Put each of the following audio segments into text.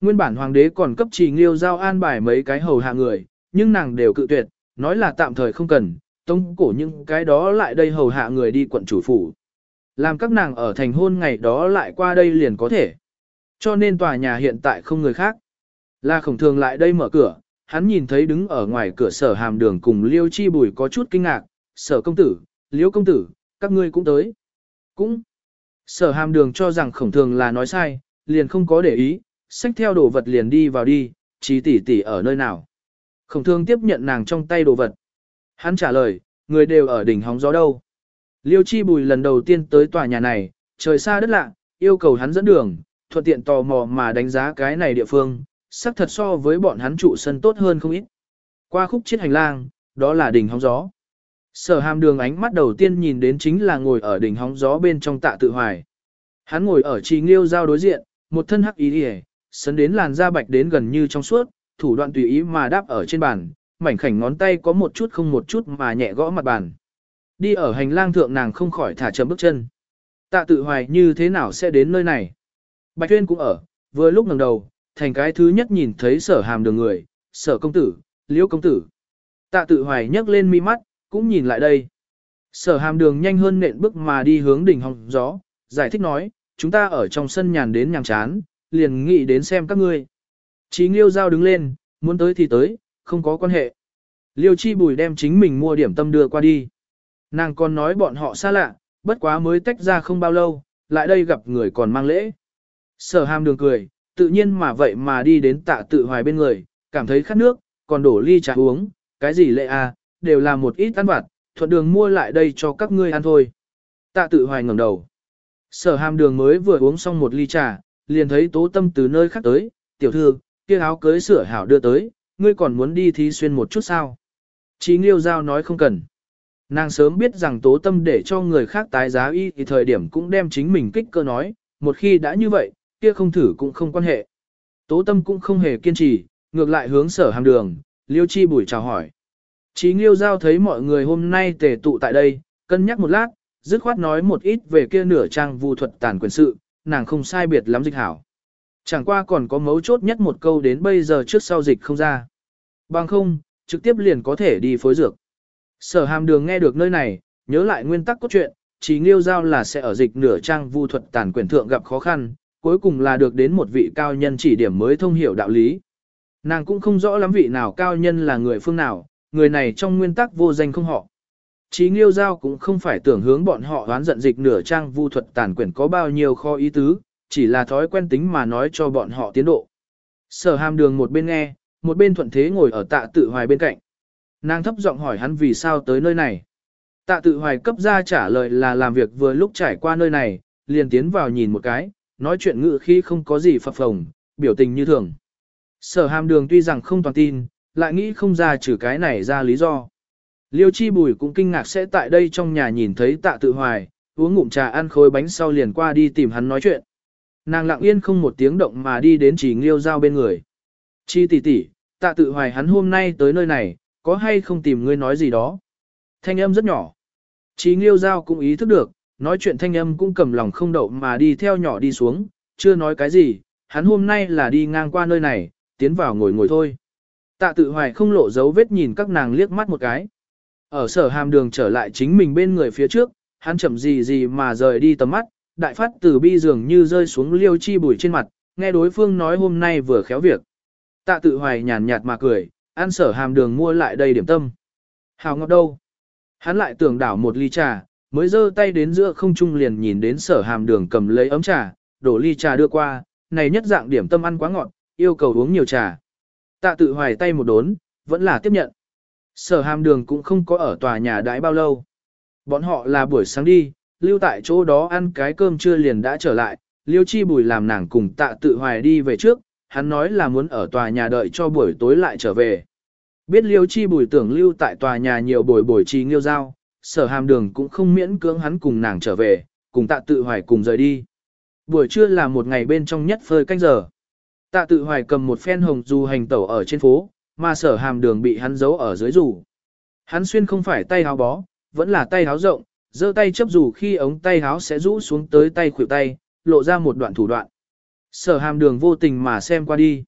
Nguyên bản hoàng đế còn cấp trì nghiêu giao an bài mấy cái hầu hạ người, nhưng nàng đều cự tuyệt, nói là tạm thời không cần, tông cổ những cái đó lại đây hầu hạ người đi quận chủ phủ. Làm các nàng ở thành hôn ngày đó lại qua đây liền có thể. Cho nên tòa nhà hiện tại không người khác. La khổng thường lại đây mở cửa, hắn nhìn thấy đứng ở ngoài cửa sở hàm đường cùng liêu chi bùi có chút kinh ngạc, sở công tử, liêu công tử, các ngươi cũng tới. Cũng. Sở hàm đường cho rằng khổng thường là nói sai, liền không có để ý, xách theo đồ vật liền đi vào đi, trí tỷ tỷ ở nơi nào. Khổng Thương tiếp nhận nàng trong tay đồ vật. Hắn trả lời, người đều ở đỉnh hóng gió đâu. Liêu chi bùi lần đầu tiên tới tòa nhà này, trời xa đất lạ, yêu cầu hắn dẫn đường, thuận tiện tò mò mà đánh giá cái này địa phương, sắc thật so với bọn hắn trụ sân tốt hơn không ít. Qua khúc chiếc hành lang, đó là đỉnh hóng gió. Sở hàm đường ánh mắt đầu tiên nhìn đến chính là ngồi ở đỉnh hóng gió bên trong tạ tự hoài. Hắn ngồi ở trì nghiêu giao đối diện, một thân hắc ý hề, sấn đến làn da bạch đến gần như trong suốt, thủ đoạn tùy ý mà đáp ở trên bàn, mảnh khảnh ngón tay có một chút không một chút mà nhẹ gõ mặt bàn. Đi ở hành lang thượng nàng không khỏi thả chậm bước chân. Tạ tự hoài như thế nào sẽ đến nơi này? Bạch Tuyên cũng ở, vừa lúc ngẩng đầu, thành cái thứ nhất nhìn thấy sở hàm đường người, sở công tử, liễu công tử. Tạ tự hoài nhấc lên mi mắt, cũng nhìn lại đây. Sở hàm đường nhanh hơn nện bước mà đi hướng đỉnh hòng gió, giải thích nói, chúng ta ở trong sân nhàn đến nhàm chán, liền nghĩ đến xem các ngươi. Chí Nghiêu Giao đứng lên, muốn tới thì tới, không có quan hệ. Liêu Chi Bùi đem chính mình mua điểm tâm đưa qua đi. Nàng còn nói bọn họ xa lạ, bất quá mới tách ra không bao lâu, lại đây gặp người còn mang lễ. Sở hàm đường cười, tự nhiên mà vậy mà đi đến tạ tự hoài bên người, cảm thấy khát nước, còn đổ ly trà uống, cái gì lệ à, đều là một ít ăn vặt, thuận đường mua lại đây cho các ngươi ăn thôi. Tạ tự hoài ngẩng đầu. Sở hàm đường mới vừa uống xong một ly trà, liền thấy tố tâm từ nơi khác tới, tiểu thư, kia áo cưới sửa hảo đưa tới, ngươi còn muốn đi thí xuyên một chút sao? Chí Nghiêu Giao nói không cần. Nàng sớm biết rằng tố tâm để cho người khác tái giá y thì thời điểm cũng đem chính mình kích cơ nói, một khi đã như vậy, kia không thử cũng không quan hệ. Tố tâm cũng không hề kiên trì, ngược lại hướng sở hàng đường, liêu chi bùi chào hỏi. Chí Nghiêu Giao thấy mọi người hôm nay tề tụ tại đây, cân nhắc một lát, dứt khoát nói một ít về kia nửa trang vu thuật tàn quyền sự, nàng không sai biệt lắm dịch hảo. Chẳng qua còn có mấu chốt nhất một câu đến bây giờ trước sau dịch không ra. Bằng không, trực tiếp liền có thể đi phối dược. Sở hàm đường nghe được nơi này, nhớ lại nguyên tắc cốt truyện, chỉ nghiêu giao là sẽ ở dịch nửa trang vu thuật tàn quyền thượng gặp khó khăn, cuối cùng là được đến một vị cao nhân chỉ điểm mới thông hiểu đạo lý. Nàng cũng không rõ lắm vị nào cao nhân là người phương nào, người này trong nguyên tắc vô danh không họ. Chí Nghiêu Giao cũng không phải tưởng hướng bọn họ đoán giận dịch nửa trang vu thuật tàn quyển có bao nhiêu kho ý tứ, chỉ là thói quen tính mà nói cho bọn họ tiến độ. Sở hàm đường một bên nghe, một bên thuận thế ngồi ở tạ tự hoài bên cạnh. Nàng thấp giọng hỏi hắn vì sao tới nơi này. Tạ tự hoài cấp ra trả lời là làm việc vừa lúc trải qua nơi này, liền tiến vào nhìn một cái, nói chuyện ngự khi không có gì phập phồng, biểu tình như thường. Sở hàm đường tuy rằng không toàn tin, lại nghĩ không ra trừ cái này ra lý do. Liêu chi bùi cũng kinh ngạc sẽ tại đây trong nhà nhìn thấy tạ tự hoài, uống ngụm trà ăn khối bánh sau liền qua đi tìm hắn nói chuyện. Nàng lặng yên không một tiếng động mà đi đến chỉ nghiêu giao bên người. Chi tỷ tỷ, tạ tự hoài hắn hôm nay tới nơi này, có hay không tìm ngươi nói gì đó. Thanh âm rất nhỏ. Chí nghiêu giao cũng ý thức được, nói chuyện thanh âm cũng cầm lòng không đậu mà đi theo nhỏ đi xuống, chưa nói cái gì, hắn hôm nay là đi ngang qua nơi này, tiến vào ngồi ngồi thôi. Tạ tự hoài không lộ dấu vết nhìn các nàng liếc mắt một cái. Ở sở hàm đường trở lại chính mình bên người phía trước, hắn chậm gì gì mà rời đi tầm mắt, đại phát từ bi dường như rơi xuống liêu chi bùi trên mặt, nghe đối phương nói hôm nay vừa khéo việc. Tạ tự hoài nhàn nhạt mà cười, ăn sở hàm đường mua lại đây điểm tâm. Hào ngọt đâu? Hắn lại tưởng đảo một ly trà, mới giơ tay đến giữa không trung liền nhìn đến sở hàm đường cầm lấy ấm trà, đổ ly trà đưa qua, này nhất dạng điểm tâm ăn quá ngọt, yêu cầu uống nhiều trà. Tạ tự hoài tay một đốn, vẫn là tiếp nhận. Sở hàm đường cũng không có ở tòa nhà đãi bao lâu. Bọn họ là buổi sáng đi, lưu tại chỗ đó ăn cái cơm trưa liền đã trở lại, liêu chi bùi làm nàng cùng tạ tự hoài đi về trước, hắn nói là muốn ở tòa nhà đợi cho buổi tối lại trở về. Biết liêu chi bùi tưởng lưu tại tòa nhà nhiều buổi buổi trì nghiêu giao, sở hàm đường cũng không miễn cưỡng hắn cùng nàng trở về, cùng tạ tự hoài cùng rời đi. Buổi trưa là một ngày bên trong nhất phơi canh giờ. Tạ tự hoài cầm một phen hồng du hành tẩu ở trên phố, mà sở hàm đường bị hắn giấu ở dưới rủ. Hắn xuyên không phải tay háo bó, vẫn là tay háo rộng, giơ tay chấp rủ khi ống tay háo sẽ rũ xuống tới tay khuỷu tay, lộ ra một đoạn thủ đoạn. Sở hàm đường vô tình mà xem qua đi.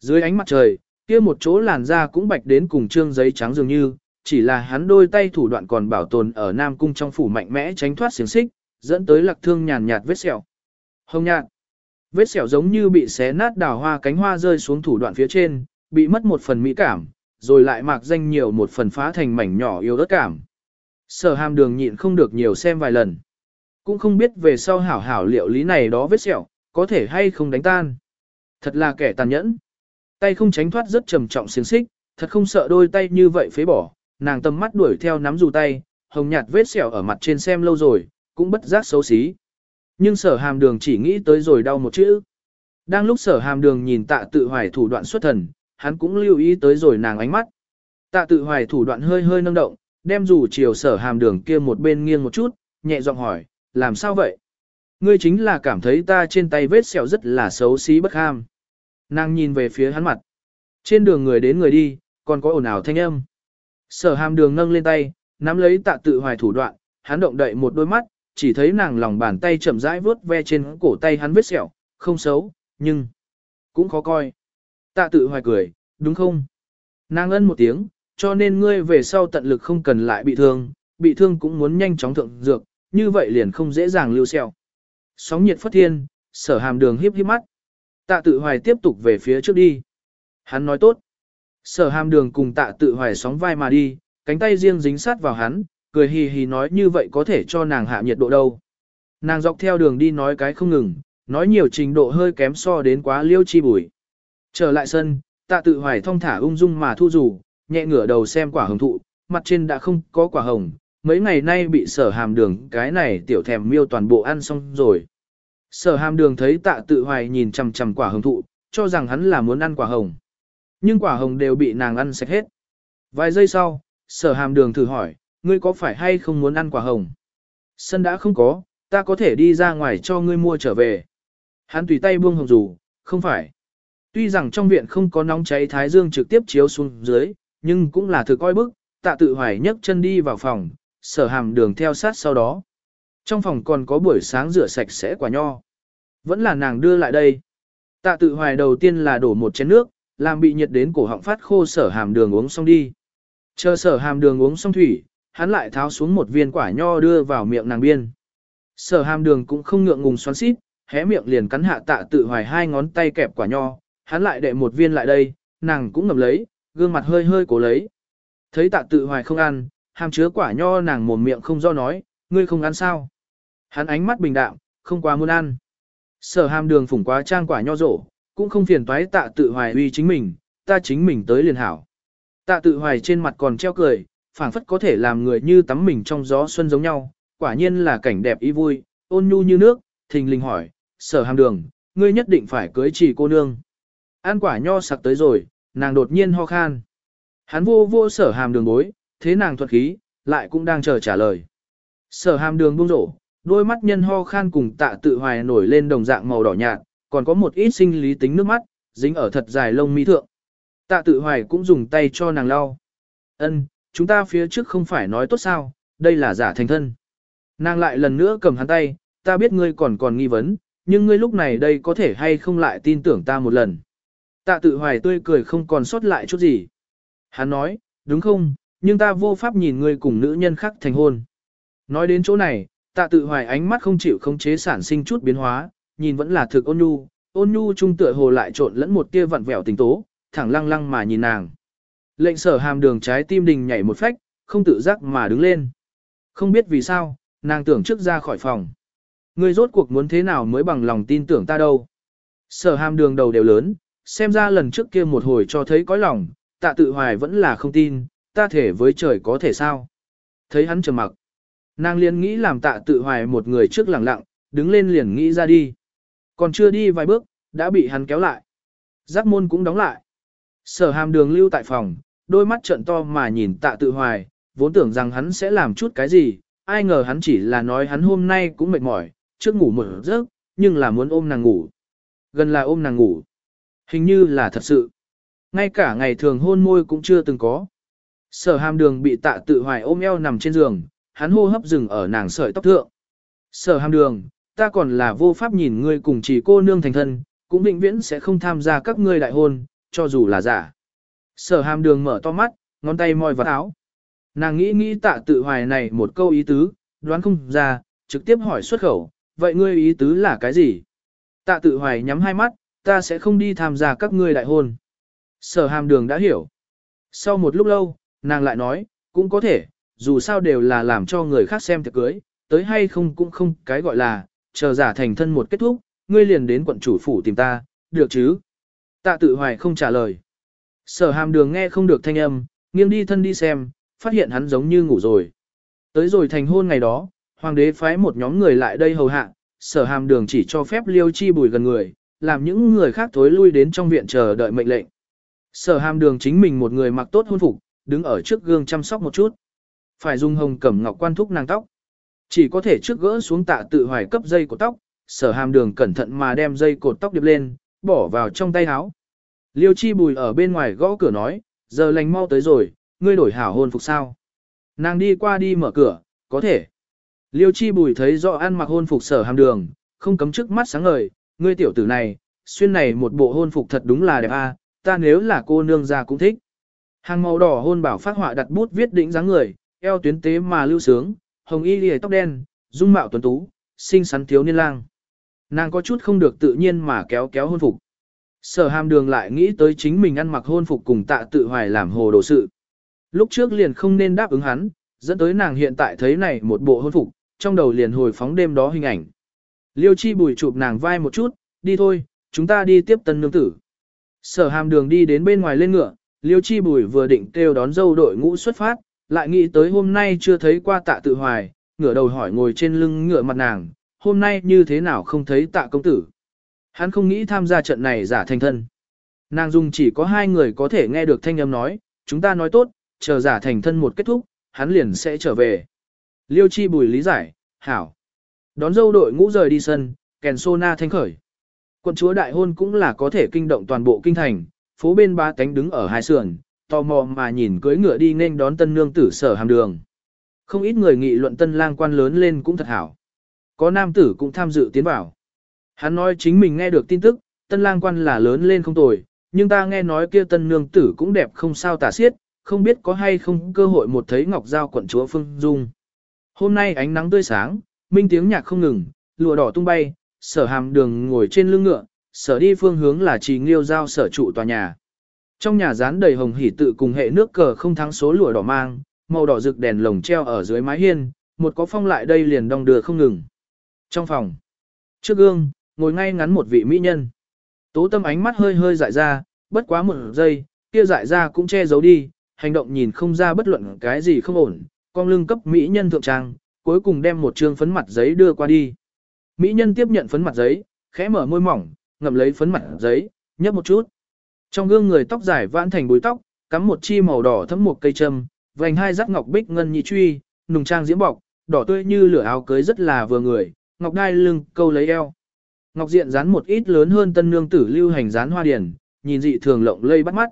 Dưới ánh mặt trời, kia một chỗ làn da cũng bạch đến cùng trương giấy trắng dường như, chỉ là hắn đôi tay thủ đoạn còn bảo tồn ở Nam Cung trong phủ mạnh mẽ tránh thoát xiềng xích, dẫn tới lạc thương nhàn nhạt vết sẹo. Hồng nhạt. Vết sẹo giống như bị xé nát đào hoa cánh hoa rơi xuống thủ đoạn phía trên, bị mất một phần mỹ cảm, rồi lại mạc danh nhiều một phần phá thành mảnh nhỏ yêu đất cảm. Sở hàm đường nhịn không được nhiều xem vài lần. Cũng không biết về sau hảo hảo liệu lý này đó vết sẹo, có thể hay không đánh tan. Thật là kẻ tàn nhẫn. Tay không tránh thoát rất trầm trọng xiềng xích, thật không sợ đôi tay như vậy phế bỏ, nàng tầm mắt đuổi theo nắm dù tay, hồng nhạt vết sẹo ở mặt trên xem lâu rồi, cũng bất giác xấu xí. Nhưng sở hàm đường chỉ nghĩ tới rồi đau một chữ. Đang lúc sở hàm đường nhìn tạ tự hoài thủ đoạn xuất thần, hắn cũng lưu ý tới rồi nàng ánh mắt. Tạ tự hoài thủ đoạn hơi hơi nâng động, đem dù chiều sở hàm đường kia một bên nghiêng một chút, nhẹ giọng hỏi, làm sao vậy? Ngươi chính là cảm thấy ta trên tay vết sẹo rất là xấu xí bất ham. Nàng nhìn về phía hắn mặt. Trên đường người đến người đi, còn có ồn ào thanh âm. Sở hàm đường nâng lên tay, nắm lấy tạ tự hoài thủ đoạn, hắn động đậy một đôi mắt, chỉ thấy nàng lòng bàn tay chậm rãi vướt ve trên cổ tay hắn vết sẹo, không xấu, nhưng cũng khó coi. Tạ tự hoài cười, đúng không? Nàng ân một tiếng, cho nên ngươi về sau tận lực không cần lại bị thương, bị thương cũng muốn nhanh chóng thượng dược, như vậy liền không dễ dàng lưu sẹo. Sóng nhiệt phất thiên, sở hàm đường hiếp hiếp mắt. Tạ tự hoài tiếp tục về phía trước đi. Hắn nói tốt. Sở hàm đường cùng tạ tự hoài sóng vai mà đi, cánh tay riêng dính sát vào hắn, cười hì hì nói như vậy có thể cho nàng hạ nhiệt độ đâu. Nàng dọc theo đường đi nói cái không ngừng, nói nhiều trình độ hơi kém so đến quá liêu chi bùi. Trở lại sân, tạ tự hoài thong thả ung dung mà thu rủ, nhẹ ngửa đầu xem quả hồng thụ, mặt trên đã không có quả hồng, mấy ngày nay bị sở hàm đường cái này tiểu thèm miêu toàn bộ ăn xong rồi. Sở hàm đường thấy tạ tự hoài nhìn chằm chằm quả hồng thụ, cho rằng hắn là muốn ăn quả hồng. Nhưng quả hồng đều bị nàng ăn sạch hết. Vài giây sau, sở hàm đường thử hỏi, ngươi có phải hay không muốn ăn quả hồng? Sân đã không có, ta có thể đi ra ngoài cho ngươi mua trở về. Hắn tùy tay buông hồng dù, không phải. Tuy rằng trong viện không có nóng cháy thái dương trực tiếp chiếu xuống dưới, nhưng cũng là thực coi bức, tạ tự hoài nhấc chân đi vào phòng, sở hàm đường theo sát sau đó. Trong phòng còn có buổi sáng rửa sạch sẽ quả nho. Vẫn là nàng đưa lại đây. Tạ tự hoài đầu tiên là đổ một chén nước, làm bị nhiệt đến cổ họng phát khô sở hàm đường uống xong đi. Chờ sở hàm đường uống xong thủy, hắn lại tháo xuống một viên quả nho đưa vào miệng nàng biên. Sở hàm đường cũng không ngượng ngùng xoắn xít, hé miệng liền cắn hạ tạ tự hoài hai ngón tay kẹp quả nho, hắn lại đệ một viên lại đây, nàng cũng ngầm lấy, gương mặt hơi hơi cố lấy. Thấy tạ tự hoài không ăn, hàm chứa quả nho nàng mồm miệng không do nói, ngươi không ăn sao. Hắn ánh mắt bình đạm, không quá muốn ăn. Sở hàm đường phủng quá trang quả nho rổ, cũng không phiền toái tạ tự hoài uy chính mình, ta chính mình tới liền hảo. Tạ tự hoài trên mặt còn treo cười, phảng phất có thể làm người như tắm mình trong gió xuân giống nhau, quả nhiên là cảnh đẹp ý vui, ôn nhu như nước, thình lình hỏi, sở hàm đường, ngươi nhất định phải cưới chỉ cô nương. An quả nho sặc tới rồi, nàng đột nhiên ho khan. Hắn vô vô sở hàm đường bối, thế nàng thuật khí, lại cũng đang chờ trả lời. Sở hàm đường buông rổ, đôi mắt nhân ho khan cùng tạ tự hoài nổi lên đồng dạng màu đỏ nhạt, còn có một ít sinh lý tính nước mắt, dính ở thật dài lông mi thượng. Tạ tự hoài cũng dùng tay cho nàng lau. Ân, chúng ta phía trước không phải nói tốt sao, đây là giả thành thân. Nàng lại lần nữa cầm hắn tay, ta biết ngươi còn còn nghi vấn, nhưng ngươi lúc này đây có thể hay không lại tin tưởng ta một lần. Tạ tự hoài tươi cười không còn sót lại chút gì. Hắn nói, đúng không, nhưng ta vô pháp nhìn ngươi cùng nữ nhân khác thành hôn. Nói đến chỗ này, tạ tự hoài ánh mắt không chịu không chế sản sinh chút biến hóa, nhìn vẫn là thực ôn nhu, ôn nhu trung tựa hồ lại trộn lẫn một tia vặn vẹo tình tố, thẳng lăng lăng mà nhìn nàng. Lệnh sở hàm đường trái tim đình nhảy một phách, không tự giác mà đứng lên. Không biết vì sao, nàng tưởng trước ra khỏi phòng. Ngươi rốt cuộc muốn thế nào mới bằng lòng tin tưởng ta đâu. Sở hàm đường đầu đều lớn, xem ra lần trước kia một hồi cho thấy cõi lòng, tạ tự hoài vẫn là không tin, ta thể với trời có thể sao. Thấy hắn trầm mặc. Nàng liền nghĩ làm tạ tự hoài một người trước lặng lặng, đứng lên liền nghĩ ra đi. Còn chưa đi vài bước, đã bị hắn kéo lại. Giác môn cũng đóng lại. Sở hàm đường lưu tại phòng, đôi mắt trận to mà nhìn tạ tự hoài, vốn tưởng rằng hắn sẽ làm chút cái gì, ai ngờ hắn chỉ là nói hắn hôm nay cũng mệt mỏi, trước ngủ một giấc, nhưng là muốn ôm nàng ngủ. Gần là ôm nàng ngủ. Hình như là thật sự. Ngay cả ngày thường hôn môi cũng chưa từng có. Sở hàm đường bị tạ tự hoài ôm eo nằm trên giường, hắn hô hấp dừng ở nàng sợi tóc thượng. Sở hàm đường, ta còn là vô pháp nhìn ngươi cùng chỉ cô nương thành thân, cũng định viễn sẽ không tham gia các ngươi đại hôn, cho dù là giả. Sở hàm đường mở to mắt, ngón tay moi vào áo. Nàng nghĩ nghĩ tạ tự hoài này một câu ý tứ, đoán không ra, trực tiếp hỏi xuất khẩu, vậy ngươi ý tứ là cái gì? Tạ tự hoài nhắm hai mắt, ta sẽ không đi tham gia các ngươi đại hôn. Sở hàm đường đã hiểu. Sau một lúc lâu, nàng lại nói, cũng có thể, dù sao đều là làm cho người khác xem tiệc cưới, tới hay không cũng không cái gọi là, chờ giả thành thân một kết thúc, ngươi liền đến quận chủ phủ tìm ta, được chứ? Tạ tự hoài không trả lời. Sở hàm đường nghe không được thanh âm, nghiêng đi thân đi xem, phát hiện hắn giống như ngủ rồi. Tới rồi thành hôn ngày đó, hoàng đế phái một nhóm người lại đây hầu hạ, sở hàm đường chỉ cho phép liêu chi bùi gần người, làm những người khác thối lui đến trong viện chờ đợi mệnh lệnh. Sở hàm đường chính mình một người mặc tốt hôn phục, đứng ở trước gương chăm sóc một chút. Phải dùng hồng cẩm ngọc quan thúc nàng tóc. Chỉ có thể trước gỡ xuống tạ tự hoài cấp dây của tóc, sở hàm đường cẩn thận mà đem dây cột tóc điệp lên, bỏ vào trong tay áo. Liêu chi bùi ở bên ngoài gõ cửa nói, giờ lành mau tới rồi, ngươi đổi hảo hôn phục sao. Nàng đi qua đi mở cửa, có thể. Liêu chi bùi thấy rõ ăn mặc hôn phục sở hàm đường, không cấm trước mắt sáng ngời, ngươi tiểu tử này, xuyên này một bộ hôn phục thật đúng là đẹp a, ta nếu là cô nương già cũng thích. Hàng màu đỏ hôn bảo phát họa đặt bút viết đỉnh dáng người, eo tuyến tế mà lưu sướng, hồng y lìa tóc đen, dung mạo tuấn tú, xinh xắn thiếu niên lang. Nàng có chút không được tự nhiên mà kéo kéo hôn phục. Sở hàm đường lại nghĩ tới chính mình ăn mặc hôn phục cùng tạ tự hoài làm hồ đồ sự. Lúc trước liền không nên đáp ứng hắn, dẫn tới nàng hiện tại thấy này một bộ hôn phục, trong đầu liền hồi phóng đêm đó hình ảnh. Liêu chi bùi chụp nàng vai một chút, đi thôi, chúng ta đi tiếp tân nương tử. Sở hàm đường đi đến bên ngoài lên ngựa, liêu chi bùi vừa định kêu đón dâu đội ngũ xuất phát, lại nghĩ tới hôm nay chưa thấy qua tạ tự hoài, ngửa đầu hỏi ngồi trên lưng ngựa mặt nàng, hôm nay như thế nào không thấy tạ công tử. Hắn không nghĩ tham gia trận này giả thành thân. Nàng dung chỉ có hai người có thể nghe được thanh âm nói, chúng ta nói tốt, chờ giả thành thân một kết thúc, hắn liền sẽ trở về. Liêu chi bùi lý giải, hảo. Đón dâu đội ngũ rời đi sân, kèn sô na thanh khởi. Quận chúa đại hôn cũng là có thể kinh động toàn bộ kinh thành, phố bên ba cánh đứng ở hai sườn, tò mò mà nhìn cưới ngựa đi nên đón tân nương tử sở hàm đường. Không ít người nghị luận tân lang quan lớn lên cũng thật hảo. Có nam tử cũng tham dự tiến vào. Hắn nói chính mình nghe được tin tức, tân lang quan là lớn lên không tồi, nhưng ta nghe nói kia tân nương tử cũng đẹp không sao tả xiết, không biết có hay không cơ hội một thấy ngọc giao quận chúa Phương Dung. Hôm nay ánh nắng tươi sáng, minh tiếng nhạc không ngừng, lụa đỏ tung bay, sở hàm đường ngồi trên lưng ngựa, sở đi phương hướng là trì nghiêu giao sở trụ tòa nhà. Trong nhà dán đầy hồng hỉ tự cùng hệ nước cờ không thắng số lụa đỏ mang, màu đỏ rực đèn lồng treo ở dưới mái hiên, một có phong lại đây liền đong đưa không ngừng. Trong phòng, trước gương, ngồi ngay ngắn một vị mỹ nhân. Tố tâm ánh mắt hơi hơi dại ra, bất quá một giây, kia dại ra cũng che giấu đi, hành động nhìn không ra bất luận cái gì không ổn, con lưng cấp mỹ nhân thượng trang, cuối cùng đem một trương phấn mặt giấy đưa qua đi. Mỹ nhân tiếp nhận phấn mặt giấy, khẽ mở môi mỏng, ngậm lấy phấn mặt giấy, nhấp một chút. Trong gương người tóc dài vãn thành búi tóc, cắm một chi màu đỏ thấm một cây châm, vành hai rắc ngọc bích ngân nhị truy, nùng trang diễm bọc, đỏ tươi như lửa áo cưới rất là vừa người, ngọc đai lưng câu lấy eo. Ngọc diện dán một ít lớn hơn tân nương tử lưu hành dán hoa điển, nhìn dị thường lộng lây bắt mắt.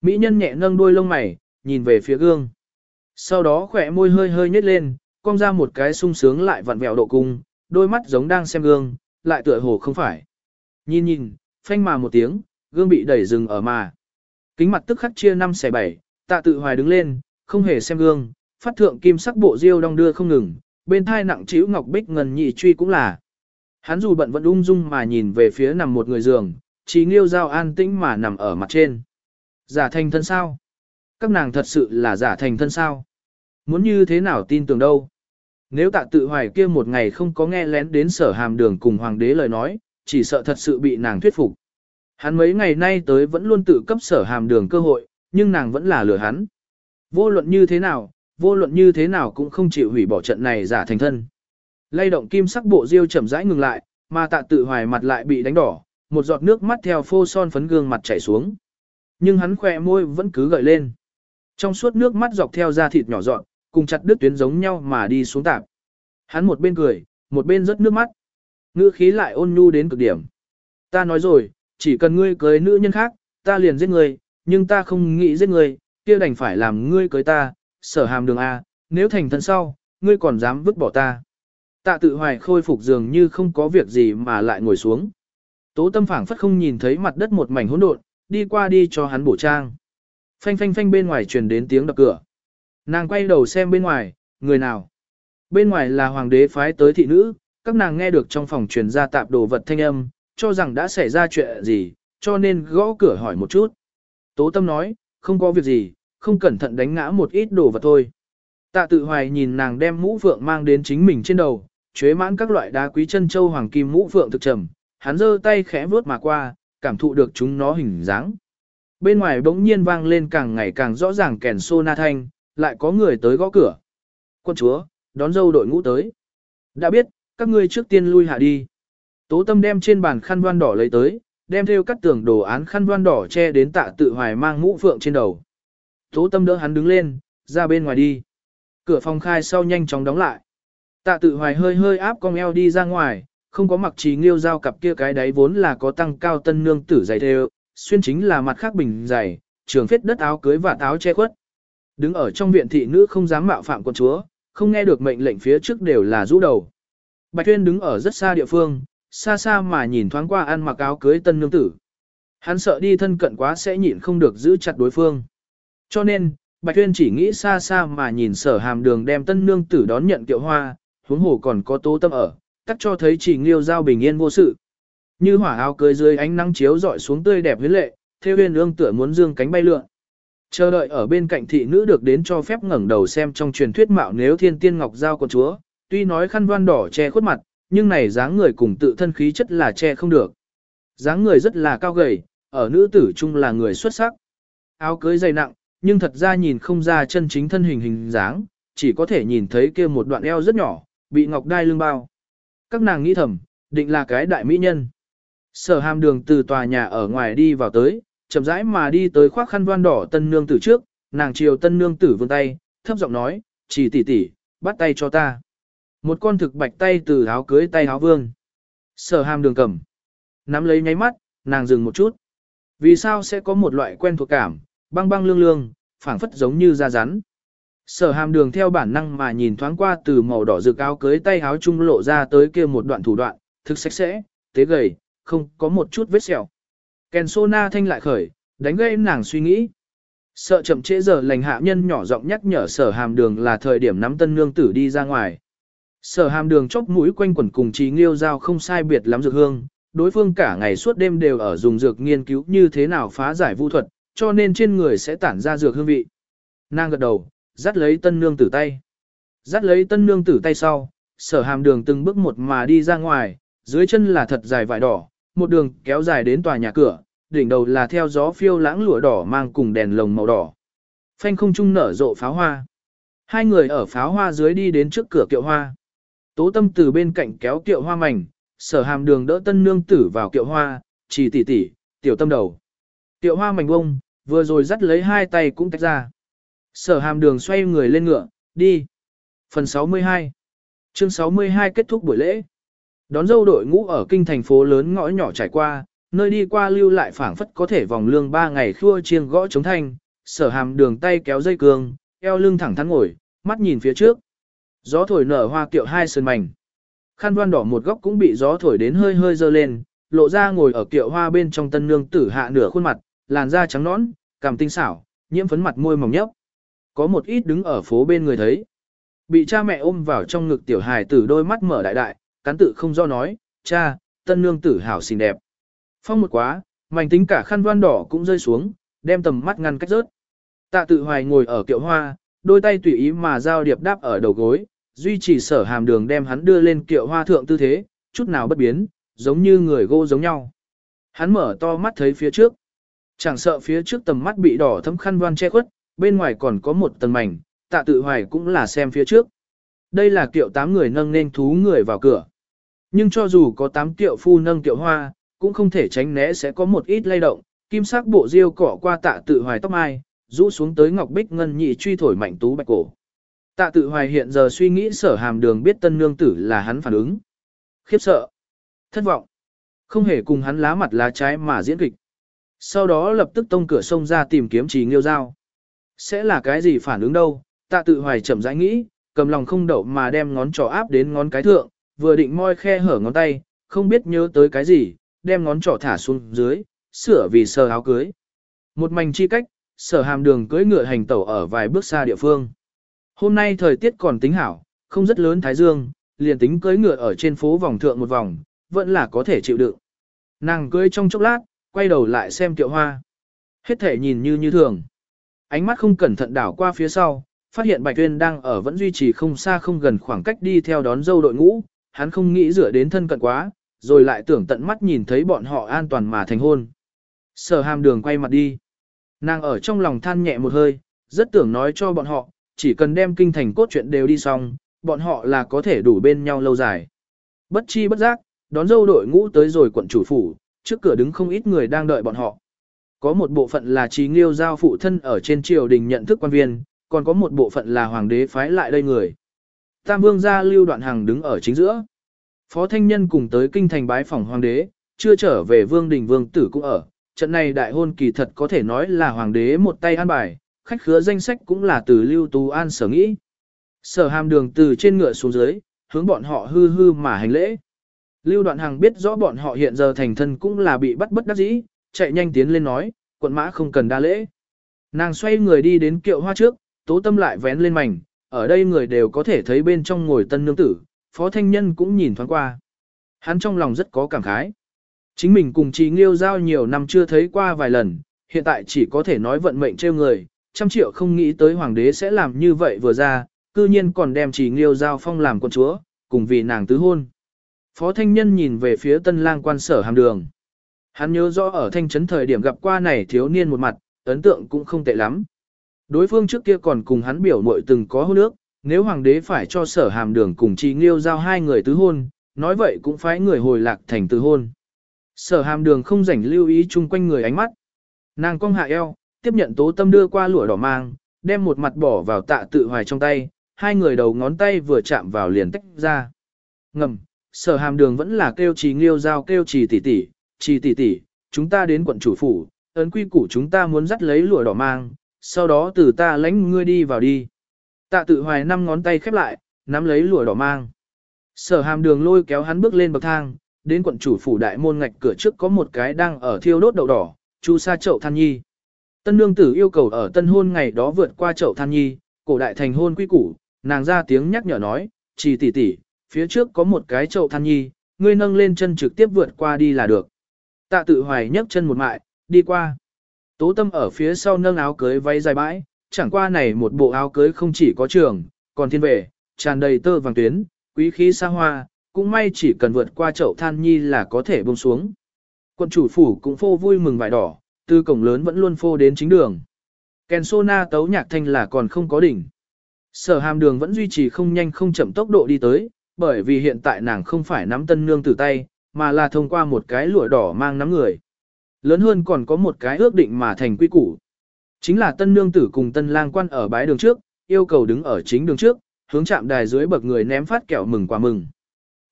Mỹ nhân nhẹ nâng đuôi lông mày, nhìn về phía gương. Sau đó khỏe môi hơi hơi nhếch lên, cong ra một cái sung sướng lại vặn vẹo độ cung, đôi mắt giống đang xem gương, lại tựa hồ không phải. Nhìn nhìn, phanh mà một tiếng, gương bị đẩy dừng ở mà. Kính mặt tức khắc chia năm xẻ bảy, tạ tự hoài đứng lên, không hề xem gương, phát thượng kim sắc bộ diêu đong đưa không ngừng, bên thai nặng chịu ngọc bích ngần nhị truy cũng là. Hắn dù bận vẫn ung dung mà nhìn về phía nằm một người giường, chỉ nghiêu giao an tĩnh mà nằm ở mặt trên. Giả thành thân sao? Các nàng thật sự là giả thành thân sao? Muốn như thế nào tin tưởng đâu? Nếu tạ tự hoài kia một ngày không có nghe lén đến sở hàm đường cùng hoàng đế lời nói, chỉ sợ thật sự bị nàng thuyết phục. Hắn mấy ngày nay tới vẫn luôn tự cấp sở hàm đường cơ hội, nhưng nàng vẫn là lừa hắn. Vô luận như thế nào, vô luận như thế nào cũng không chịu hủy bỏ trận này giả thành thân. Lay động kim sắc bộ diêu chậm rãi ngừng lại, mà tạ tự hoài mặt lại bị đánh đỏ, một giọt nước mắt theo phô son phấn gương mặt chảy xuống. Nhưng hắn khỏe môi vẫn cứ gợi lên. Trong suốt nước mắt dọc theo da thịt nhỏ dọn, cùng chặt đứt tuyến giống nhau mà đi xuống tạp. Hắn một bên cười, một bên rớt nước mắt. Ngữ khí lại ôn nhu đến cực điểm. Ta nói rồi, chỉ cần ngươi cưới nữ nhân khác, ta liền giết ngươi, nhưng ta không nghĩ giết ngươi, kia đành phải làm ngươi cưới ta, sở hàm đường A, nếu thành thân sau, ngươi còn dám vứt bỏ ta. Tạ tự hoài khôi phục dường như không có việc gì mà lại ngồi xuống. Tố tâm phảng phất không nhìn thấy mặt đất một mảnh hỗn độn, đi qua đi cho hắn bổ trang. Phanh phanh phanh bên ngoài truyền đến tiếng đập cửa. Nàng quay đầu xem bên ngoài, người nào? Bên ngoài là hoàng đế phái tới thị nữ, các nàng nghe được trong phòng truyền ra tạp đồ vật thanh âm, cho rằng đã xảy ra chuyện gì, cho nên gõ cửa hỏi một chút. Tố tâm nói, không có việc gì, không cẩn thận đánh ngã một ít đồ vật thôi. Tạ tự hoài nhìn nàng đem mũ phượng mang đến chính mình trên đầu, chế mãn các loại đá quý chân châu hoàng kim mũ phượng thực trầm, hắn giơ tay khẽ vuốt mà qua, cảm thụ được chúng nó hình dáng. Bên ngoài bỗng nhiên vang lên càng ngày càng rõ ràng kèn sô na thanh, lại có người tới gõ cửa. Quân chúa, đón dâu đội ngũ tới. Đã biết, các ngươi trước tiên lui hạ đi. Tố tâm đem trên bàn khăn voan đỏ lấy tới, đem theo cắt tường đồ án khăn voan đỏ che đến tạ tự hoài mang mũ phượng trên đầu. Tố tâm đỡ hắn đứng lên, ra bên ngoài đi. Cửa phòng khai sau nhanh chóng đóng lại. Tạ tự hoài hơi hơi áp con eo đi ra ngoài, không có mặc trí nghiêu dao cặp kia cái đáy vốn là có tăng cao tân nương tử dày theo, xuyên chính là mặt khác bình dày, trường phết đất áo cưới và áo che khuất. Đứng ở trong viện thị nữ không dám mạo phạm quân chúa, không nghe được mệnh lệnh phía trước đều là rũ đầu. Bạch Tuyên đứng ở rất xa địa phương, xa xa mà nhìn thoáng qua ăn mặc áo cưới tân nương tử. Hắn sợ đi thân cận quá sẽ nhịn không được giữ chặt đối phương. Cho nên, Bạch Tuyên chỉ nghĩ xa xa mà nhìn sở hàm đường đem tân nương tử đón nhận tiểu hoa, huống hồ còn có tố tâm ở, cắt cho thấy chỉ nghiêu giao bình yên vô sự. Như hỏa áo cưới dưới ánh nắng chiếu dọi xuống tươi đẹp huyến lệ, theo Huyên ương tựa muốn dương cánh bay lượn. Chờ đợi ở bên cạnh thị nữ được đến cho phép ngẩng đầu xem trong truyền thuyết mạo nếu thiên tiên ngọc giao của chúa, tuy nói khăn voan đỏ che khuất mặt, nhưng này dáng người cùng tự thân khí chất là che không được. dáng người rất là cao gầy, ở nữ tử chung là người xuất sắc. Áo cưới dày nặng, nhưng thật ra nhìn không ra chân chính thân hình hình dáng, chỉ có thể nhìn thấy kia một đoạn eo rất nhỏ, bị ngọc đai lưng bao. Các nàng nghĩ thầm, định là cái đại mỹ nhân. Sở hàm đường từ tòa nhà ở ngoài đi vào tới, chậm rãi mà đi tới khoác khăn voan đỏ tân nương tử trước, nàng chiều tân nương tử vươn tay, thấp giọng nói, chỉ tỷ tỷ, bắt tay cho ta. Một con thực bạch tay từ áo cưới tay áo vương. Sở hàm đường cầm. Nắm lấy nháy mắt, nàng dừng một chút. Vì sao sẽ có một loại quen thuộc cảm, băng băng lương lương, phảng phất giống như da rắn. Sở hàm đường theo bản năng mà nhìn thoáng qua từ màu đỏ rực áo cưới tay áo trung lộ ra tới kia một đoạn thủ đoạn, thực sạch sẽ, tế gầy, không có một chút vết sẹo. Kèn sô na thanh lại khởi, đánh gây nàng suy nghĩ. Sợ chậm trễ giờ lành hạ nhân nhỏ giọng nhắc nhở sở hàm đường là thời điểm nắm tân nương tử đi ra ngoài. Sở hàm đường chốc mũi quanh quẩn cùng trí nghiêu giao không sai biệt lắm dược hương, đối phương cả ngày suốt đêm đều ở dùng dược nghiên cứu như thế nào phá giải vu thuật, cho nên trên người sẽ tản ra dược hương vị. Nàng gật đầu, dắt lấy tân nương tử tay. Dắt lấy tân nương tử tay sau, sở hàm đường từng bước một mà đi ra ngoài, dưới chân là thật dài vải đỏ, một đường kéo dài đến tòa nhà cửa, đỉnh đầu là theo gió phiêu lãng lụa đỏ mang cùng đèn lồng màu đỏ. Phanh không trung nở rộ pháo hoa. Hai người ở pháo hoa dưới đi đến trước cửa kiệu hoa. Tố tâm từ bên cạnh kéo kiệu hoa mảnh, sở hàm đường đỡ tân nương tử vào kiệu hoa, chỉ tỉ tỉ, tiểu tâm đầu. Kiệu hoa mảnh bông, vừa rồi dắt lấy hai tay cũng tách ra. Sở hàm đường xoay người lên ngựa, đi. Phần 62 Chương 62 kết thúc buổi lễ. Đón dâu đội ngũ ở kinh thành phố lớn ngõ nhỏ trải qua, nơi đi qua lưu lại phảng phất có thể vòng lương ba ngày khua chiêng gõ chống thanh, sở hàm đường tay kéo dây cương, eo lưng thẳng thắn ngồi, mắt nhìn phía trước. Gió thổi nở hoa kiệu hai sơn mảnh. Khăn đoan đỏ một góc cũng bị gió thổi đến hơi hơi dơ lên, lộ ra ngồi ở kiệu hoa bên trong tân nương tử hạ nửa khuôn mặt, làn da trắng nõn, cằm tinh xảo, nhiễm phấn mặt môi mỏng nhấp. Có một ít đứng ở phố bên người thấy. Bị cha mẹ ôm vào trong ngực tiểu hài tử đôi mắt mở đại đại, cán tự không do nói, cha, tân nương tử hảo xinh đẹp. Phong một quá, mảnh tính cả khăn voan đỏ cũng rơi xuống, đem tầm mắt ngăn cách rớt. Tạ tự hoài ngồi ở kiệu hoa, đôi tay tùy ý mà giao điệp đáp ở đầu gối, duy trì sở hàm đường đem hắn đưa lên kiệu hoa thượng tư thế, chút nào bất biến, giống như người gỗ giống nhau. Hắn mở to mắt thấy phía trước. Chẳng sợ phía trước tầm mắt bị đỏ thấm khăn voan che khuất, bên ngoài còn có một tầng mảnh, tạ tự hoài cũng là xem phía trước. Đây là kiệu tám người nâng nên thú người vào cửa. Nhưng cho dù có tám kiệu phu nâng kiệu hoa, cũng không thể tránh né sẽ có một ít lay động, kim sắc bộ diêu cỏ qua tạ tự hoài tóc mai, rũ xuống tới ngọc bích ngân nhị truy thổi mạnh tú bạch cổ. Tạ tự hoài hiện giờ suy nghĩ sở hàm đường biết tân nương tử là hắn phản ứng. Khiếp sợ. Thất vọng. Không hề cùng hắn lá mặt lá trái mà diễn kịch. Sau đó lập tức tông cửa sông ra tìm kiếm trì nghiêu dao. Sẽ là cái gì phản ứng đâu, tạ tự hoài chậm rãi nghĩ, cầm lòng không đậu mà đem ngón trỏ áp đến ngón cái thượng, vừa định moi khe hở ngón tay, không biết nhớ tới cái gì, đem ngón trỏ thả xuống dưới, sửa vì sờ áo cưới. Một mảnh chi cách, sở hàm đường cưỡi ngựa hành tẩu ở vài bước xa địa phương. Hôm nay thời tiết còn tính hảo, không rất lớn thái dương, liền tính cưỡi ngựa ở trên phố vòng thượng một vòng, vẫn là có thể chịu đựng. Nàng cưỡi trong chốc lát, quay đầu lại xem tiệu hoa. Hết thể nhìn như như thường. Ánh mắt không cẩn thận đảo qua phía sau, phát hiện Bạch Tuyên đang ở vẫn duy trì không xa không gần khoảng cách đi theo đón dâu đội ngũ, hắn không nghĩ rửa đến thân cận quá, rồi lại tưởng tận mắt nhìn thấy bọn họ an toàn mà thành hôn. Sở hàm đường quay mặt đi. Nàng ở trong lòng than nhẹ một hơi, rất tưởng nói cho bọn họ, chỉ cần đem kinh thành cốt truyện đều đi xong, bọn họ là có thể đủ bên nhau lâu dài. Bất chi bất giác, đón dâu đội ngũ tới rồi quận chủ phủ, trước cửa đứng không ít người đang đợi bọn họ. Có một bộ phận là trí nghiêu giao phụ thân ở trên triều đình nhận thức quan viên, còn có một bộ phận là hoàng đế phái lại đây người. Tam vương gia lưu đoạn hàng đứng ở chính giữa. Phó thanh nhân cùng tới kinh thành bái phòng hoàng đế, chưa trở về vương đình vương tử cũng ở. Trận này đại hôn kỳ thật có thể nói là hoàng đế một tay an bài, khách khứa danh sách cũng là từ lưu tú an sở nghĩ. Sở hàm đường từ trên ngựa xuống dưới, hướng bọn họ hư hư mà hành lễ. Lưu đoạn hàng biết rõ bọn họ hiện giờ thành thân cũng là bị bắt bất đắc dĩ, chạy nhanh tiến lên nói, quận mã không cần đa lễ. Nàng xoay người đi đến kiệu hoa trước, tố tâm lại vén lên mảnh, ở đây người đều có thể thấy bên trong ngồi tân nương tử, phó thanh nhân cũng nhìn thoáng qua. Hắn trong lòng rất có cảm khái. Chính mình cùng chị Nghiêu giao nhiều năm chưa thấy qua vài lần, hiện tại chỉ có thể nói vận mệnh trêu người, trăm triệu không nghĩ tới hoàng đế sẽ làm như vậy vừa ra, cư nhiên còn đem chị Nghiêu giao phong làm con chúa, cùng vì nàng tứ hôn. Phó thanh nhân nhìn về phía tân lang quan sở hàm đường. Hắn nhớ rõ ở thanh trấn thời điểm gặp qua này thiếu niên một mặt, ấn tượng cũng không tệ lắm. Đối phương trước kia còn cùng hắn biểu muội từng có hôn ước, nếu hoàng đế phải cho sở hàm đường cùng trì nghiêu giao hai người tứ hôn, nói vậy cũng phải người hồi lạc thành tứ hôn. Sở hàm đường không rảnh lưu ý chung quanh người ánh mắt. Nàng cong hạ eo, tiếp nhận tố tâm đưa qua lụa đỏ mang, đem một mặt bỏ vào tạ tự hoài trong tay, hai người đầu ngón tay vừa chạm vào liền tách ra. Ngầm, sở hàm đường vẫn là kêu trì nghiêu giao kêu trì tỷ tỷ, trì tỷ tỷ, chúng ta đến quận chủ phủ, ấn quy củ chúng ta muốn dắt lấy lụa đỏ mang, sau đó từ ta lãnh ngươi đi vào đi. Tạ tự hoài năm ngón tay khép lại, nắm lấy lụa đỏ mang. Sở hàm đường lôi kéo hắn bước lên bậc thang, đến quận chủ phủ đại môn ngạch cửa trước có một cái đang ở thiêu đốt đậu đỏ, chu sa chậu than nhi. Tân nương tử yêu cầu ở tân hôn ngày đó vượt qua chậu than nhi, cổ đại thành hôn quy củ, nàng ra tiếng nhắc nhở nói, chỉ tỷ tỷ, phía trước có một cái chậu than nhi, ngươi nâng lên chân trực tiếp vượt qua đi là được. Tạ tự hoài nhấc chân một mại, đi qua. Tố tâm ở phía sau nâng áo cưới váy dài bãi, chẳng qua này một bộ áo cưới không chỉ có trường, còn thiên về, tràn đầy tơ vàng tuyến, quý khí xa hoa, cũng may chỉ cần vượt qua chậu than nhi là có thể buông xuống. Quân chủ phủ cũng phô vui mừng vải đỏ, từ cổng lớn vẫn luôn phô đến chính đường. Kèn sô na tấu nhạc thanh là còn không có đỉnh. Sở hàm đường vẫn duy trì không nhanh không chậm tốc độ đi tới, bởi vì hiện tại nàng không phải nắm tân nương từ tay, mà là thông qua một cái lụa đỏ mang nắm người. Lớn hơn còn có một cái ước định mà thành quy củ. Chính là tân nương tử cùng tân lang quan ở bái đường trước, yêu cầu đứng ở chính đường trước, hướng chạm đài dưới bậc người ném phát kẹo mừng quả mừng.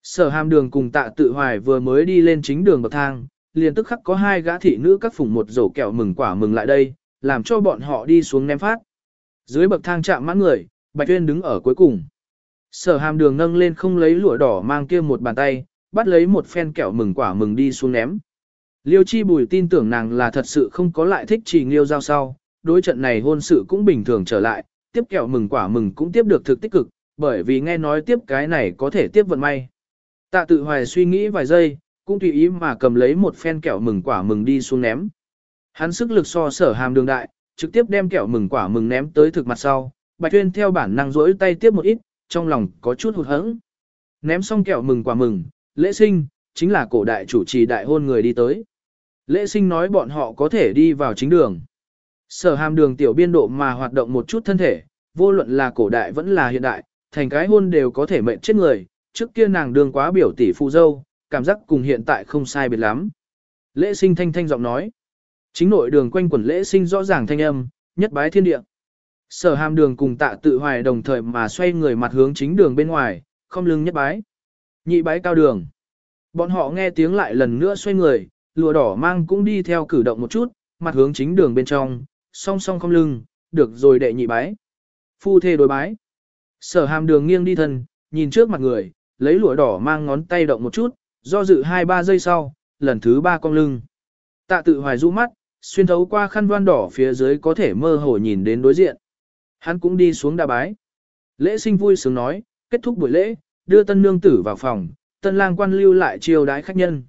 Sở hàm đường cùng tạ tự hoài vừa mới đi lên chính đường bậc thang, liền tức khắc có hai gã thị nữ các phùng một rổ kẹo mừng quả mừng lại đây, làm cho bọn họ đi xuống ném phát. Dưới bậc thang chạm mãn người, Bạch Tuyên đứng ở cuối cùng. Sở hàm đường nâng lên không lấy lụa đỏ mang kia một bàn tay, bắt lấy một phen kẹo mừng quả mừng đi xuống ném. Liêu chi bùi tin tưởng nàng là thật sự không có lại thích trì nghiêu giao sau, đối trận này hôn sự cũng bình thường trở lại, tiếp kẹo mừng quả mừng cũng tiếp được thực tích cực, bởi vì nghe nói tiếp cái này có thể tiếp vận may. Tạ tự hoài suy nghĩ vài giây, cũng tùy ý mà cầm lấy một phen kẹo mừng quả mừng đi xuống ném. Hắn sức lực so sở hàm đường đại, trực tiếp đem kẹo mừng quả mừng ném tới thực mặt sau, Bạch Tuyên theo bản năng rỗi tay tiếp một ít, trong lòng có chút hụt hẫng. Ném xong kẹo mừng quả mừng, lễ sinh, chính là cổ đại chủ trì đại hôn người đi tới. Lễ sinh nói bọn họ có thể đi vào chính đường. Sở hàm đường tiểu biên độ mà hoạt động một chút thân thể, vô luận là cổ đại vẫn là hiện đại, thành cái hôn đều có thể mệnh chết người, trước kia nàng đường quá biểu tỷ phụ dâu, cảm giác cùng hiện tại không sai biệt lắm. Lễ sinh thanh thanh giọng nói. Chính nội đường quanh quẩn lễ sinh rõ ràng thanh âm, nhất bái thiên địa. Sở hàm đường cùng tạ tự hoài đồng thời mà xoay người mặt hướng chính đường bên ngoài, không lưng nhất bái. Nhị bái cao đường. Bọn họ nghe tiếng lại lần nữa xoay người, lụa đỏ mang cũng đi theo cử động một chút, mặt hướng chính đường bên trong, song song không lưng, được rồi đệ nhị bái. Phu thê đối bái. Sở hàm đường nghiêng đi thân, nhìn trước mặt người, lấy lụa đỏ mang ngón tay động một chút, do dự hai ba giây sau, lần thứ ba cong lưng. Tạ tự hoài rũ mắt, xuyên thấu qua khăn đoan đỏ phía dưới có thể mơ hồ nhìn đến đối diện. Hắn cũng đi xuống đa bái. Lễ sinh vui sướng nói, kết thúc buổi lễ, đưa tân nương tử vào phòng, tân lang quan lưu lại chiêu đái khách nhân.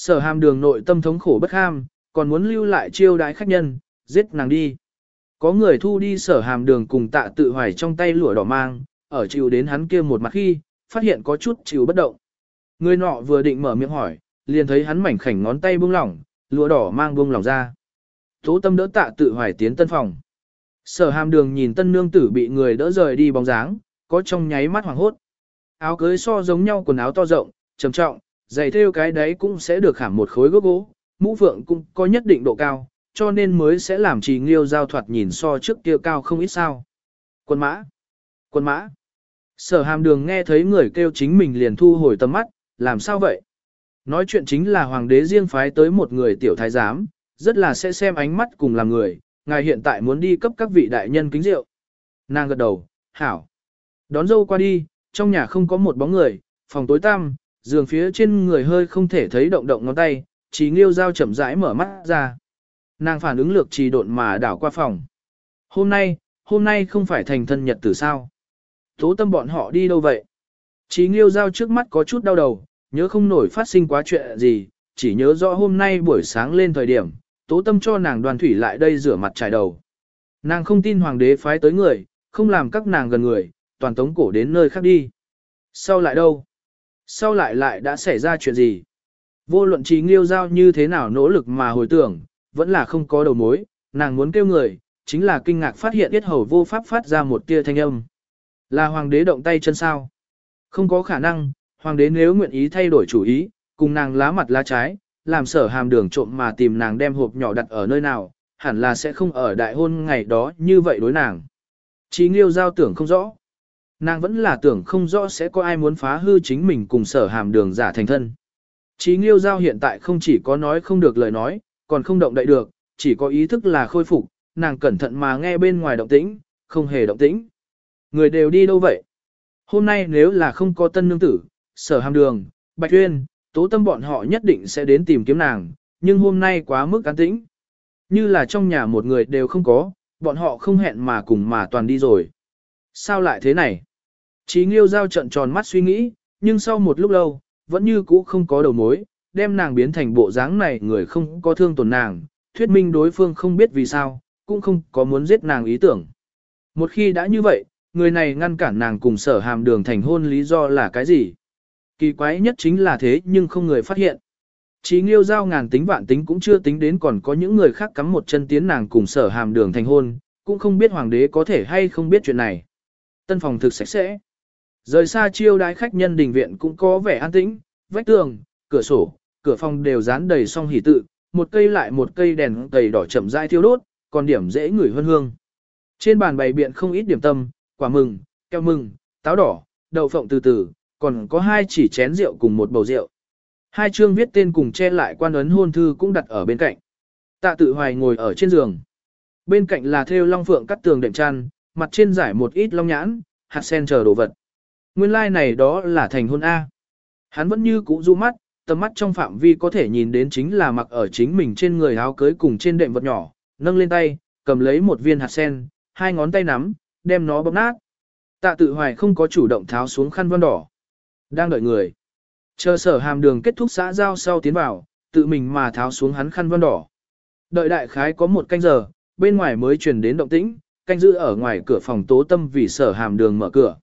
Sở hàm đường nội tâm thống khổ bất ham, còn muốn lưu lại chiêu đái khách nhân, giết nàng đi. Có người thu đi sở hàm đường cùng tạ tự hoài trong tay lụa đỏ mang, ở chịu đến hắn kia một mặt khi, phát hiện có chút chịu bất động. Người nọ vừa định mở miệng hỏi, liền thấy hắn mảnh khảnh ngón tay buông lỏng, lụa đỏ mang buông lỏng ra. Tố tâm đỡ tạ tự hoài tiến tân phòng. Sở hàm đường nhìn tân nương tử bị người đỡ rời đi bóng dáng, có trong nháy mắt hoảng hốt. Áo cưới so giống nhau quần áo to rộng, trầm trọng, giày thêu cái đấy cũng sẽ được khảm một khối gốc gỗ, mũ phượng cũng có nhất định độ cao, cho nên mới sẽ làm trì nghiêu giao thoạt nhìn so trước kia cao không ít sao. Quân mã! Quân mã! Sở hàm đường nghe thấy người kêu chính mình liền thu hồi tầm mắt, làm sao vậy? Nói chuyện chính là hoàng đế riêng phái tới một người tiểu thái giám, rất là sẽ xem ánh mắt cùng làm người, ngài hiện tại muốn đi cấp các vị đại nhân kính rượu. Nàng gật đầu, hảo. Đón dâu qua đi, trong nhà không có một bóng người, phòng tối tăm, giường phía trên người hơi không thể thấy động động ngón tay, chỉ nghiêu dao chậm rãi mở mắt ra. Nàng phản ứng lược trì độn mà đảo qua phòng. Hôm nay, hôm nay không phải thành thân nhật tử sao? Tố tâm bọn họ đi đâu vậy? Chỉ nghiêu giao trước mắt có chút đau đầu, nhớ không nổi phát sinh quá chuyện gì, chỉ nhớ rõ hôm nay buổi sáng lên thời điểm, tố tâm cho nàng đoàn thủy lại đây rửa mặt trải đầu. Nàng không tin hoàng đế phái tới người, không làm các nàng gần người, toàn tống cổ đến nơi khác đi. Sau lại đâu? Sau lại lại đã xảy ra chuyện gì? Vô luận trí nghiêu giao như thế nào nỗ lực mà hồi tưởng, vẫn là không có đầu mối, nàng muốn kêu người, chính là kinh ngạc phát hiện biết hầu vô pháp phát ra một tia thanh âm. Là hoàng đế động tay chân sao? Không có khả năng, hoàng đế nếu nguyện ý thay đổi chủ ý, cùng nàng lá mặt lá trái, làm sở hàm đường trộm mà tìm nàng đem hộp nhỏ đặt ở nơi nào, hẳn là sẽ không ở đại hôn ngày đó như vậy đối nàng. Chí nghiêu giao tưởng không rõ. Nàng vẫn là tưởng không rõ sẽ có ai muốn phá hư chính mình cùng sở hàm đường giả thành thân. Chí nghiêu giao hiện tại không chỉ có nói không được lời nói, còn không động đậy được, chỉ có ý thức là khôi phục, nàng cẩn thận mà nghe bên ngoài động tĩnh, không hề động tĩnh. Người đều đi đâu vậy? Hôm nay nếu là không có tân nương tử, sở hàm đường, bạch tuyên, tố tâm bọn họ nhất định sẽ đến tìm kiếm nàng, nhưng hôm nay quá mức an tĩnh. Như là trong nhà một người đều không có, bọn họ không hẹn mà cùng mà toàn đi rồi. Sao lại thế này? Chí nghiêu giao trận tròn mắt suy nghĩ, nhưng sau một lúc lâu, vẫn như cũ không có đầu mối, đem nàng biến thành bộ dáng này người không có thương tổn nàng, thuyết minh đối phương không biết vì sao, cũng không có muốn giết nàng ý tưởng. Một khi đã như vậy, người này ngăn cản nàng cùng sở hàm đường thành hôn lý do là cái gì? Kỳ quái nhất chính là thế nhưng không người phát hiện. Chí nghiêu giao ngàn tính vạn tính cũng chưa tính đến còn có những người khác cắm một chân tiến nàng cùng sở hàm đường thành hôn, cũng không biết hoàng đế có thể hay không biết chuyện này. Tân phòng thực sạch sẽ. Rời xa chiêu đái khách nhân đình viện cũng có vẻ an tĩnh, vách tường, cửa sổ, cửa phòng đều dán đầy song hỷ tự, một cây lại một cây đèn tẩy đỏ chậm rãi thiêu đốt, còn điểm dễ ngửi hơn hương. Trên bàn bày biện không ít điểm tâm, quả mừng, keo mừng, táo đỏ, đậu phộng từ từ, còn có hai chỉ chén rượu cùng một bầu rượu. Hai chương viết tên cùng che lại quan ấn hôn thư cũng đặt ở bên cạnh. Tạ tự hoài ngồi ở trên giường. Bên cạnh là thêu long phượng cắt tường đệm chăn, mặt trên giải một ít long nhãn, hạt sen chờ đồ vật. Nguyên lai like này đó là thành hôn A. Hắn vẫn như cũ du mắt, tầm mắt trong phạm vi có thể nhìn đến chính là mặc ở chính mình trên người áo cưới cùng trên đệm vật nhỏ, nâng lên tay, cầm lấy một viên hạt sen, hai ngón tay nắm, đem nó bóp nát. Tạ tự hoài không có chủ động tháo xuống khăn vân đỏ. Đang đợi người. Chờ sở hàm đường kết thúc xã giao sau tiến vào, tự mình mà tháo xuống hắn khăn vân đỏ. Đợi đại khái có một canh giờ, bên ngoài mới truyền đến động tĩnh, canh giữ ở ngoài cửa phòng tố tâm vì sở hàm đường mở cửa.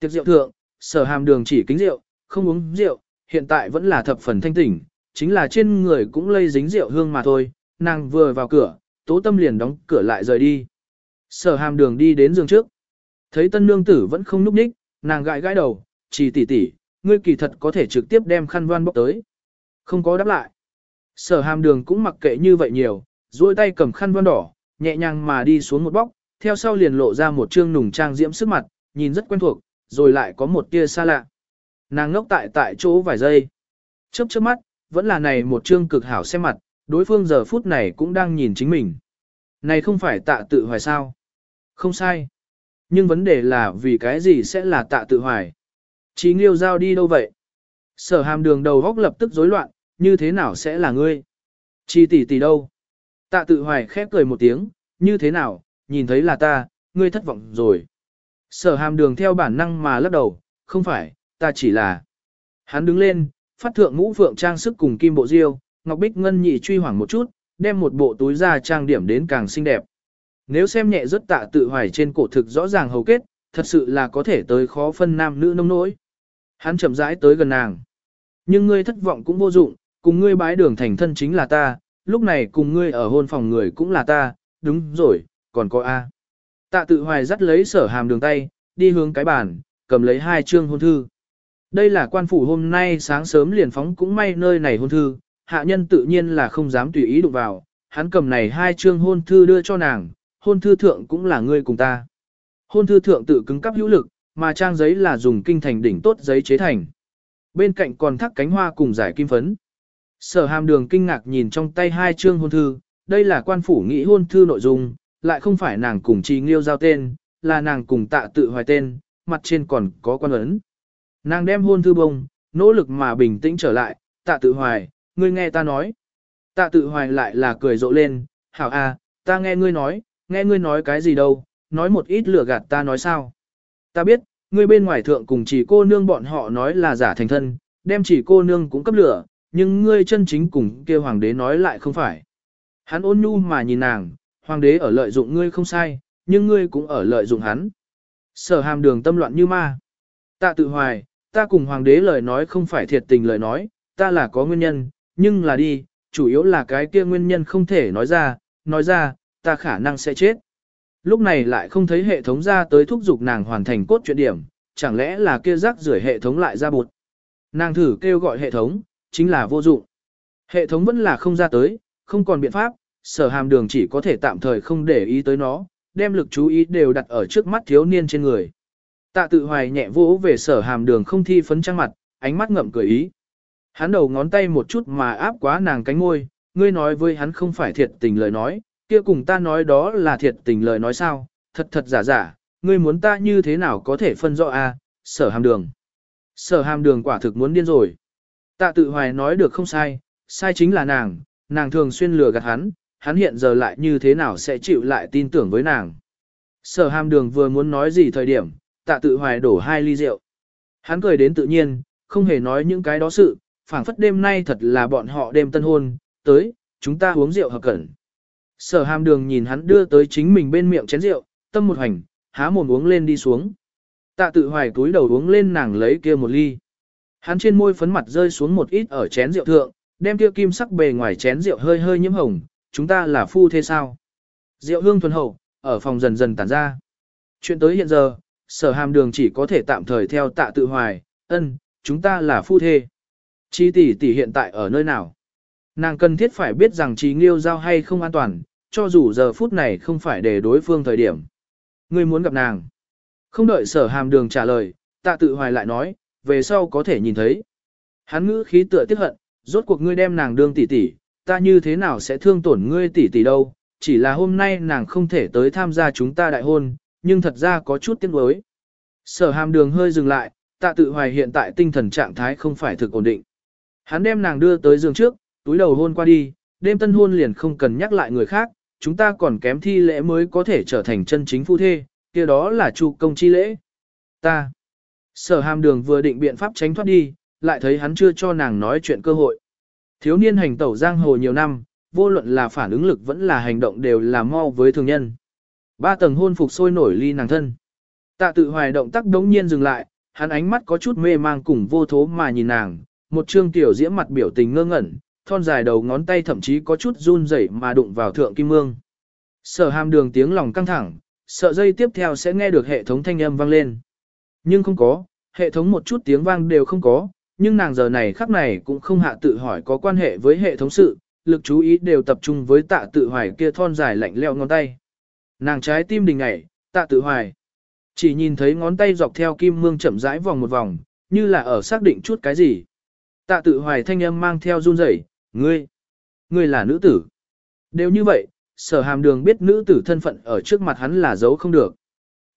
Tiệc rượu thượng, sở hàm đường chỉ kính rượu, không uống rượu, hiện tại vẫn là thập phần thanh tỉnh, chính là trên người cũng lây dính rượu hương mà thôi, nàng vừa vào cửa, tố tâm liền đóng cửa lại rời đi. Sở hàm đường đi đến giường trước. Thấy tân nương tử vẫn không núp ních, nàng gãi gãi đầu, chỉ tỉ tỉ, ngươi kỳ thật có thể trực tiếp đem khăn voan bóc tới. Không có đáp lại. Sở hàm đường cũng mặc kệ như vậy nhiều, duỗi tay cầm khăn voan đỏ, nhẹ nhàng mà đi xuống một bóc, theo sau liền lộ ra một trương nùng trang diễm sức mặt, nhìn rất quen thuộc, rồi lại có một tia xa lạ. Nàng ngốc tại tại chỗ vài giây. Chớp chớp mắt, vẫn là này một trương cực hảo xem mặt, đối phương giờ phút này cũng đang nhìn chính mình. Này không phải tạ tự hoài sao? Không sai. Nhưng vấn đề là vì cái gì sẽ là tạ tự hoài? Chí nghiêu giao đi đâu vậy? Sở hàm đường đầu góc lập tức rối loạn, như thế nào sẽ là ngươi? Chi tỷ tỷ đâu? Tạ tự hoài khép cười một tiếng, như thế nào, nhìn thấy là ta, ngươi thất vọng rồi. Sở hàm đường theo bản năng mà lắc đầu, không phải, ta chỉ là. Hắn đứng lên, phát thượng ngũ phượng trang sức cùng kim bộ diêu, ngọc bích ngân nhị truy hoảng một chút, đem một bộ túi da trang điểm đến càng xinh đẹp. Nếu xem nhẹ rất tạ tự hoài trên cổ thực rõ ràng hầu kết, thật sự là có thể tới khó phân nam nữ nông nỗi. Hắn chậm rãi tới gần nàng. Nhưng ngươi thất vọng cũng vô dụng, cùng ngươi bái đường thành thân chính là ta, lúc này cùng ngươi ở hôn phòng người cũng là ta, đúng rồi, còn có A. Tạ tự hoài dắt lấy sở hàm đường tay, đi hướng cái bàn, cầm lấy hai chương hôn thư. Đây là quan phủ hôm nay sáng sớm liền phóng cũng may nơi này hôn thư, hạ nhân tự nhiên là không dám tùy ý đụng vào, hắn cầm này hai chương hôn thư đưa cho nàng, hôn thư thượng cũng là ngươi cùng ta. Hôn thư thượng tự cứng cắp hữu lực, mà trang giấy là dùng kinh thành đỉnh tốt giấy chế thành. Bên cạnh còn thắt cánh hoa cùng giải kim phấn. Sở hàm đường kinh ngạc nhìn trong tay hai chương hôn thư, đây là quan phủ nghĩ hôn thư nội dung, lại không phải nàng cùng trì nghiêu giao tên, là nàng cùng tạ tự hoài tên, mặt trên còn có quan ấn. Nàng đem hôn thư bông, nỗ lực mà bình tĩnh trở lại, tạ tự hoài, ngươi nghe ta nói. Tạ tự hoài lại là cười rộ lên, hảo a, ta nghe ngươi nói, nghe ngươi nói cái gì đâu, nói một ít lừa gạt ta nói sao. Ta biết, ngươi bên ngoài thượng cùng chỉ cô nương bọn họ nói là giả thành thân, đem chỉ cô nương cũng cấp lửa, nhưng ngươi chân chính cùng kia hoàng đế nói lại không phải. Hắn ôn nhu mà nhìn nàng, hoàng đế ở lợi dụng ngươi không sai, nhưng ngươi cũng ở lợi dụng hắn. Sở hàm đường tâm loạn như ma. Tạ tự hoài, ta cùng hoàng đế lời nói không phải thiệt tình lời nói, ta là có nguyên nhân, nhưng là đi, chủ yếu là cái kia nguyên nhân không thể nói ra, nói ra, ta khả năng sẽ chết. Lúc này lại không thấy hệ thống ra tới thúc giục nàng hoàn thành cốt truyện điểm, chẳng lẽ là kia rác rưởi hệ thống lại ra bụt. Nàng thử kêu gọi hệ thống, chính là vô dụng. Hệ thống vẫn là không ra tới, không còn biện pháp, sở hàm đường chỉ có thể tạm thời không để ý tới nó, đem lực chú ý đều đặt ở trước mắt thiếu niên trên người. Tạ tự hoài nhẹ vỗ về sở hàm đường không thi phấn trang mặt, ánh mắt ngậm cười ý. Hắn đầu ngón tay một chút mà áp quá nàng cánh môi, ngươi nói với hắn không phải thiệt tình lời nói, kia cùng ta nói đó là thiệt tình lời nói sao, thật thật giả giả, ngươi muốn ta như thế nào có thể phân rõ a? sở hàm đường. Sở hàm đường quả thực muốn điên rồi. Tạ tự hoài nói được không sai, sai chính là nàng, nàng thường xuyên lừa gạt hắn, hắn hiện giờ lại như thế nào sẽ chịu lại tin tưởng với nàng. Sở hàm đường vừa muốn nói gì thời điểm, tạ tự hoài đổ hai ly rượu. Hắn cười đến tự nhiên, không hề nói những cái đó sự, phảng phất đêm nay thật là bọn họ đêm tân hôn, tới, chúng ta uống rượu hợp cẩn. Sở hàm đường nhìn hắn đưa tới chính mình bên miệng chén rượu, tâm một hành, há mồm uống lên đi xuống. Tạ tự hoài túi đầu uống lên nàng lấy kia một ly. Hắn trên môi phấn mặt rơi xuống một ít ở chén rượu thượng, đem kia kim sắc bề ngoài chén rượu hơi hơi nhiễm hồng, chúng ta là phu thế sao? Rượu hương thuần hậu, ở phòng dần dần tản ra. Chuyện tới hiện giờ, sở hàm đường chỉ có thể tạm thời theo tạ tự hoài, ân, chúng ta là phu thê. Chi tỷ tỷ hiện tại ở nơi nào? Nàng cần thiết phải biết rằng trí nghiêu giao hay không an toàn, cho dù giờ phút này không phải để đối phương thời điểm. Ngươi muốn gặp nàng. Không đợi sở hàm đường trả lời, tạ tự hoài lại nói, về sau có thể nhìn thấy. Hắn ngữ khí tựa tiếc hận, rốt cuộc ngươi đem nàng đương tỷ tỷ, ta như thế nào sẽ thương tổn ngươi tỷ tỷ đâu, chỉ là hôm nay nàng không thể tới tham gia chúng ta đại hôn, nhưng thật ra có chút tiếc nuối. Sở hàm đường hơi dừng lại, tạ tự hoài hiện tại tinh thần trạng thái không phải thực ổn định. Hắn đem nàng đưa tới giường trước, túi đầu hôn qua đi, đêm tân hôn liền không cần nhắc lại người khác, chúng ta còn kém thi lễ mới có thể trở thành chân chính phu thê, kia đó là chu công chi lễ. Ta. Sở hàm đường vừa định biện pháp tránh thoát đi, lại thấy hắn chưa cho nàng nói chuyện cơ hội. Thiếu niên hành tẩu giang hồ nhiều năm, vô luận là phản ứng lực vẫn là hành động đều là mau với thường nhân. Ba tầng hôn phục sôi nổi ly nàng thân. Tạ tự hoài động tác đống nhiên dừng lại, hắn ánh mắt có chút mê mang cùng vô thố mà nhìn nàng, một trương tiểu diễm mặt biểu tình ngơ ngẩn, thon dài đầu ngón tay thậm chí có chút run rẩy mà đụng vào thượng kim mương. Sở hàm đường tiếng lòng căng thẳng, sợ dây tiếp theo sẽ nghe được hệ thống thanh âm vang lên. Nhưng không có, hệ thống một chút tiếng vang đều không có, nhưng nàng giờ này khắc này cũng không hạ tự hỏi có quan hệ với hệ thống sự, lực chú ý đều tập trung với tạ tự hoài kia thon dài lạnh leo ngón tay. Nàng trái tim đình ngảy, tạ tự hoài. Chỉ nhìn thấy ngón tay dọc theo kim mương chậm rãi vòng một vòng, như là ở xác định chút cái gì. Tạ tự hoài thanh âm mang theo run rẩy, ngươi, ngươi là nữ tử. Đều như vậy, sở hàm đường biết nữ tử thân phận ở trước mặt hắn là giấu không được.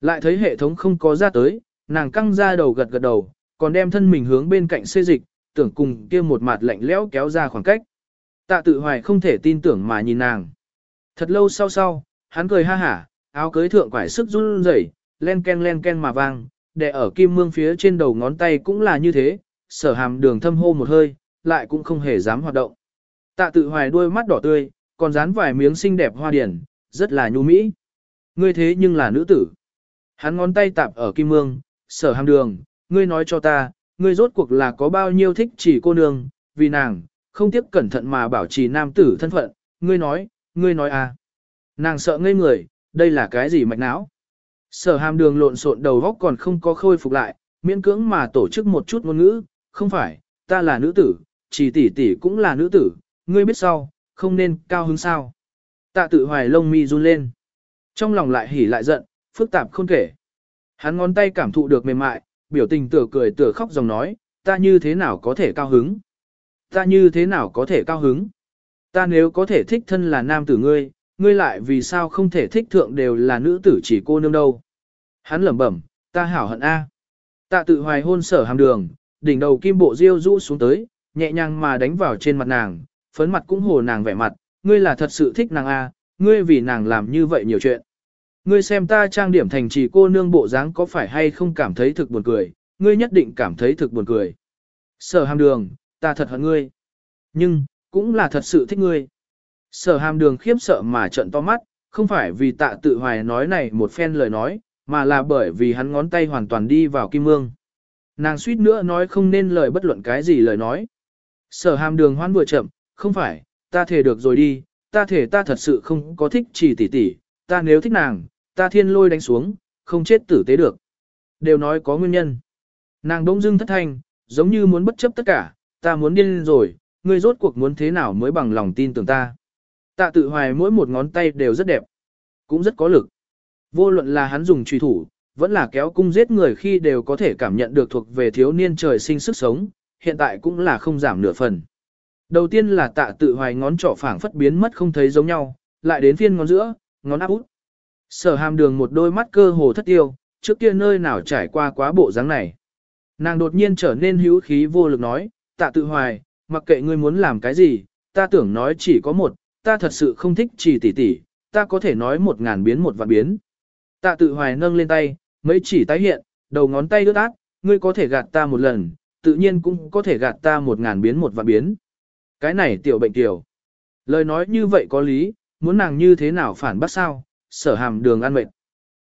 Lại thấy hệ thống không có ra tới, nàng căng ra đầu gật gật đầu, còn đem thân mình hướng bên cạnh xê dịch, tưởng cùng kia một mặt lạnh lẽo kéo ra khoảng cách. Tạ tự hoài không thể tin tưởng mà nhìn nàng. Thật lâu sau sau, hắn cười ha hả, áo cưới thượng quải sức run rẩy, len ken len ken mà vang, để ở kim mương phía trên đầu ngón tay cũng là như thế, sở hàm đường thâm hô một hơi, lại cũng không hề dám hoạt động. Tạ tự hoài đôi mắt đỏ tươi, còn dán vài miếng xinh đẹp hoa điển, rất là nhu mỹ. Ngươi thế nhưng là nữ tử. Hắn ngón tay tạp ở kim mương, sở hàm đường, ngươi nói cho ta, ngươi rốt cuộc là có bao nhiêu thích chỉ cô nương, vì nàng, không tiếc cẩn thận mà bảo trì nam tử thân phận, ngươi nói, ngươi nói à. Nàng sợ ngây người, đây là cái gì mạch não. Sở hàm đường lộn xộn đầu góc còn không có khôi phục lại, miễn cưỡng mà tổ chức một chút ngôn ngữ, không phải, ta là nữ tử, chỉ tỷ tỷ cũng là nữ tử, ngươi biết sao, không nên cao hứng sao. Tạ tự hoài lông mi run lên. Trong lòng lại hỉ lại giận, phức tạp không kể. Hắn ngón tay cảm thụ được mềm mại, biểu tình tựa cười tựa khóc dòng nói, ta như thế nào có thể cao hứng? Ta như thế nào có thể cao hứng? Ta nếu có thể thích thân là nam tử ngươi, ngươi lại vì sao không thể thích thượng đều là nữ tử chỉ cô nương đâu? Hắn lẩm bẩm, ta hảo hận a. Tạ tự hoài hôn sở hàm đường, đỉnh đầu kim bộ diêu rũ xuống tới, nhẹ nhàng mà đánh vào trên mặt nàng, phấn mặt cũng hồ nàng vẻ mặt, ngươi là thật sự thích nàng a, ngươi vì nàng làm như vậy nhiều chuyện. Ngươi xem ta trang điểm thành chỉ cô nương bộ dáng có phải hay không cảm thấy thực buồn cười, ngươi nhất định cảm thấy thực buồn cười. Sở hàm đường, ta thật hận ngươi. Nhưng, cũng là thật sự thích ngươi. Sở hàm đường khiếp sợ mà trận to mắt, không phải vì tạ tự hoài nói này một phen lời nói, mà là bởi vì hắn ngón tay hoàn toàn đi vào kim mương. Nàng suýt nữa nói không nên lời bất luận cái gì lời nói. Sở hàm đường hoan vừa chậm, không phải, ta thể được rồi đi, ta thể ta thật sự không có thích chỉ tỷ tỷ, ta nếu thích nàng, ta thiên lôi đánh xuống, không chết tử tế được. Đều nói có nguyên nhân. Nàng đông dưng thất thanh, giống như muốn bất chấp tất cả, ta muốn điên rồi, ngươi rốt cuộc muốn thế nào mới bằng lòng tin tưởng ta. Tạ tự hoài mỗi một ngón tay đều rất đẹp, cũng rất có lực. Vô luận là hắn dùng truy thủ, vẫn là kéo cung giết người khi đều có thể cảm nhận được thuộc về thiếu niên trời sinh sức sống, hiện tại cũng là không giảm nửa phần. Đầu tiên là tạ tự hoài ngón trỏ phảng phất biến mất không thấy giống nhau, lại đến phiên ngón giữa, ngón áp út. Sở hàm đường một đôi mắt cơ hồ thất tiêu, trước kia nơi nào trải qua quá bộ dáng này. Nàng đột nhiên trở nên hữu khí vô lực nói, tạ tự hoài, mặc kệ ngươi muốn làm cái gì, ta tưởng nói chỉ có một, ta thật sự không thích chỉ tỉ tỉ, ta có thể nói một ngàn biến một vạn biến. Tạ tự hoài nâng lên tay, mấy chỉ tái hiện, đầu ngón tay đứt ác, ngươi có thể gạt ta một lần, tự nhiên cũng có thể gạt ta một ngàn biến một vạn biến. Cái này tiểu bệnh tiểu. Lời nói như vậy có lý, muốn nàng như thế nào phản bác sao, sở hàm đường ăn mệt.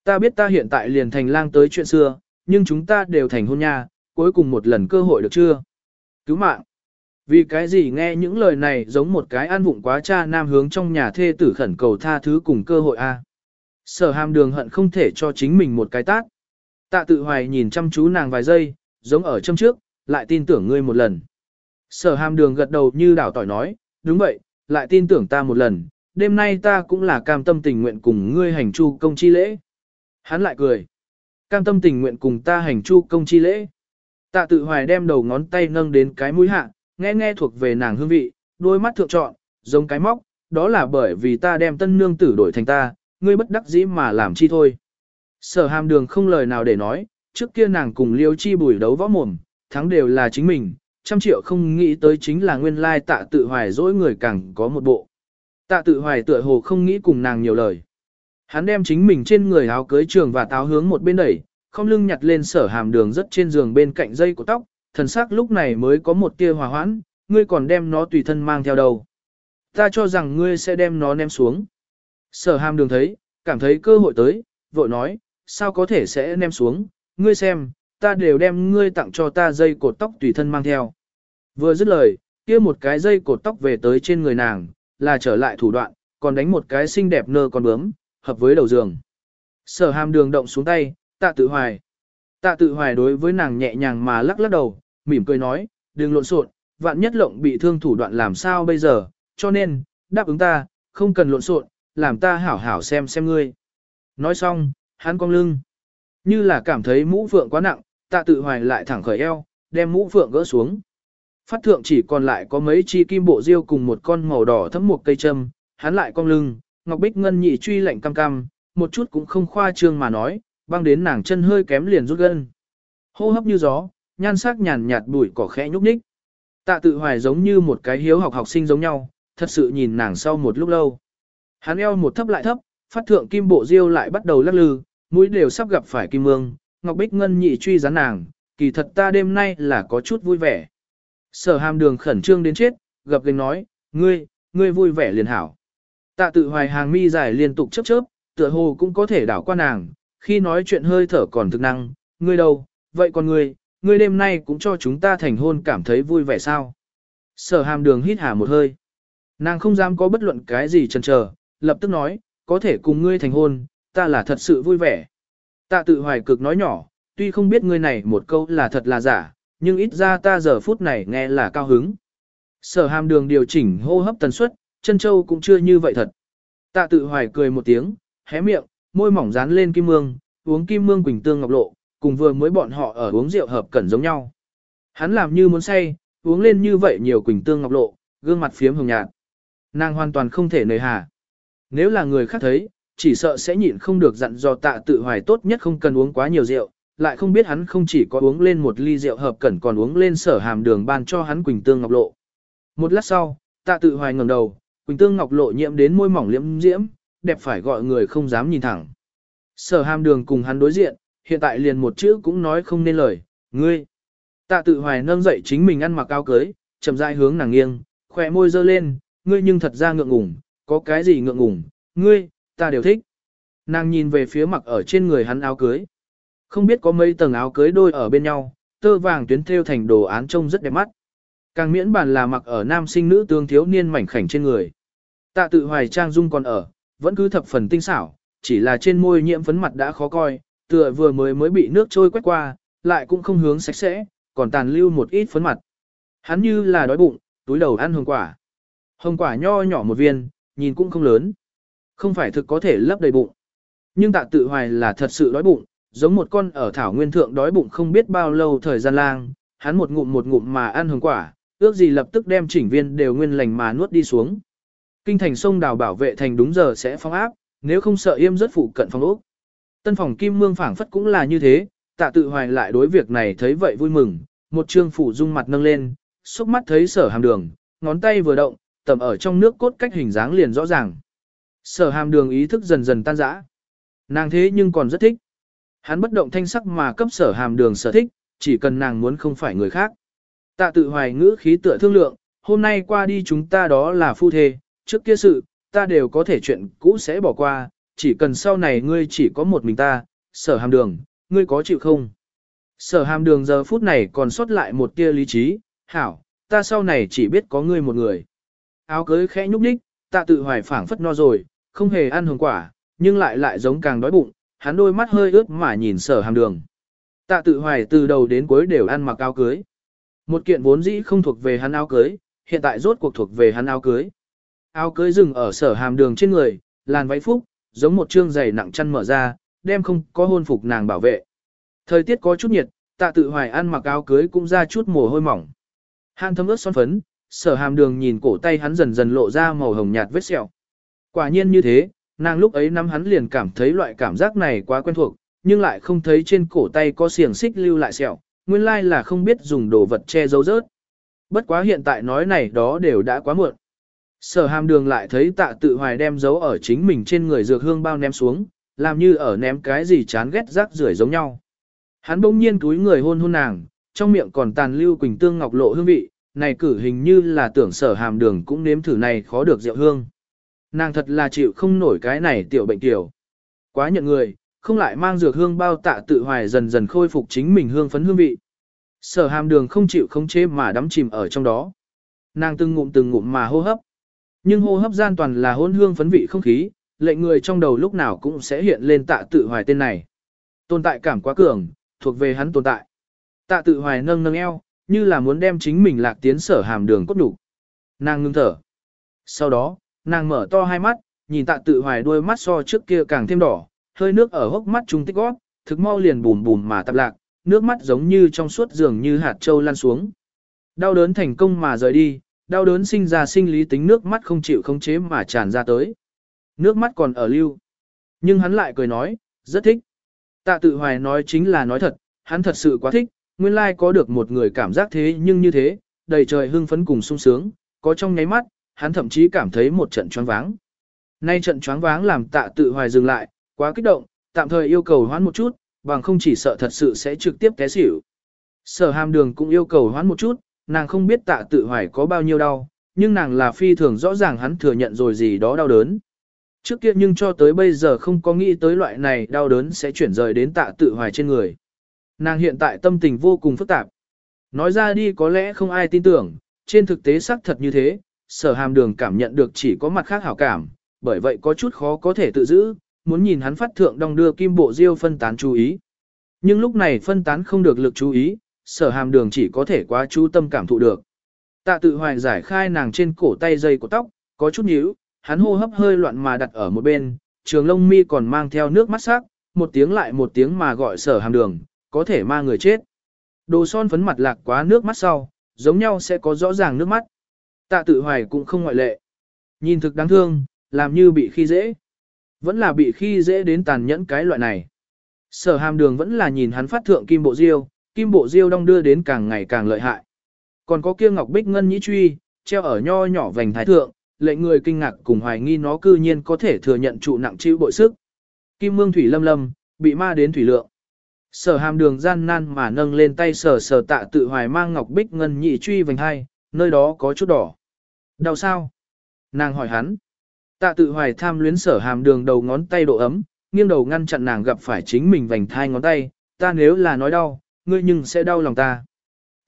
Ta biết ta hiện tại liền thành lang tới chuyện xưa, nhưng chúng ta đều thành hôn nha, cuối cùng một lần cơ hội được chưa? Cứu mạng. Vì cái gì nghe những lời này giống một cái an vụng quá cha nam hướng trong nhà thê tử khẩn cầu tha thứ cùng cơ hội a. Sở hàm đường hận không thể cho chính mình một cái tát. Tạ tự hoài nhìn chăm chú nàng vài giây, giống ở châm trước, lại tin tưởng ngươi một lần. Sở hàm đường gật đầu như đảo tỏi nói, đúng vậy, lại tin tưởng ta một lần, đêm nay ta cũng là cam tâm tình nguyện cùng ngươi hành chu công chi lễ. Hắn lại cười. Cam tâm tình nguyện cùng ta hành chu công chi lễ. Tạ tự hoài đem đầu ngón tay nâng đến cái mũi hạ, nghe nghe thuộc về nàng hương vị, đôi mắt thượng trọn, giống cái móc, đó là bởi vì ta đem tân nương tử đổi thành ta, ngươi bất đắc dĩ mà làm chi thôi. Sở hàm đường không lời nào để nói, trước kia nàng cùng liêu chi bùi đấu võ mồm, thắng đều là chính mình, trăm triệu không nghĩ tới chính là nguyên lai tạ tự hoài dỗi người càng có một bộ. Tạ tự hoài tựa hồ không nghĩ cùng nàng nhiều lời. Hắn đem chính mình trên người áo cưới trường và táo hướng một bên đẩy, không lưng nhặt lên sở hàm đường rất trên giường bên cạnh dây của tóc, thần sắc lúc này mới có một tia hòa hoãn, ngươi còn đem nó tùy thân mang theo đầu. Ta cho rằng ngươi sẽ đem nó ném xuống. Sở hàm đường thấy, cảm thấy cơ hội tới, vội nói, sao có thể sẽ ném xuống, ngươi xem, ta đều đem ngươi tặng cho ta dây cột tóc tùy thân mang theo. Vừa dứt lời, kia một cái dây cột tóc về tới trên người nàng, là trở lại thủ đoạn, còn đánh một cái xinh đẹp nơ con bướm, hợp với đầu giường. Sở hàm đường động xuống tay, tạ tự hoài. Tạ tự hoài đối với nàng nhẹ nhàng mà lắc lắc đầu, mỉm cười nói, đừng lộn xộn, vạn nhất lộng bị thương thủ đoạn làm sao bây giờ, cho nên, đáp ứng ta, không cần lộn xộn, làm ta hảo hảo xem xem ngươi. Nói xong, hắn cong lưng. Như là cảm thấy mũ phượng quá nặng, tạ tự hoài lại thẳng khởi eo, đem mũ phượng gỡ xuống. Phát thượng chỉ còn lại có mấy chi kim bộ diêu cùng một con màu đỏ thấm một cây châm, hắn lại cong lưng, ngọc bích ngân nhị truy lạnh cam cam, một chút cũng không khoa trương mà nói, băng đến nàng chân hơi kém liền rút gân. Hô hấp như gió, nhan sắc nhàn nhạt bụi cỏ khẽ nhúc nhích. Tạ tự hoài giống như một cái hiếu học học sinh giống nhau, thật sự nhìn nàng sau một lúc lâu. Hắn eo một thấp lại thấp, phát thượng kim bộ diêu lại bắt đầu lắc lư, mũi đều sắp gặp phải kim mương, Ngọc Bích Ngân nhị truy rắn nàng, kỳ thật ta đêm nay là có chút vui vẻ. Sở hàm đường khẩn trương đến chết, gặp gành nói, ngươi, ngươi vui vẻ liền hảo. Tạ tự hoài hàng mi dài liên tục chớp chớp, tựa hồ cũng có thể đảo qua nàng, khi nói chuyện hơi thở còn thực năng, ngươi đâu, vậy còn ngươi, ngươi đêm nay cũng cho chúng ta thành hôn cảm thấy vui vẻ sao. Sở hàm đường hít hà một hơi. Nàng không dám có bất luận cái gì chần chờ, lập tức nói, có thể cùng ngươi thành hôn, ta là thật sự vui vẻ. Tạ tự hoài cực nói nhỏ, tuy không biết ngươi này một câu là thật là giả, nhưng ít ra ta giờ phút này nghe là cao hứng. Sở hàm đường điều chỉnh hô hấp tần suất, chân châu cũng chưa như vậy thật. Tạ tự hoài cười một tiếng, hé miệng, môi mỏng dán lên kim mương, uống kim mương quỳnh tương ngọc lộ, cùng vừa mới bọn họ ở uống rượu hợp cẩn giống nhau. Hắn làm như muốn say, uống lên như vậy nhiều quỳnh tương ngọc lộ, gương mặt phiếm hồng nhạt. Nàng hoàn toàn không thể nời hà. Nếu là người khác thấy, chỉ sợ sẽ nhịn không được dặn dò tạ tự hoài tốt nhất không cần uống quá nhiều rượu, lại không biết hắn không chỉ có uống lên một ly rượu hợp cẩn còn uống lên sở hàm đường ban cho hắn quỳnh tương ngọc lộ. Một lát sau, tạ tự hoài ngẩng đầu, quỳnh tương ngọc lộ nhiễm đến môi mỏng liễm diễm, đẹp phải gọi người không dám nhìn thẳng. Sở hàm đường cùng hắn đối diện, hiện tại liền một chữ cũng nói không nên lời, ngươi. Tạ tự hoài nâng dậy chính mình ăn mặc áo cưới, chậm rãi hướng nàng nghiêng, khỏe môi dơ lên, ngươi nhưng thật ra ngượng ngùng, có cái gì ngượng ngùng, ngươi, ta đều thích. Nàng nhìn về phía mặc ở trên người hắn áo cưới. Không biết có mấy tầng áo cưới đôi ở bên nhau, tơ vàng tuyến thêu thành đồ án trông rất đẹp mắt. Càng miễn bàn là mặc ở nam sinh nữ tương thiếu niên mảnh khảnh trên người. Tạ tự hoài trang dung còn ở, vẫn cứ thập phần tinh xảo, chỉ là trên môi nhiễm phấn mặt đã khó coi, tựa vừa mới mới bị nước trôi quét qua, lại cũng không hướng sạch sẽ, còn tàn lưu một ít phấn mặt. Hắn như là đói bụng, túi đầu ăn hồng quả. Hồng quả nho nhỏ một viên, nhìn cũng không lớn. Không phải thực có thể lấp đầy bụng. Nhưng tạ tự hoài là thật sự đói bụng, giống một con ở thảo nguyên thượng đói bụng không biết bao lâu thời gian lang, hắn một ngụm một ngụm mà ăn hương quả, ước gì lập tức đem chỉnh viên đều nguyên lành mà nuốt đi xuống. Kinh thành sông đào bảo vệ thành đúng giờ sẽ phong áp, nếu không sợ yêm rất phụ cận phong ốc. Tân phòng kim mương phảng phất cũng là như thế, tạ tự hoài lại đối việc này thấy vậy vui mừng, một trương phủ dung mặt nâng lên, xúc mắt thấy sở hàm đường, ngón tay vừa động, tầm ở trong nước cốt cách hình dáng liền rõ ràng. Sở hàm đường ý thức dần dần tan rã. Nàng thế nhưng còn rất thích. Hắn bất động thanh sắc mà cấp sở hàm đường sở thích, chỉ cần nàng muốn không phải người khác. Tạ tự hoài ngữ khí tựa thương lượng, hôm nay qua đi chúng ta đó là phu thê, trước kia sự, ta đều có thể chuyện cũ sẽ bỏ qua, chỉ cần sau này ngươi chỉ có một mình ta, sở hàm đường, ngươi có chịu không? Sở hàm đường giờ phút này còn sót lại một tia lý trí, hảo, ta sau này chỉ biết có ngươi một người. Áo cưới khẽ nhúc nhích, tạ tự hoài phảng phất no rồi, không hề ăn hồng quả, nhưng lại lại giống càng đói bụng, hắn đôi mắt hơi ướt mà nhìn sở hàm đường. Tạ tự hoài từ đầu đến cuối đều ăn mặc áo cưới. Một kiện vốn dĩ không thuộc về hắn áo cưới, hiện tại rốt cuộc thuộc về hắn áo cưới. Áo cưới dừng ở sở hàm đường trên người, làn váy phúc, giống một trương giày nặng chăn mở ra, đem không có hôn phục nàng bảo vệ. Thời tiết có chút nhiệt, tạ tự hoài ăn mặc áo cưới cũng ra chút mồ hôi mỏng. Hàn thấm ướt son phấn, sở hàm đường nhìn cổ tay hắn dần dần lộ ra màu hồng nhạt vết sẹo. Quả nhiên như thế, nàng lúc ấy nắm hắn liền cảm thấy loại cảm giác này quá quen thuộc, nhưng lại không thấy trên cổ tay có xiềng xích lưu lại sẹo, nguyên lai là không biết dùng đồ vật che giấu rớt. Bất quá hiện tại nói này đó đều đã quá muộn. Sở hàm đường lại thấy tạ tự hoài đem dấu ở chính mình trên người dược hương bao ném xuống, làm như ở ném cái gì chán ghét rác rưởi giống nhau. Hắn bỗng nhiên túi người hôn hôn nàng, trong miệng còn tàn lưu quỳnh tương ngọc lộ hương vị, này cử hình như là tưởng sở hàm đường cũng nếm thử này khó được rượu hương. Nàng thật là chịu không nổi cái này tiểu bệnh tiểu. Quá nhận người, không lại mang dược hương bao tạ tự hoài dần dần khôi phục chính mình hương phấn hương vị. Sở hàm đường không chịu không chế mà đắm chìm ở trong đó. Nàng từng ngụm từng ngụm mà hô hấp. Nhưng hô hấp gian toàn là hôn hương phấn vị không khí, lệnh người trong đầu lúc nào cũng sẽ hiện lên tạ tự hoài tên này. Tồn tại cảm quá cường, thuộc về hắn tồn tại. Tạ tự hoài nâng nâng eo, như là muốn đem chính mình lạc tiến sở hàm đường cốt đủ. Nàng ngưng thở. Sau đó, nàng mở to hai mắt, nhìn tạ tự hoài đôi mắt so trước kia càng thêm đỏ, hơi nước ở hốc mắt trung tích gót, thực mau liền bùm bùm mà tập lạc, nước mắt giống như trong suốt giường như hạt châu lan xuống. Đau đớn thành công mà rời đi, đau đớn sinh ra sinh lý tính nước mắt không chịu khống chế mà tràn ra tới. Nước mắt còn ở lưu. Nhưng hắn lại cười nói, rất thích. Tạ tự hoài nói chính là nói thật, hắn thật sự quá thích, nguyên lai có được một người cảm giác thế nhưng như thế, đầy trời hưng phấn cùng sung sướng, có trong nháy mắt, hắn thậm chí cảm thấy một trận choáng váng. Nay trận choáng váng làm tạ tự hoài dừng lại, quá kích động, tạm thời yêu cầu hoãn một chút, bằng không chỉ sợ thật sự sẽ trực tiếp té xỉu. Sở hàm đường cũng yêu cầu hoãn một chút, nàng không biết tạ tự hoài có bao nhiêu đau, nhưng nàng là phi thường rõ ràng hắn thừa nhận rồi gì đó đau đớn. Trước kia nhưng cho tới bây giờ không có nghĩ tới loại này đau đớn sẽ chuyển rời đến tạ tự hoài trên người. Nàng hiện tại tâm tình vô cùng phức tạp. Nói ra đi có lẽ không ai tin tưởng, trên thực tế xác thật như thế, sở hàm đường cảm nhận được chỉ có mặt khác hảo cảm, bởi vậy có chút khó có thể tự giữ, muốn nhìn hắn phát thượng đong đưa kim bộ diêu phân tán chú ý. Nhưng lúc này phân tán không được lực chú ý, sở hàm đường chỉ có thể quá chú tâm cảm thụ được. Tạ tự hoài giải khai nàng trên cổ tay dây của tóc, có chút nhíu, hắn hô hấp hơi loạn mà đặt ở một bên, trường lông mi còn mang theo nước mắt sắc, một tiếng lại một tiếng mà gọi sở hàm đường, có thể ma người chết. Đồ son phấn mặt lạc quá nước mắt sau, giống nhau sẽ có rõ ràng nước mắt. Tạ tự hoài cũng không ngoại lệ. Nhìn thực đáng thương, làm như bị khi dễ. Vẫn là bị khi dễ đến tàn nhẫn cái loại này. Sở hàm đường vẫn là nhìn hắn phát thượng kim bộ diêu, kim bộ diêu đong đưa đến càng ngày càng lợi hại. Còn có kia ngọc bích ngân nhĩ truy, treo ở nho nhỏ vành thái thượng, lệnh người kinh ngạc cùng hoài nghi nó cư nhiên có thể thừa nhận trụ nặng chịu bội sức. Kim mương thủy lâm lâm, bị ma đến thủy lượng. Sở hàm đường gian nan mà nâng lên tay sở sở tạ tự hoài mang ngọc bích ngân nhị truy vành hai, nơi đó có chút đỏ. Đau sao? Nàng hỏi hắn. Tạ tự hoài tham luyến sở hàm đường đầu ngón tay độ ấm, nghiêng đầu ngăn chặn nàng gặp phải chính mình vành thai ngón tay, ta nếu là nói đau, ngươi nhưng sẽ đau lòng ta.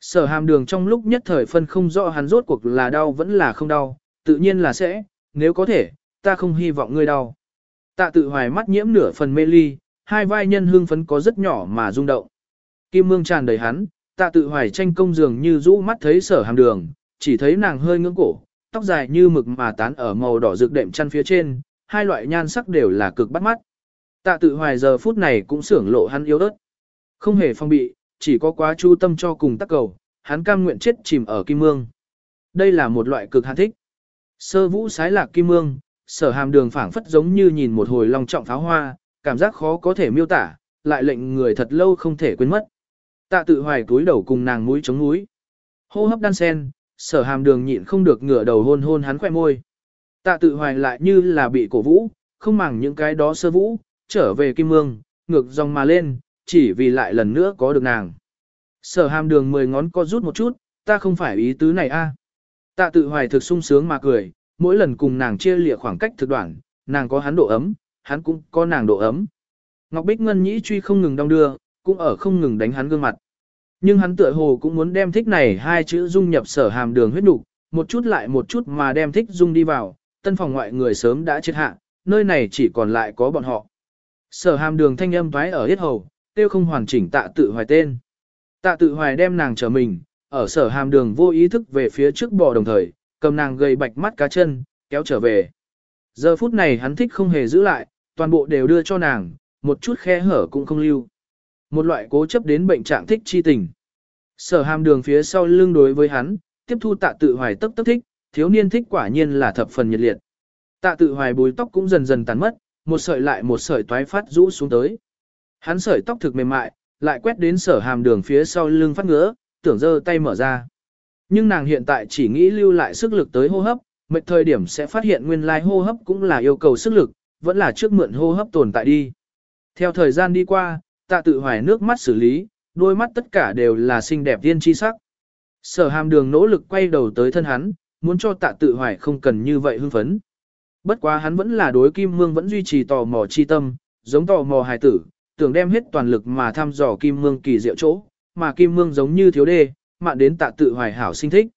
Sở hàm đường trong lúc nhất thời phân không rõ hắn rốt cuộc là đau vẫn là không đau, tự nhiên là sẽ, nếu có thể, ta không hy vọng ngươi đau. Tạ tự hoài mắt nhiễm nửa phần mê ly, hai vai nhân hương phấn có rất nhỏ mà rung động. Kim mương tràn đầy hắn, tạ tự hoài tranh công dường như rũ mắt thấy sở hàm đường, chỉ thấy nàng hơi ngưỡng cổ, tóc dài như mực mà tán ở màu đỏ rực đệm chăn phía trên, hai loại nhan sắc đều là cực bắt mắt. Tạ tự hoài giờ phút này cũng sưởng lộ hắn yếu ớt. Không hề phong bị, chỉ có quá chu tâm cho cùng tắc cầu, hắn cam nguyện chết chìm ở kim mương. Đây là một loại cực hạn thích. Sơ vũ sái lạc kim mương, sở hàm đường phảng phất giống như nhìn một hồi long trọng pháo hoa, cảm giác khó có thể miêu tả, lại lệnh người thật lâu không thể quên mất. Tạ tự hoài túi đầu cùng nàng mũi chống mũi. Hô hấp đan sen, sở hàm đường nhịn không được ngửa đầu hôn hôn hắn khoe môi. Tạ tự hoài lại như là bị cổ vũ, không màng những cái đó sơ vũ, trở về kim mương, ngược dòng mà lên, chỉ vì lại lần nữa có được nàng. Sở hàm đường mười ngón co rút một chút, ta không phải ý tứ này a. Tạ tự hoài thực sung sướng mà cười, mỗi lần cùng nàng chia lịa khoảng cách thực đoạn, nàng có hắn độ ấm, hắn cũng có nàng độ ấm. Ngọc Bích Ngân nhĩ truy không ngừng đong đưa, cũng ở không ngừng đánh hắn gương mặt. Nhưng hắn tựa hồ cũng muốn đem thích này hai chữ dung nhập sở hàm đường huyết nục, một chút lại một chút mà đem thích dung đi vào, tân phòng ngoại người sớm đã chết hạ, nơi này chỉ còn lại có bọn họ. Sở hàm đường thanh âm thoái ở hết hầu, tiêu không hoàn chỉnh tạ tự hoài tên. Tạ tự hoài đem nàng trở mình, ở sở hàm đường vô ý thức về phía trước bò đồng thời, cầm nàng gầy bạch mắt cá chân, kéo trở về. Giờ phút này hắn thích không hề giữ lại, toàn bộ đều đưa cho nàng, một chút khe hở cũng không lưu. Một loại cố chấp đến bệnh trạng thích chi tình. Sở hàm đường phía sau lưng đối với hắn, tiếp thu tạ tự hoài tức tức thích, thiếu niên thích quả nhiên là thập phần nhiệt liệt. Tạ tự hoài bùi tóc cũng dần dần tàn mất, một sợi lại một sợi toái phát rũ xuống tới. Hắn sợi tóc thực mềm mại, lại quét đến sở hàm đường phía sau lưng phát ngứa, tưởng giơ tay mở ra. Nhưng nàng hiện tại chỉ nghĩ lưu lại sức lực tới hô hấp, mệt thời điểm sẽ phát hiện nguyên lai hô hấp cũng là yêu cầu sức lực, vẫn là trước mượn hô hấp tồn tại đi. Theo thời gian đi qua, tạ tự hoài nước mắt xử lý, đôi mắt tất cả đều là xinh đẹp tiên chi sắc. Sở hàm đường nỗ lực quay đầu tới thân hắn, muốn cho tạ tự hoài không cần như vậy hưng phấn. Bất quá hắn vẫn là đối kim mương vẫn duy trì tò mò chi tâm, giống tò mò hài tử, tưởng đem hết toàn lực mà thăm dò kim mương kỳ diệu chỗ, mà kim mương giống như thiếu đê, mạn đến tạ tự hoài hảo sinh thích.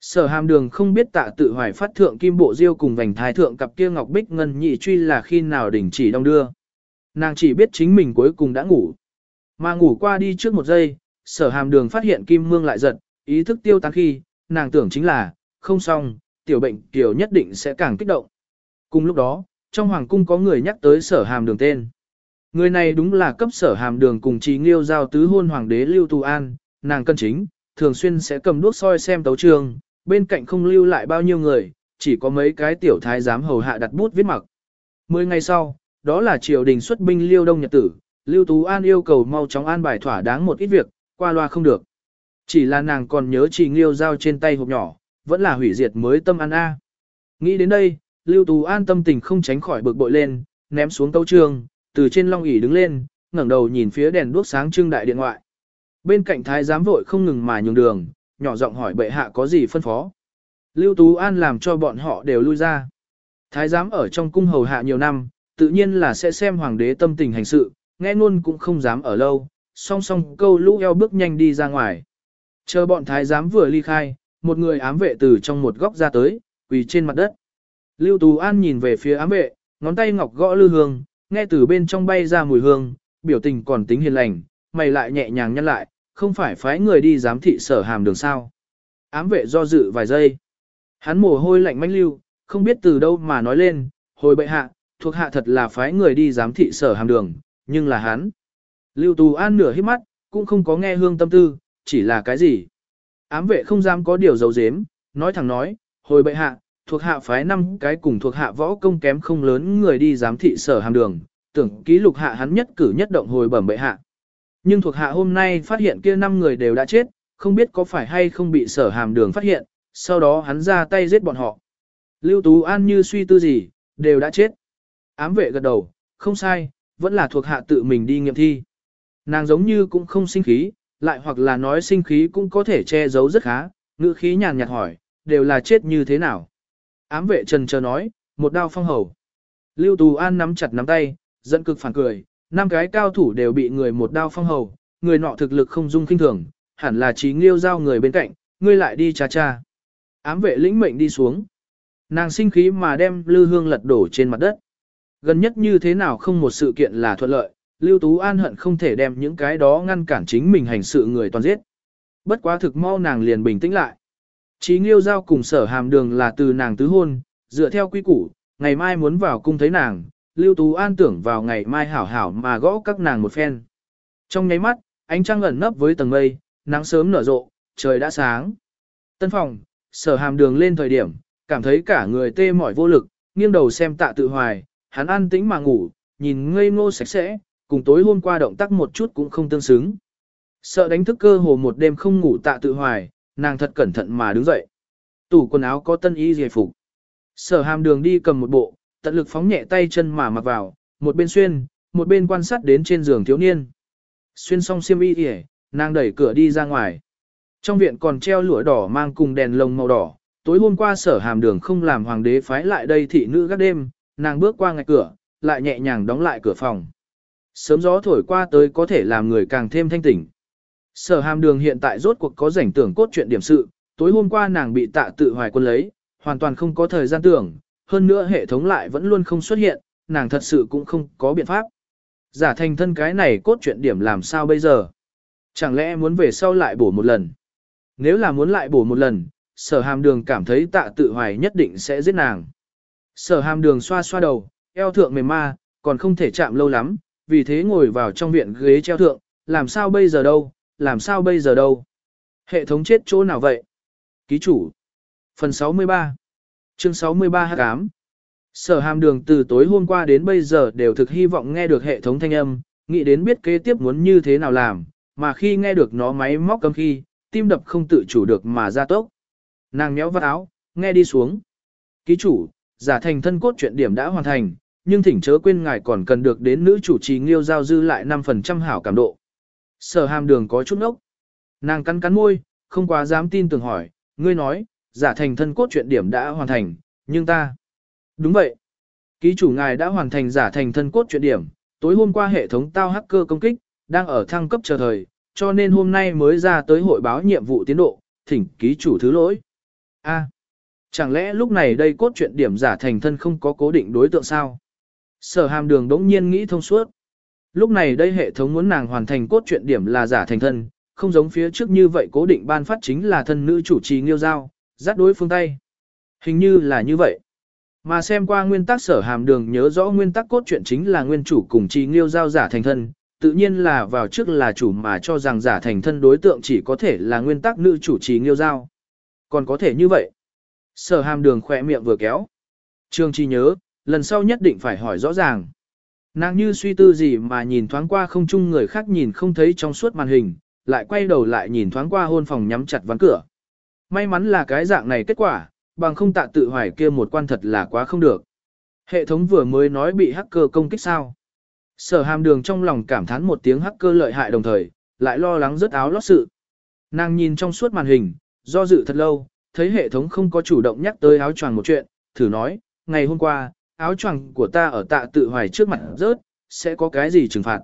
Sở hàm đường không biết tạ tự hoài phát thượng kim bộ diêu cùng vành thái thượng cặp kia ngọc bích ngân nhị truy là khi nào đỉnh chỉ đong đưa. Nàng chỉ biết chính mình cuối cùng đã ngủ. Mà ngủ qua đi trước một giây, sở hàm đường phát hiện kim mương lại giật, ý thức tiêu tan khi, nàng tưởng chính là, không xong, tiểu bệnh tiểu nhất định sẽ càng kích động. Cùng lúc đó, trong hoàng cung có người nhắc tới sở hàm đường tên. Người này đúng là cấp sở hàm đường cùng trí nghiêu giao tứ hôn hoàng đế Lưu Tu An, nàng cân chính, thường xuyên sẽ cầm đuốc soi xem tấu trường, bên cạnh không lưu lại bao nhiêu người, chỉ có mấy cái tiểu thái giám hầu hạ đặt bút viết mặc. Mười ngày sau, đó là triều đình xuất binh Liêu Đông Nhật Tử, Lưu Tú An yêu cầu mau chóng an bài thỏa đáng một ít việc, qua loa không được. Chỉ là nàng còn nhớ chỉ nghiêu dao trên tay hộp nhỏ, vẫn là hủy diệt mới tâm ăn a. Nghĩ đến đây, Lưu Tú An tâm tình không tránh khỏi bực bội lên, ném xuống tấu trường, từ trên long ỷ đứng lên, ngẩng đầu nhìn phía đèn đuốc sáng trưng đại điện ngoại. Bên cạnh thái giám vội không ngừng mà nhường đường, nhỏ giọng hỏi bệ hạ có gì phân phó. Lưu Tú An làm cho bọn họ đều lui ra. Thái giám ở trong cung hầu hạ nhiều năm, tự nhiên là sẽ xem hoàng đế tâm tình hành sự, nghe luôn cũng không dám ở lâu, song song câu lũ eo bước nhanh đi ra ngoài. Chờ bọn thái giám vừa ly khai, một người ám vệ từ trong một góc ra tới, quỳ trên mặt đất. Lưu Tú An nhìn về phía ám vệ, ngón tay ngọc gõ lư hương, nghe từ bên trong bay ra mùi hương, biểu tình còn tính hiền lành, mày lại nhẹ nhàng nhăn lại, không phải phái người đi giám thị sở hàm đường sao. Ám vệ do dự vài giây. Hắn mồ hôi lạnh manh lưu, không biết từ đâu mà nói lên, hồi bệ hạ, thuộc hạ thật là phái người đi giám thị sở hàm đường, nhưng là hắn. Lưu Tú An nửa hít mắt, cũng không có nghe hương tâm tư, chỉ là cái gì. Ám vệ không dám có điều giấu giếm, nói thẳng nói, hồi bệ hạ, thuộc hạ phái năm cái cùng thuộc hạ võ công kém không lớn người đi giám thị sở hàm đường, tưởng ký lục hạ hắn nhất cử nhất động hồi bẩm bệ hạ. Nhưng thuộc hạ hôm nay phát hiện kia năm người đều đã chết, không biết có phải hay không bị sở hàm đường phát hiện, sau đó hắn ra tay giết bọn họ. Lưu Tú An như suy tư gì, đều đã chết. Ám vệ gật đầu, không sai, vẫn là thuộc hạ tự mình đi nghiệm thi. Nàng giống như cũng không sinh khí, lại hoặc là nói sinh khí cũng có thể che giấu rất khá, ngữ khí nhàn nhạt hỏi, đều là chết như thế nào. Ám vệ trần chờ nói, một đao phong hầu. Lưu Tù An nắm chặt nắm tay, giận cực phản cười, năm cái cao thủ đều bị người một đao phong hầu, người nọ thực lực không dung kinh thường, hẳn là trí nghiêu giao người bên cạnh, ngươi lại đi cha cha. Ám vệ lĩnh mệnh đi xuống. Nàng sinh khí mà đem lư hương lật đổ trên mặt đất. Gần nhất như thế nào không một sự kiện là thuận lợi, Lưu Tú An hận không thể đem những cái đó ngăn cản chính mình hành sự người toàn giết. Bất quá thực mau nàng liền bình tĩnh lại. Chí Nghiêu Giao cùng sở hàm đường là từ nàng tứ hôn, dựa theo quy củ, ngày mai muốn vào cung thấy nàng, Lưu Tú An tưởng vào ngày mai hảo hảo mà gõ các nàng một phen. Trong nháy mắt, ánh trăng ẩn nấp với tầng mây, nắng sớm nở rộ, trời đã sáng. Tân phòng, sở hàm đường lên thời điểm, cảm thấy cả người tê mỏi vô lực, nghiêng đầu xem tạ tự hoài, hắn an tĩnh mà ngủ, nhìn ngây ngô sạch sẽ, cùng tối hôm qua động tác một chút cũng không tương xứng. Sợ đánh thức cơ hồ một đêm không ngủ tạ tự hoài, nàng thật cẩn thận mà đứng dậy. Tủ quần áo có tân y dề phục. Sở hàm đường đi cầm một bộ, tận lực phóng nhẹ tay chân mà mặc vào, một bên xuyên, một bên quan sát đến trên giường thiếu niên. Xuyên xong xiêm y dề, nàng đẩy cửa đi ra ngoài. Trong viện còn treo lụa đỏ mang cùng đèn lồng màu đỏ, tối hôm qua sở hàm đường không làm hoàng đế phái lại đây thị nữ gác đêm, nàng bước qua ngạch cửa, lại nhẹ nhàng đóng lại cửa phòng. Sớm gió thổi qua tới có thể làm người càng thêm thanh tỉnh. Sở hàm đường hiện tại rốt cuộc có rảnh tưởng cốt truyện điểm sự, tối hôm qua nàng bị tạ tự hoài quân lấy, hoàn toàn không có thời gian tưởng, hơn nữa hệ thống lại vẫn luôn không xuất hiện, nàng thật sự cũng không có biện pháp. Giả thành thân cái này cốt truyện điểm làm sao bây giờ? Chẳng lẽ muốn về sau lại bổ một lần? Nếu là muốn lại bổ một lần, sở hàm đường cảm thấy tạ tự hoài nhất định sẽ giết nàng. Sở hàm đường xoa xoa đầu, eo thượng mềm ma, còn không thể chạm lâu lắm, vì thế ngồi vào trong viện ghế treo thượng, làm sao bây giờ đâu, làm sao bây giờ đâu. Hệ thống chết chỗ nào vậy? Ký chủ. Phần 63. Chương 63 hát ám. Sở hàm đường từ tối hôm qua đến bây giờ đều thực hy vọng nghe được hệ thống thanh âm, nghĩ đến biết kế tiếp muốn như thế nào làm, mà khi nghe được nó máy móc cầm khi, tim đập không tự chủ được mà ra tốc. Nàng méo vắt áo, nghe đi xuống. Ký chủ, giả thành thân cốt chuyện điểm đã hoàn thành, nhưng thỉnh chớ quên ngài còn cần được đến nữ chủ trì nghiêu giao dư lại 5% hảo cảm độ. Sở hàm đường có chút nốc. Nàng cắn cắn môi, không quá dám tin tưởng hỏi, ngươi nói, giả thành thân cốt chuyện điểm đã hoàn thành, nhưng ta... Đúng vậy. Ký chủ ngài đã hoàn thành giả thành thân cốt chuyện điểm, tối hôm qua hệ thống tao hacker công kích, đang ở thăng cấp chờ thời, cho nên hôm nay mới ra tới hội báo nhiệm vụ tiến độ, thỉnh ký chủ thứ lỗi. A chẳng lẽ lúc này đây cốt truyện điểm giả thành thân không có cố định đối tượng sao? Sở hàm đường đống nhiên nghĩ thông suốt. Lúc này đây hệ thống muốn nàng hoàn thành cốt truyện điểm là giả thành thân, không giống phía trước như vậy cố định ban phát chính là thân nữ chủ trì nghiêu giao, dắt đối phương tay. Hình như là như vậy. Mà xem qua nguyên tắc sở hàm đường nhớ rõ nguyên tắc cốt truyện chính là nguyên chủ cùng trì nghiêu giao giả thành thân, tự nhiên là vào trước là chủ mà cho rằng giả thành thân đối tượng chỉ có thể là nguyên tắc nữ chủ trì nghiêu giao. Còn có thể như vậy. Sở hàm đường khỏe miệng vừa kéo. Trương chi nhớ, lần sau nhất định phải hỏi rõ ràng. Nàng như suy tư gì mà nhìn thoáng qua không chung người khác nhìn không thấy trong suốt màn hình, lại quay đầu lại nhìn thoáng qua hôn phòng nhắm chặt ván cửa. May mắn là cái dạng này kết quả, bằng không tạ tự hoài kia một quan thật là quá không được. Hệ thống vừa mới nói bị hacker công kích sao. Sở hàm đường trong lòng cảm thán một tiếng hacker lợi hại đồng thời, lại lo lắng rớt áo lót sự. Nàng nhìn trong suốt màn hình, do dự thật lâu, thấy hệ thống không có chủ động nhắc tới áo choàng một chuyện, thử nói, ngày hôm qua, áo choàng của ta ở tạ tự hoài trước mặt rớt, sẽ có cái gì trừng phạt.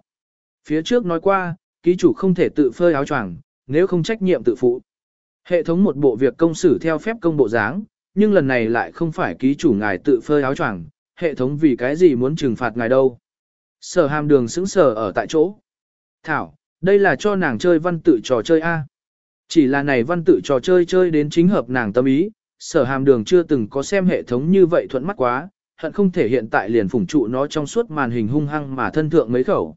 Phía trước nói qua, ký chủ không thể tự phơi áo choàng, nếu không trách nhiệm tự phụ. Hệ thống một bộ việc công xử theo phép công bộ dáng, nhưng lần này lại không phải ký chủ ngài tự phơi áo choàng, hệ thống vì cái gì muốn trừng phạt ngài đâu. Sở hàm đường sững sờ ở tại chỗ. Thảo, đây là cho nàng chơi văn tự trò chơi A. Chỉ là này văn tự trò chơi chơi đến chính hợp nàng tâm ý, sở hàm đường chưa từng có xem hệ thống như vậy thuận mắt quá, hận không thể hiện tại liền phủng trụ nó trong suốt màn hình hung hăng mà thân thượng mấy khẩu.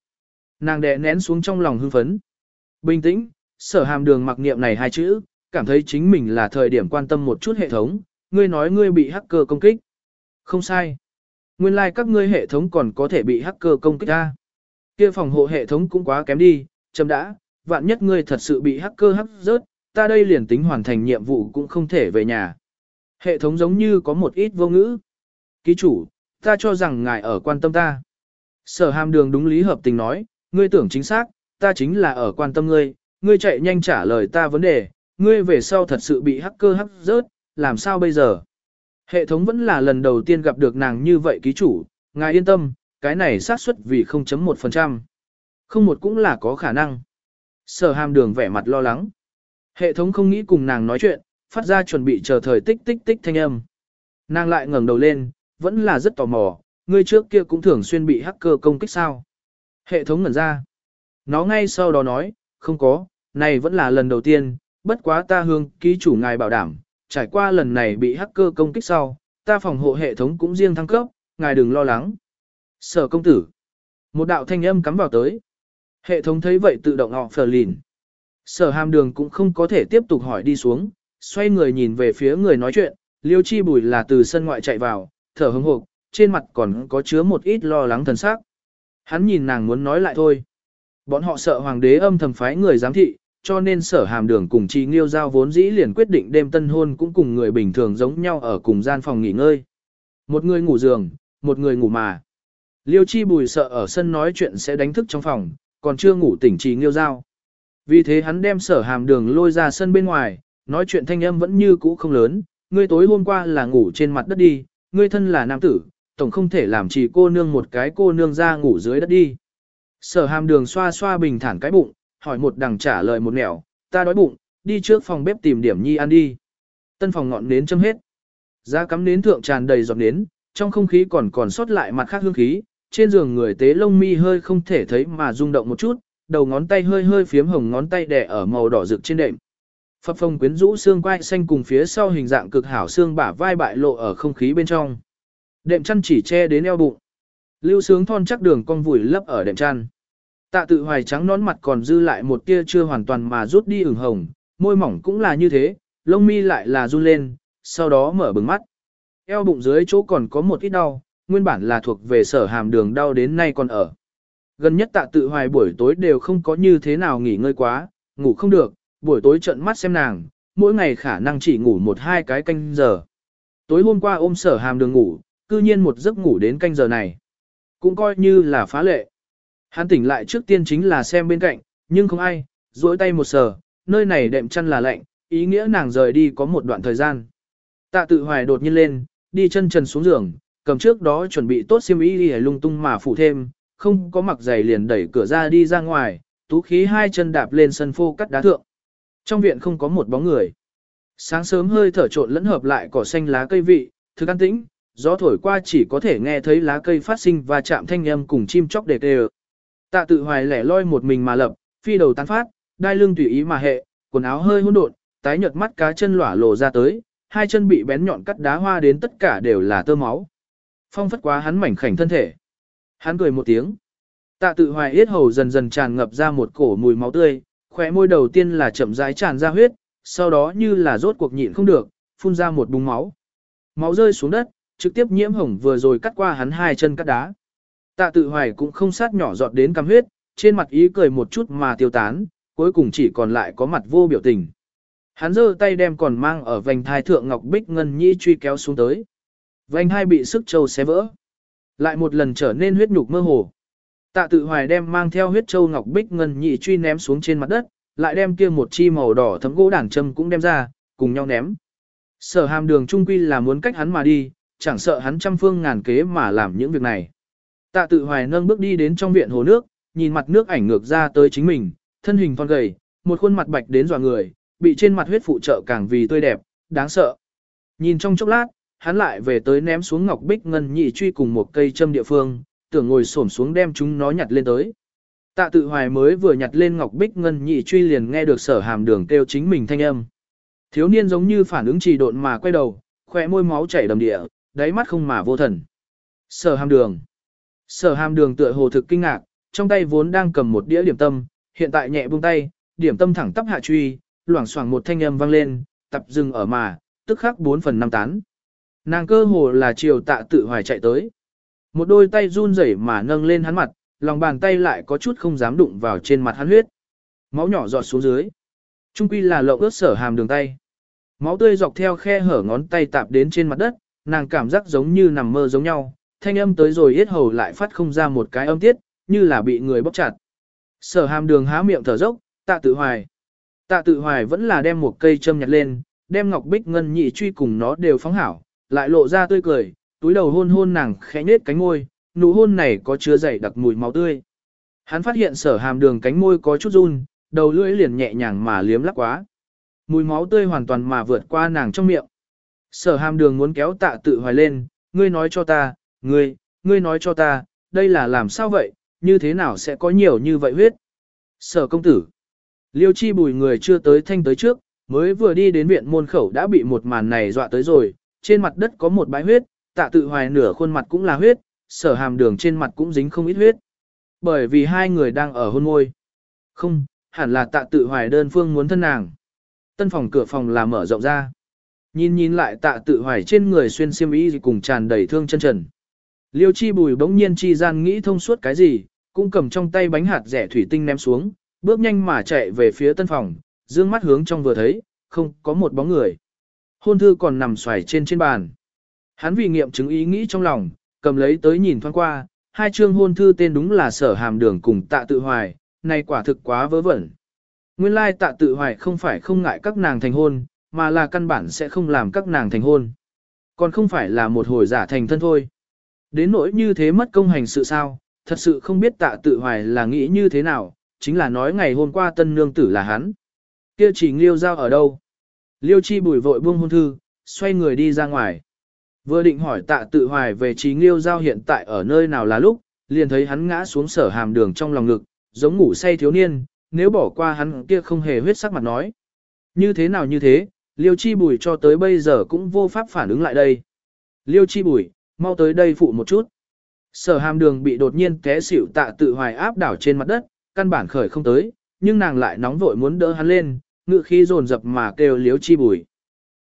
Nàng đè nén xuống trong lòng hưng phấn. Bình tĩnh, sở hàm đường mặc niệm này hai chữ, cảm thấy chính mình là thời điểm quan tâm một chút hệ thống, ngươi nói ngươi bị hacker công kích. Không sai. Nguyên lai like các ngươi hệ thống còn có thể bị hacker công kích ra. Kia phòng hộ hệ thống cũng quá kém đi, chấm đã, vạn nhất ngươi thật sự bị hacker hắc rớt, ta đây liền tính hoàn thành nhiệm vụ cũng không thể về nhà. Hệ thống giống như có một ít vô ngữ. Ký chủ, ta cho rằng ngài ở quan tâm ta. Sở hàm đường đúng lý hợp tình nói, ngươi tưởng chính xác, ta chính là ở quan tâm ngươi, ngươi chạy nhanh trả lời ta vấn đề, ngươi về sau thật sự bị hacker hắc rớt, làm sao bây giờ? Hệ thống vẫn là lần đầu tiên gặp được nàng như vậy ký chủ, ngài yên tâm, cái này xác suất vì 0.1%. Không một cũng là có khả năng. Sở hàm đường vẻ mặt lo lắng. Hệ thống không nghĩ cùng nàng nói chuyện, phát ra chuẩn bị chờ thời tích tích tích thanh âm. Nàng lại ngẩng đầu lên, vẫn là rất tò mò, ngươi trước kia cũng thường xuyên bị hacker công kích sao. Hệ thống ngẩn ra. Nó ngay sau đó nói, không có, này vẫn là lần đầu tiên, bất quá ta hương ký chủ ngài bảo đảm, trải qua lần này bị hacker công kích sau, ta phòng hộ hệ thống cũng riêng thăng cấp, ngài đừng lo lắng. Sở công tử. Một đạo thanh âm cắm vào tới. Hệ thống thấy vậy tự động họ phờ lìn. Sở hàm đường cũng không có thể tiếp tục hỏi đi xuống, xoay người nhìn về phía người nói chuyện, liêu chi bùi là từ sân ngoại chạy vào, thở hững hộp, trên mặt còn có chứa một ít lo lắng thần sắc. Hắn nhìn nàng muốn nói lại thôi. Bọn họ sợ hoàng đế âm thầm phái người giám thị, cho nên sở hàm đường cùng chi nghiêu giao vốn dĩ liền quyết định đêm tân hôn cũng cùng người bình thường giống nhau ở cùng gian phòng nghỉ ngơi. Một người ngủ giường, một người ngủ mà. Liêu chi bùi sợ ở sân nói chuyện sẽ đánh thức trong phòng, còn chưa ngủ tỉnh trì nghiêu giao. Vì thế hắn đem sở hàm đường lôi ra sân bên ngoài, nói chuyện thanh âm vẫn như cũ không lớn, ngươi tối hôm qua là ngủ trên mặt đất đi, ngươi thân là nam tử, tổng không thể làm chỉ cô nương một cái cô nương ra ngủ dưới đất đi. Sở hàm đường xoa xoa bình thản cái bụng, hỏi một đằng trả lời một nẻo, ta đói bụng, đi trước phòng bếp tìm điểm nhi ăn đi. Tân phòng ngọn nến châm hết. Giá cắm nến thượng tràn đầy giọt nến, trong không khí còn còn sót lại mặt khác hương khí, trên giường người tế lông mi hơi không thể thấy mà rung động một chút, đầu ngón tay hơi hơi phiếm hồng ngón tay đè ở màu đỏ rực trên đệm. Phập phồng quyến rũ xương quai xanh cùng phía sau hình dạng cực hảo xương bả vai bại lộ ở không khí bên trong. Đệm chăn chỉ che đến eo bụng. Lưu sướng thon chắc đường cong vùi lấp ở đệm chăn. Tạ tự hoài trắng nón mặt còn dư lại một tia chưa hoàn toàn mà rút đi ửng hồng, môi mỏng cũng là như thế, lông mi lại là run lên, sau đó mở bừng mắt. Eo bụng dưới chỗ còn có một ít đau, nguyên bản là thuộc về sở hàm đường đau đến nay còn ở. Gần nhất tạ tự hoài buổi tối đều không có như thế nào nghỉ ngơi quá, ngủ không được, buổi tối trận mắt xem nàng, mỗi ngày khả năng chỉ ngủ một hai cái canh giờ. Tối hôm qua ôm sở hàm đường ngủ, cư nhiên một giấc ngủ đến canh giờ này. Cũng coi như là phá lệ. Hắn tỉnh lại trước tiên chính là xem bên cạnh, nhưng không ai, duỗi tay một sờ, nơi này đệm chăn là lạnh, ý nghĩa nàng rời đi có một đoạn thời gian. Tạ tự hoài đột nhiên lên, đi chân trần xuống giường, cầm trước đó chuẩn bị tốt xiêm y đi lung tung mà phụ thêm, không có mặc giày liền đẩy cửa ra đi ra ngoài, tú khí hai chân đạp lên sân phô cắt đá thượng. Trong viện không có một bóng người. Sáng sớm hơi thở trộn lẫn hợp lại cỏ xanh lá cây vị, thực an tĩnh, gió thổi qua chỉ có thể nghe thấy lá cây phát sinh và chạm thanh âm cùng chim chóc đề tê Tạ tự hoài lẻ loi một mình mà lập, phi đầu tán phát, đai lưng tùy ý mà hệ, quần áo hơi hỗn độn, tái nhợt mắt cá chân lỏa lộ ra tới, hai chân bị bén nhọn cắt đá hoa đến tất cả đều là tơ máu. Phong phất quá hắn mảnh khảnh thân thể. Hắn cười một tiếng. Tạ tự hoài yết hầu dần dần tràn ngập ra một cổ mùi máu tươi, khỏe môi đầu tiên là chậm rãi tràn ra huyết, sau đó như là rốt cuộc nhịn không được, phun ra một búng máu. Máu rơi xuống đất, trực tiếp nhiễm hồng vừa rồi cắt qua hắn hai chân cắt đá. Tạ tự hoài cũng không sát nhỏ giọt đến cắm huyết, trên mặt ý cười một chút mà tiêu tán, cuối cùng chỉ còn lại có mặt vô biểu tình. Hắn giơ tay đem còn mang ở vành thai thượng ngọc bích ngân nhĩ truy kéo xuống tới. Vành hai bị sức châu xé vỡ. Lại một lần trở nên huyết nhục mơ hồ. Tạ tự hoài đem mang theo huyết châu ngọc bích ngân nhị truy ném xuống trên mặt đất, lại đem kia một chi màu đỏ thấm gỗ đàn châm cũng đem ra, cùng nhau ném. Sở hàm đường trung quy là muốn cách hắn mà đi, chẳng sợ hắn trăm phương ngàn kế mà làm những việc này. Tạ tự hoài nâng bước đi đến trong viện hồ nước, nhìn mặt nước ảnh ngược ra tới chính mình, thân hình thon gầy, một khuôn mặt bạch đến dọa người, bị trên mặt huyết phụ trợ càng vì tươi đẹp, đáng sợ. Nhìn trong chốc lát, hắn lại về tới ném xuống ngọc bích ngân nhị truy cùng một cây châm địa phương, tưởng ngồi xổm xuống đem chúng nó nhặt lên tới. Tạ tự hoài mới vừa nhặt lên ngọc bích ngân nhị truy liền nghe được sở hàm đường kêu chính mình thanh âm. Thiếu niên giống như phản ứng trì độn mà quay đầu, khỏe môi máu chảy đầm địa, đáy mắt không mà vô thần. Sở hàm đường. Sở hàm đường tựa hồ thực kinh ngạc, trong tay vốn đang cầm một đĩa điểm tâm, hiện tại nhẹ buông tay, điểm tâm thẳng tắp hạ truy, loảng xoảng một thanh âm vang lên, tập dừng ở mà, tức khắc 4 phần 5 tán. Nàng cơ hồ là chiều tạ tự hoài chạy tới. Một đôi tay run rẩy mà nâng lên hắn mặt, lòng bàn tay lại có chút không dám đụng vào trên mặt hắn huyết. Máu nhỏ giọt xuống dưới. Trung quy là lộng ướt sở hàm đường tay. Máu tươi dọc theo khe hở ngón tay tạp đến trên mặt đất, nàng cảm giác giống như nằm mơ giống nhau, thanh âm tới rồi yết hầu lại phát không ra một cái âm tiết, như là bị người bóc chặt. Sở hàm đường há miệng thở dốc, tạ tự hoài. Tạ tự hoài vẫn là đem một cây châm nhặt lên, đem ngọc bích ngân nhị truy cùng nó đều phóng hảo, lại lộ ra tươi cười, túi đầu hôn hôn nàng khẽ nết cánh môi, nụ hôn này có chứa dày đặc mùi máu tươi. Hắn phát hiện sở hàm đường cánh môi có chút run, đầu lưỡi liền nhẹ nhàng mà liếm lắc quá. Mùi máu tươi hoàn toàn mà vượt qua nàng trong miệng. Sở hàm đường muốn kéo tạ tự hoài lên, ngươi nói cho ta, ngươi, ngươi nói cho ta, đây là làm sao vậy, như thế nào sẽ có nhiều như vậy huyết. Sở công tử. Liêu chi bùi người chưa tới thanh tới trước, mới vừa đi đến viện môn khẩu đã bị một màn này dọa tới rồi, trên mặt đất có một bãi huyết, tạ tự hoài nửa khuôn mặt cũng là huyết, sở hàm đường trên mặt cũng dính không ít huyết. Bởi vì hai người đang ở hôn môi. Không, hẳn là tạ tự hoài đơn phương muốn thân nàng. Tân phòng cửa phòng là mở rộng ra. Nhìn nhìn lại tạ tự hoài trên người xuyên xiêm y cùng tràn đầy thương chân trần. Liêu chi bùi bỗng nhiên chi gian nghĩ thông suốt cái gì, cũng cầm trong tay bánh hạt rẻ thủy tinh ném xuống, bước nhanh mà chạy về phía tân phòng, dương mắt hướng trong vừa thấy, không có một bóng người. Hôn thư còn nằm xoài trên trên bàn. Hắn vì nghiệm chứng ý nghĩ trong lòng, cầm lấy tới nhìn thoáng qua, hai chương hôn thư tên đúng là sở hàm đường cùng tạ tự hoài, này quả thực quá vớ vẩn. Nguyên lai tạ tự hoài không phải không ngại các nàng thành hôn, mà là căn bản sẽ không làm các nàng thành hôn. Còn không phải là một hồi giả thành thân thôi. Đến nỗi như thế mất công hành sự sao, thật sự không biết tạ tự hoài là nghĩ như thế nào, chính là nói ngày hôm qua tân nương tử là hắn. Kia chỉ liêu giao ở đâu? Liêu chi bùi vội buông hôn thư, xoay người đi ra ngoài. Vừa định hỏi tạ tự hoài về trí nghiêu giao hiện tại ở nơi nào là lúc, liền thấy hắn ngã xuống sở hàm đường trong lòng ngực, giống ngủ say thiếu niên, nếu bỏ qua hắn kia không hề huyết sắc mặt nói. Như thế nào như thế, liêu chi bùi cho tới bây giờ cũng vô pháp phản ứng lại đây. Liêu chi bùi, mau tới đây phụ một chút. Sở hàm đường bị đột nhiên té xỉu tạ tự hoài áp đảo trên mặt đất, căn bản khởi không tới, nhưng nàng lại nóng vội muốn đỡ hắn lên, ngự khí dồn dập mà kêu liếu chi bùi.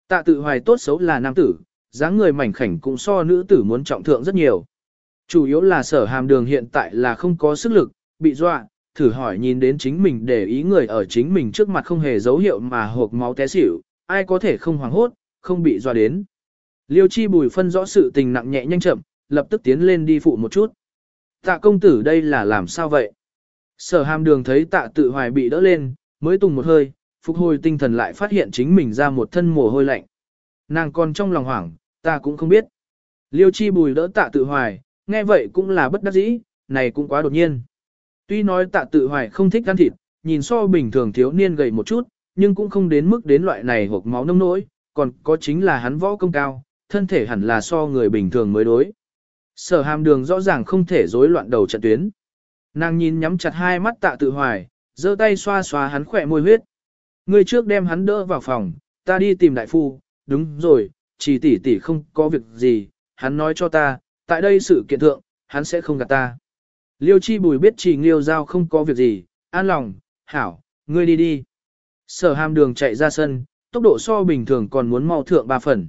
Tạ tự hoài tốt xấu là nam tử, dáng người mảnh khảnh cũng so nữ tử muốn trọng thượng rất nhiều. Chủ yếu là sở hàm đường hiện tại là không có sức lực, bị dọa, thử hỏi nhìn đến chính mình để ý người ở chính mình trước mặt không hề dấu hiệu mà hộp máu té xỉu, ai có thể không hoảng hốt, không bị dọa đến. Liêu chi bùi phân rõ sự tình nặng nhẹ nhanh chậm, lập tức tiến lên đi phụ một chút. Tạ công tử đây là làm sao vậy? Sở hàm đường thấy tạ tự hoài bị đỡ lên, mới tùng một hơi, phục hồi tinh thần lại phát hiện chính mình ra một thân mồ hôi lạnh. Nàng còn trong lòng hoảng, ta cũng không biết. Liêu chi bùi đỡ tạ tự hoài, nghe vậy cũng là bất đắc dĩ, này cũng quá đột nhiên. Tuy nói tạ tự hoài không thích ăn thịt, nhìn so bình thường thiếu niên gầy một chút, nhưng cũng không đến mức đến loại này hộp máu nông nỗi, còn có chính là hắn võ công cao, thân thể hẳn là so người bình thường mới đối. Sở hàm đường rõ ràng không thể rối loạn đầu trận tuyến. Nàng nhìn nhắm chặt hai mắt tạ tự hoài, giơ tay xoa xoa hắn khỏe môi huyết. Ngươi trước đem hắn đỡ vào phòng, ta đi tìm đại phu, đúng rồi, chỉ tỷ tỷ không có việc gì, hắn nói cho ta, tại đây sự kiện thượng, hắn sẽ không gạt ta. Liêu chi bùi biết chỉ nghiêu giao không có việc gì, an lòng, hảo, ngươi đi đi. Sở hàm đường chạy ra sân, tốc độ so bình thường còn muốn mau thượng ba phần.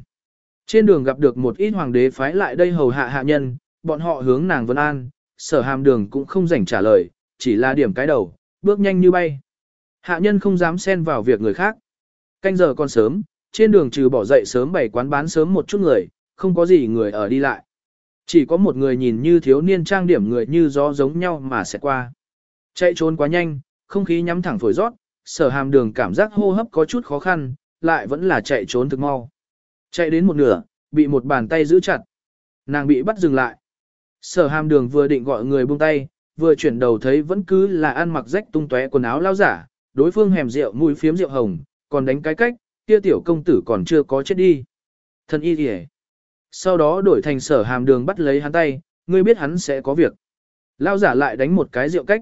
Trên đường gặp được một ít hoàng đế phái lại đây hầu hạ hạ nhân, bọn họ hướng nàng vân an, sở hàm đường cũng không rảnh trả lời, chỉ là điểm cái đầu, bước nhanh như bay. Hạ nhân không dám xen vào việc người khác. Canh giờ còn sớm, trên đường trừ bỏ dậy sớm bày quán bán sớm một chút người, không có gì người ở đi lại. Chỉ có một người nhìn như thiếu niên trang điểm người như gió giống nhau mà sẽ qua. Chạy trốn quá nhanh, không khí nhắm thẳng phổi rót, sở hàm đường cảm giác hô hấp có chút khó khăn, lại vẫn là chạy trốn thực mau. Chạy đến một nửa, bị một bàn tay giữ chặt. Nàng bị bắt dừng lại. Sở hàm đường vừa định gọi người buông tay, vừa chuyển đầu thấy vẫn cứ là ăn mặc rách tung tóe quần áo lao giả, đối phương hèm rượu mùi phiếm rượu hồng, còn đánh cái cách, kia tiểu công tử còn chưa có chết đi. Thần y kìa. Sau đó đổi thành sở hàm đường bắt lấy hắn tay, ngươi biết hắn sẽ có việc. Lao giả lại đánh một cái rượu cách.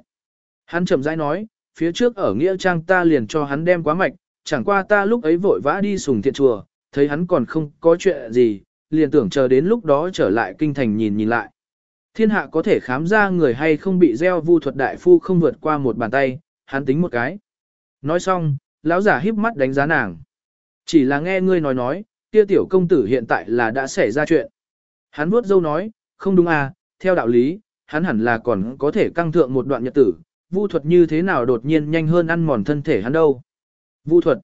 Hắn chậm rãi nói, phía trước ở Nghĩa Trang ta liền cho hắn đem quá mạch, chẳng qua ta lúc ấy vội vã đi sùng thiện chùa, thấy hắn còn không có chuyện gì, liền tưởng chờ đến lúc đó trở lại kinh thành nhìn nhìn lại. Thiên hạ có thể khám ra người hay không bị gieo vu thuật đại phu không vượt qua một bàn tay, hắn tính một cái. Nói xong, lão giả híp mắt đánh giá nàng. Chỉ là nghe ngươi nói nói, kia tiểu công tử hiện tại là đã xảy ra chuyện. Hắn vuốt dâu nói, không đúng à, theo đạo lý, hắn hẳn là còn có thể căng thượng một đoạn nhật tử, vu thuật như thế nào đột nhiên nhanh hơn ăn mòn thân thể hắn đâu. Vu thuật.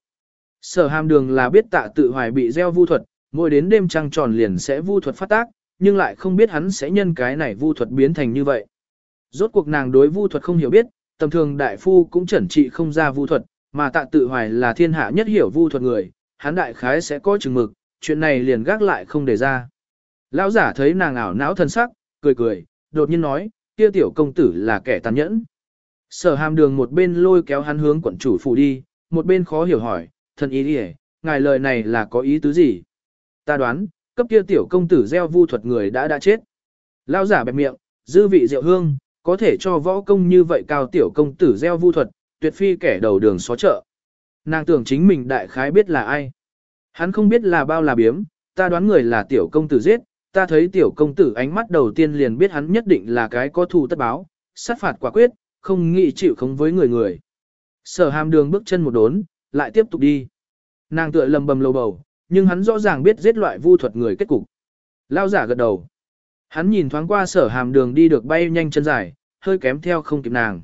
Sở hàm đường là biết tạ tự hoài bị gieo vu thuật, mỗi đến đêm trăng tròn liền sẽ vu thuật phát tác, nhưng lại không biết hắn sẽ nhân cái này vu thuật biến thành như vậy. Rốt cuộc nàng đối vu thuật không hiểu biết, tầm thường đại phu cũng chẩn trị không ra vu thuật, mà tạ tự hoài là thiên hạ nhất hiểu vu thuật người, hắn đại khái sẽ có chừng mực, chuyện này liền gác lại không để ra. Lão giả thấy nàng ảo não thân sắc, cười cười, đột nhiên nói, kia tiểu công tử là kẻ tàn nhẫn. Sở hàm đường một bên lôi kéo hắn hướng quận chủ phủ đi, một bên khó hiểu hỏi, thần ý đi ngài lời này là có ý tứ gì? Ta đoán, cấp kia tiểu công tử gieo vu thuật người đã đã chết. lão giả bẹp miệng, dư vị rượu hương, có thể cho võ công như vậy cao tiểu công tử gieo vu thuật, tuyệt phi kẻ đầu đường xó chợ. Nàng tưởng chính mình đại khái biết là ai. Hắn không biết là bao là biếm, ta đoán người là tiểu công tử giết, ta thấy tiểu công tử ánh mắt đầu tiên liền biết hắn nhất định là cái có thù tất báo, sát phạt quả quyết, không nghĩ chịu không với người người. Sở hàm đường bước chân một đốn, lại tiếp tục đi. Nàng tựa lầm bầm lầu bầu, nhưng hắn rõ ràng biết giết loại vu thuật người kết cục. Lao giả gật đầu. Hắn nhìn thoáng qua sở hàm đường đi được bay nhanh chân dài, hơi kém theo không kịp nàng.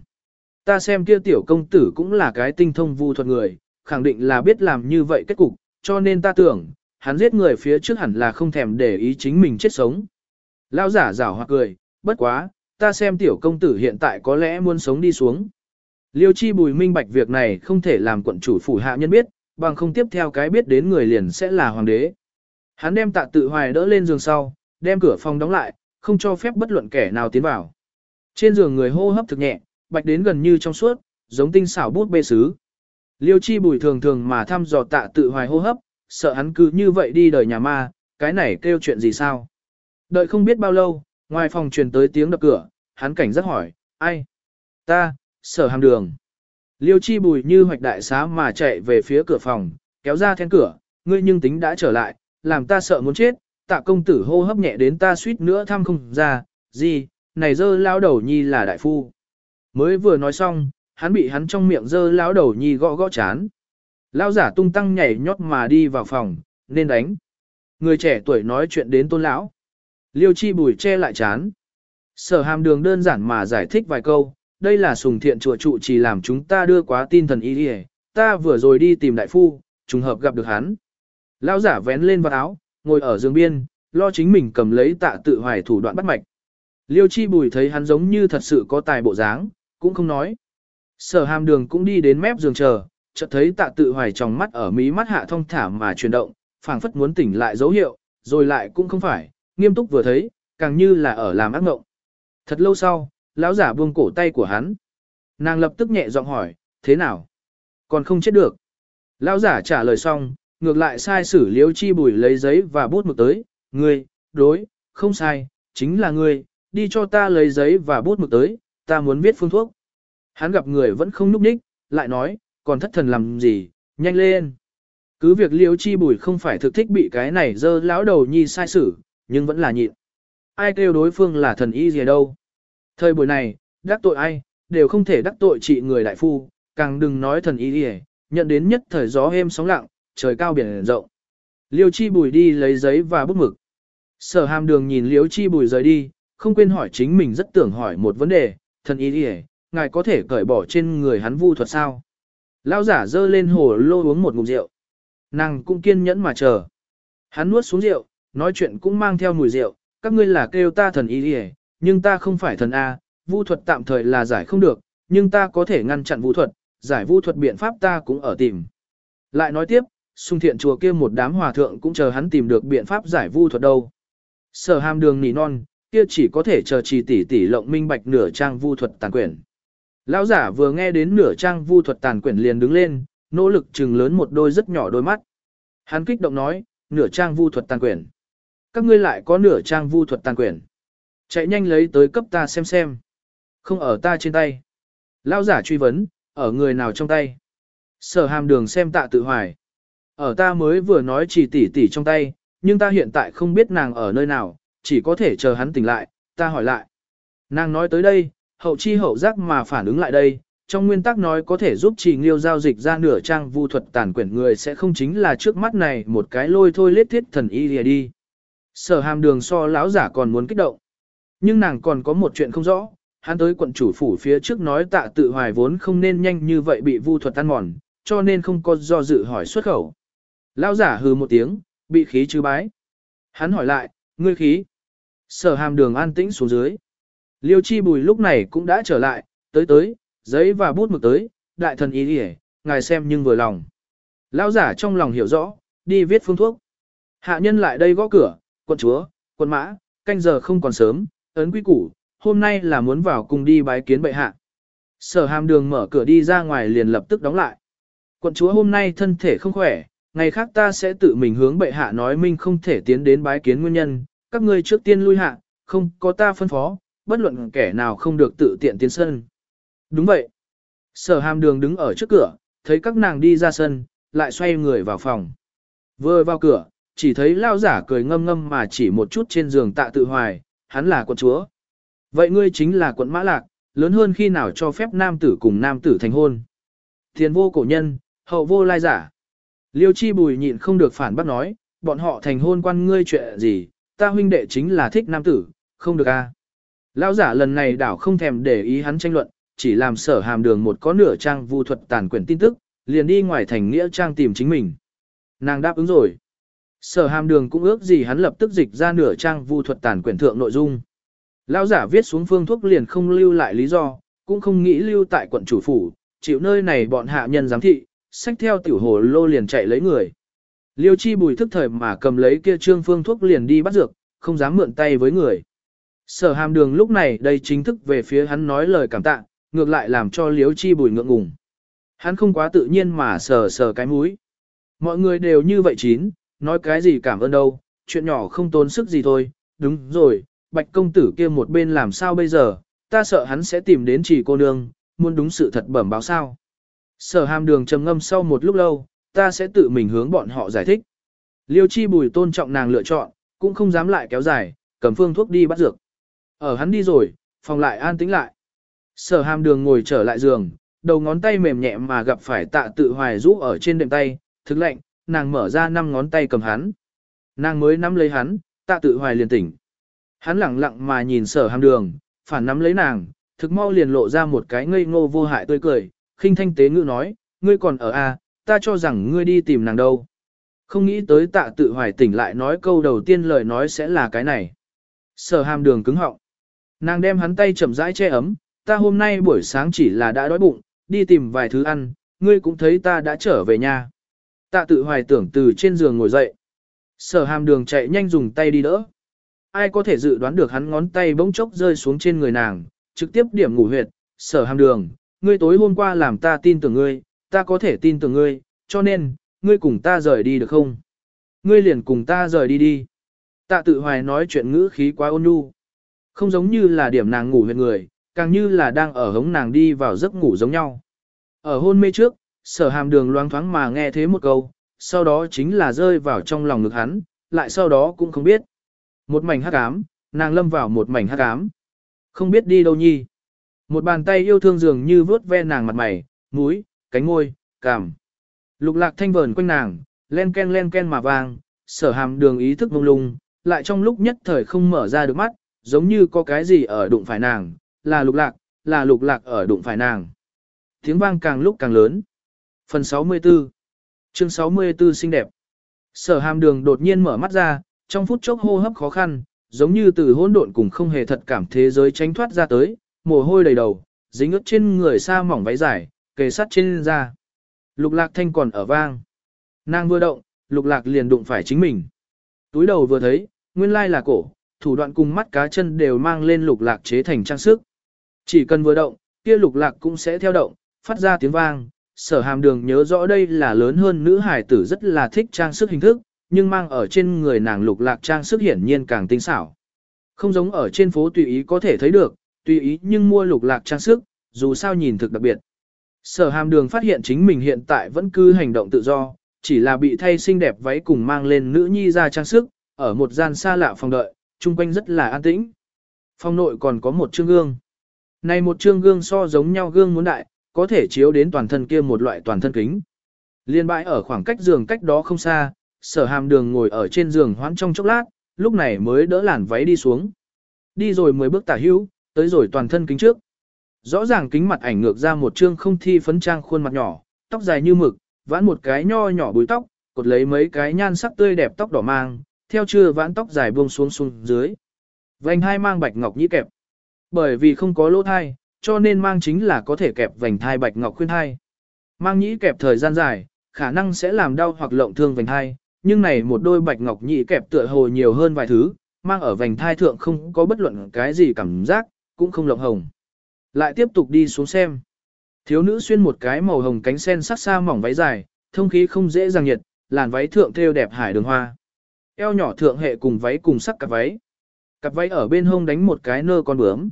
Ta xem kia tiểu công tử cũng là cái tinh thông vu thuật người, khẳng định là biết làm như vậy kết cục, cho nên ta tưởng, hắn giết người phía trước hẳn là không thèm để ý chính mình chết sống. Lao giả rảo hoặc cười, bất quá, ta xem tiểu công tử hiện tại có lẽ muốn sống đi xuống. Liêu chi bùi minh bạch việc này không thể làm quận chủ phủ hạ nhân biết, bằng không tiếp theo cái biết đến người liền sẽ là hoàng đế. Hắn đem tạ tự hoài đỡ lên giường sau, đem cửa phòng đóng lại, không cho phép bất luận kẻ nào tiến vào. Trên giường người hô hấp thực nhẹ, bạch đến gần như trong suốt, giống tinh xảo bút bê sứ. Liêu chi bùi thường thường mà thăm dò tạ tự hoài hô hấp, sợ hắn cứ như vậy đi đời nhà ma, cái này kêu chuyện gì sao. Đợi không biết bao lâu, ngoài phòng truyền tới tiếng đập cửa, hắn cảnh giác hỏi, ai? Ta, sở hàm đường. Liêu chi bùi như hoạch đại xá mà chạy về phía cửa phòng, kéo ra then cửa, ngươi nhưng tính đã trở lại, làm ta sợ muốn chết, tạ công tử hô hấp nhẹ đến ta suýt nữa thăm không ra, gì, này dơ lao đầu nhi là đại phu. Mới vừa nói xong, hắn bị hắn trong miệng dơ lão đầu nhi gõ gõ chán. lão giả tung tăng nhảy nhót mà đi vào phòng, nên đánh. Người trẻ tuổi nói chuyện đến tôn lão. Liêu chi bùi che lại chán. Sở hàm đường đơn giản mà giải thích vài câu, đây là sùng thiện chùa trụ chỉ làm chúng ta đưa quá tin thần y đi ta vừa rồi đi tìm đại phu, trùng hợp gặp được hắn. Lão giả vén lên vào áo, ngồi ở giường biên, lo chính mình cầm lấy tạ tự hoài thủ đoạn bắt mạch. Liêu chi bùi thấy hắn giống như thật sự có tài bộ dáng, cũng không nói. Sở hàm đường cũng đi đến mép giường chờ, chợt thấy tạ tự hoài trong mắt ở mí mắt hạ thông thả mà chuyển động, phảng phất muốn tỉnh lại dấu hiệu, rồi lại cũng không phải, nghiêm túc vừa thấy, càng như là ở làm ác ngộng. Thật lâu sau, lão giả buông cổ tay của hắn. Nàng lập tức nhẹ giọng hỏi, thế nào? Còn không chết được. Lão giả trả lời xong, ngược lại sai sử liếu chi bùi lấy giấy và bút mực tới, ngươi, đối, không sai, chính là ngươi, đi cho ta lấy giấy và bút mực tới, ta muốn viết phương thuốc. Hắn gặp người vẫn không núp ních, lại nói, còn thất thần làm gì, nhanh lên. Cứ việc liêu chi bùi không phải thực thích bị cái này dơ lão đầu nhi sai sử, nhưng vẫn là nhịn. Ai kêu đối phương là thần y gì đâu. Thời buổi này, đắc tội ai, đều không thể đắc tội trị người đại phu, càng đừng nói thần y gì, nhận đến nhất thời gió êm sóng lặng, trời cao biển rộng. Liêu chi bùi đi lấy giấy và bút mực. Sở hàm đường nhìn liêu chi bùi rời đi, không quên hỏi chính mình rất tưởng hỏi một vấn đề, thần y đi ngài có thể cởi bỏ trên người hắn vu thuật sao? Lão giả dơ lên hồ lô uống một ngụm rượu. Nàng cũng kiên nhẫn mà chờ. Hắn nuốt xuống rượu, nói chuyện cũng mang theo mùi rượu, các ngươi là kêu ta thần y đi nhưng ta không phải thần A, vu thuật tạm thời là giải không được, nhưng ta có thể ngăn chặn vu thuật, giải vu thuật biện pháp ta cũng ở tìm. Lại nói tiếp, xung thiện chùa kia một đám hòa thượng cũng chờ hắn tìm được biện pháp giải vu thuật đâu. Sở hàm đường nỉ non, kia chỉ có thể chờ trì tỷ tỷ lộng minh bạch nửa trang vu thuật tàn quyển. Lão giả vừa nghe đến nửa trang vu thuật tàn quyển liền đứng lên, nỗ lực trừng lớn một đôi rất nhỏ đôi mắt. Hắn kích động nói, nửa trang vu thuật tàn quyển. Các ngươi lại có nửa trang vu thuật tàn quyển. Chạy nhanh lấy tới cấp ta xem xem. Không ở ta trên tay. Lão giả truy vấn, ở người nào trong tay. Sở hàm đường xem tạ tự hoài. Ở ta mới vừa nói chỉ tỷ tỷ trong tay, nhưng ta hiện tại không biết nàng ở nơi nào, chỉ có thể chờ hắn tỉnh lại, ta hỏi lại. Nàng nói tới đây, hậu chi hậu giác mà phản ứng lại đây, trong nguyên tắc nói có thể giúp trì nghiêu giao dịch ra nửa trang vu thuật tàn quyển người sẽ không chính là trước mắt này một cái lôi thôi lết thiết thần y lìa đi. Sở hàm đường so lão giả còn muốn kích động. Nhưng nàng còn có một chuyện không rõ, hắn tới quận chủ phủ phía trước nói tạ tự hoài vốn không nên nhanh như vậy bị vu thuật tan mòn, cho nên không có do dự hỏi xuất khẩu. Lão giả hừ một tiếng, bị khí chứ bái. Hắn hỏi lại, ngươi khí. Sở hàm đường an tĩnh xuống dưới. Liêu chi bùi lúc này cũng đã trở lại, tới tới, giấy và bút mực tới, đại thần ý hề, ngài xem nhưng vừa lòng. Lão giả trong lòng hiểu rõ, đi viết phương thuốc. Hạ nhân lại đây gõ cửa, quận chúa, quận mã, canh giờ không còn sớm, ấn quý củ, hôm nay là muốn vào cùng đi bái kiến bệ hạ. Sở hàm đường mở cửa đi ra ngoài liền lập tức đóng lại. Quận chúa hôm nay thân thể không khỏe, ngày khác ta sẽ tự mình hướng bệ hạ nói minh không thể tiến đến bái kiến nguyên nhân, các ngươi trước tiên lui hạ, không có ta phân phó, bất luận kẻ nào không được tự tiện tiến sân. Đúng vậy. Sở hàm đường đứng ở trước cửa, thấy các nàng đi ra sân, lại xoay người vào phòng. Vừa vào cửa, chỉ thấy lao giả cười ngâm ngâm mà chỉ một chút trên giường tạ tự hoài, hắn là quận chúa. Vậy ngươi chính là quận mã lạc, lớn hơn khi nào cho phép nam tử cùng nam tử thành hôn. Tiền vô cổ nhân, hậu vô lai giả. Liêu chi bùi nhịn không được phản bác nói, bọn họ thành hôn quan ngươi chuyện gì, ta huynh đệ chính là thích nam tử, không được a. À. Lão giả lần này đảo không thèm để ý hắn tranh luận, chỉ làm sở hàm đường một có nửa trang vu thuật tàn quyển tin tức, liền đi ngoài thành nghĩa trang tìm chính mình. Nàng đáp ứng rồi. Sở hàm đường cũng ước gì hắn lập tức dịch ra nửa trang vu thuật tàn quyển thượng nội dung. Lão giả viết xuống phương thuốc liền không lưu lại lý do, cũng không nghĩ lưu tại quận chủ phủ, chịu nơi này bọn hạ nhân giám thị, xách theo tiểu hồ lô liền chạy lấy người. Liêu chi bùi thức thời mà cầm lấy kia trương phương thuốc liền đi bắt dược, không dám mượn tay với người. Sở hàm đường lúc này đây chính thức về phía hắn nói lời cảm tạ, ngược lại làm cho liêu chi bùi ngượng ngùng. Hắn không quá tự nhiên mà sờ sờ cái mũi. Mọi người đều như vậy chín, nói cái gì cảm ơn đâu, chuyện nhỏ không tốn sức gì thôi, đúng rồi, bạch công tử kia một bên làm sao bây giờ, ta sợ hắn sẽ tìm đến chỉ cô nương, muốn đúng sự thật bẩm báo sao. Sở hàm đường trầm ngâm sau một lúc lâu, ta sẽ tự mình hướng bọn họ giải thích. Liêu chi bùi tôn trọng nàng lựa chọn, cũng không dám lại kéo dài, cầm phương thuốc đi bắt dược. Ở hắn đi rồi, phòng lại an tĩnh lại. Sở hàm đường ngồi trở lại giường, đầu ngón tay mềm nhẹ mà gặp phải tạ tự hoài rũ ở trên đệm tay, thực lệnh, nàng mở ra năm ngón tay cầm hắn. Nàng mới nắm lấy hắn, tạ tự hoài liền tỉnh. Hắn lặng lặng mà nhìn sở hàm đường, phản nắm lấy nàng, thực mau liền lộ ra một cái ngây ngô vô hại tươi cười, khinh thanh tế ngữ nói, ngươi còn ở a, à, ta cho rằng ngươi đi tìm nàng đâu. Không nghĩ tới tạ tự hoài tỉnh lại nói câu đầu tiên lời nói sẽ là cái này. Sở hàm đường cứng họng. Nàng đem hắn tay chậm rãi che ấm, ta hôm nay buổi sáng chỉ là đã đói bụng, đi tìm vài thứ ăn, ngươi cũng thấy ta đã trở về nhà. Tạ tự hoài tưởng từ trên giường ngồi dậy. Sở hàm đường chạy nhanh dùng tay đi đỡ. Ai có thể dự đoán được hắn ngón tay bỗng chốc rơi xuống trên người nàng, trực tiếp điểm ngủ huyệt. Sở hàm đường, ngươi tối hôm qua làm ta tin tưởng ngươi, ta có thể tin tưởng ngươi, cho nên, ngươi cùng ta rời đi được không? Ngươi liền cùng ta rời đi đi. Tạ tự hoài nói chuyện ngữ khí quá ôn nhu. Không giống như là điểm nàng ngủ huyệt người, càng như là đang ở hống nàng đi vào giấc ngủ giống nhau. Ở hôn mê trước, sở hàm đường loáng thoáng mà nghe thế một câu, sau đó chính là rơi vào trong lòng ngực hắn, lại sau đó cũng không biết. Một mảnh hắc ám, nàng lâm vào một mảnh hắc ám. Không biết đi đâu nhi. Một bàn tay yêu thương dường như vớt ve nàng mặt mày, mũi, cánh môi, cảm. Lục lạc thanh vờn quanh nàng, len ken len ken mà vang, sở hàm đường ý thức mông lung, lại trong lúc nhất thời không mở ra được mắt, giống như có cái gì ở đụng phải nàng, là lục lạc, là lục lạc ở đụng phải nàng. Tiếng vang càng lúc càng lớn. Phần 64 Chương 64 xinh đẹp Sở hàm đường đột nhiên mở mắt ra, trong phút chốc hô hấp khó khăn, giống như từ hỗn độn cùng không hề thật cảm thế giới tránh thoát ra tới, mồ hôi đầy đầu, dính ướt trên người xa mỏng váy dài, kề sát trên da. Lục lạc thanh còn ở vang. Nàng vừa động, lục lạc liền đụng phải chính mình. Túi đầu vừa thấy, nguyên lai là cổ, thủ đoạn cùng mắt cá chân đều mang lên lục lạc chế thành trang sức. Chỉ cần vừa động, kia lục lạc cũng sẽ theo động, phát ra tiếng vang. Sở hàm đường nhớ rõ đây là lớn hơn nữ hải tử rất là thích trang sức hình thức, nhưng mang ở trên người nàng lục lạc trang sức hiển nhiên càng tinh xảo. Không giống ở trên phố tùy ý có thể thấy được, tùy ý nhưng mua lục lạc trang sức, dù sao nhìn thực đặc biệt. Sở hàm đường phát hiện chính mình hiện tại vẫn cứ hành động tự do, chỉ là bị thay xinh đẹp váy cùng mang lên nữ nhi ra trang sức, ở một gian xa lạ phòng đợi, chung quanh rất là an tĩnh. Phòng nội còn có một chương gương. Này một chương gương so giống nhau gương muốn đại, có thể chiếu đến toàn thân kia một loại toàn thân kính. Liên bãi ở khoảng cách giường cách đó không xa, sở hàm đường ngồi ở trên giường hoãn trong chốc lát, lúc này mới đỡ làn váy đi xuống. Đi rồi mới bước tả hữu, tới rồi toàn thân kính trước. Rõ ràng kính mặt ảnh ngược ra một chương không thi phấn trang khuôn mặt nhỏ, tóc dài như mực, vãn một cái nho nhỏ búi tóc, cột lấy mấy cái nhan sắc tươi đẹp tóc đỏ mang, theo chưa vãn tóc dài buông xuống xuống dưới. Vành hai mang bạch ngọc nhĩ kẹp. Bởi vì không có lỗ thai, cho nên mang chính là có thể kẹp vành thai bạch ngọc khuyên thai. Mang nhĩ kẹp thời gian dài, khả năng sẽ làm đau hoặc lộng thương vành thai, nhưng này một đôi bạch ngọc nhĩ kẹp tựa hồ nhiều hơn vài thứ, mang ở vành thai thượng không có bất luận cái gì cảm giác, cũng không lộng hồng. Lại tiếp tục đi xuống xem. Thiếu nữ xuyên một cái màu hồng cánh sen sắc xa mỏng váy dài, thông khí không dễ dàng nhiệt, làn váy thượng thêu đẹp hải đường hoa. Eo nhỏ thượng hệ cùng váy cùng sắc cặp váy. Cặp váy ở bên hông đánh một cái nơ con bướm.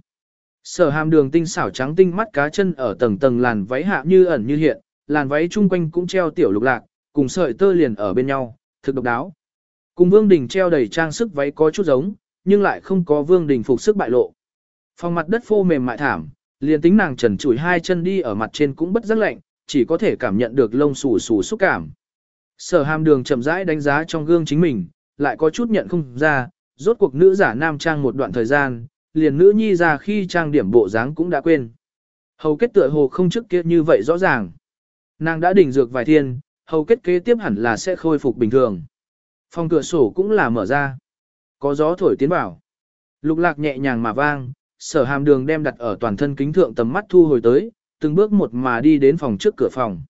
Sở hàm đường tinh xảo trắng tinh mắt cá chân ở tầng tầng làn váy hạ như ẩn như hiện, làn váy chung quanh cũng treo tiểu lục lạc, cùng sợi tơ liền ở bên nhau, thực độc đáo. Cùng Vương Đình treo đầy trang sức váy có chút giống, nhưng lại không có Vương Đình phục sức bại lộ. Phòng mặt đất phô mềm mại thảm, liền tính nàng trần trụi hai chân đi ở mặt trên cũng bất giác lạnh, chỉ có thể cảm nhận được lông xù xù xúc cảm. Sở hàm đường chậm rãi đánh giá trong gương chính mình, lại có chút nhận không ra, rốt cuộc nữ giả nam trang một đoạn thời gian, liền nữ nhi ra khi trang điểm bộ dáng cũng đã quên. Hầu kết tựa hồ không trước kia như vậy rõ ràng. Nàng đã đỉnh dược vài thiên, hầu kết kế tiếp hẳn là sẽ khôi phục bình thường. Phòng cửa sổ cũng là mở ra. Có gió thổi tiến vào. Lục lạc nhẹ nhàng mà vang, sở hàm đường đem đặt ở toàn thân kính thượng tầm mắt thu hồi tới, từng bước một mà đi đến phòng trước cửa phòng.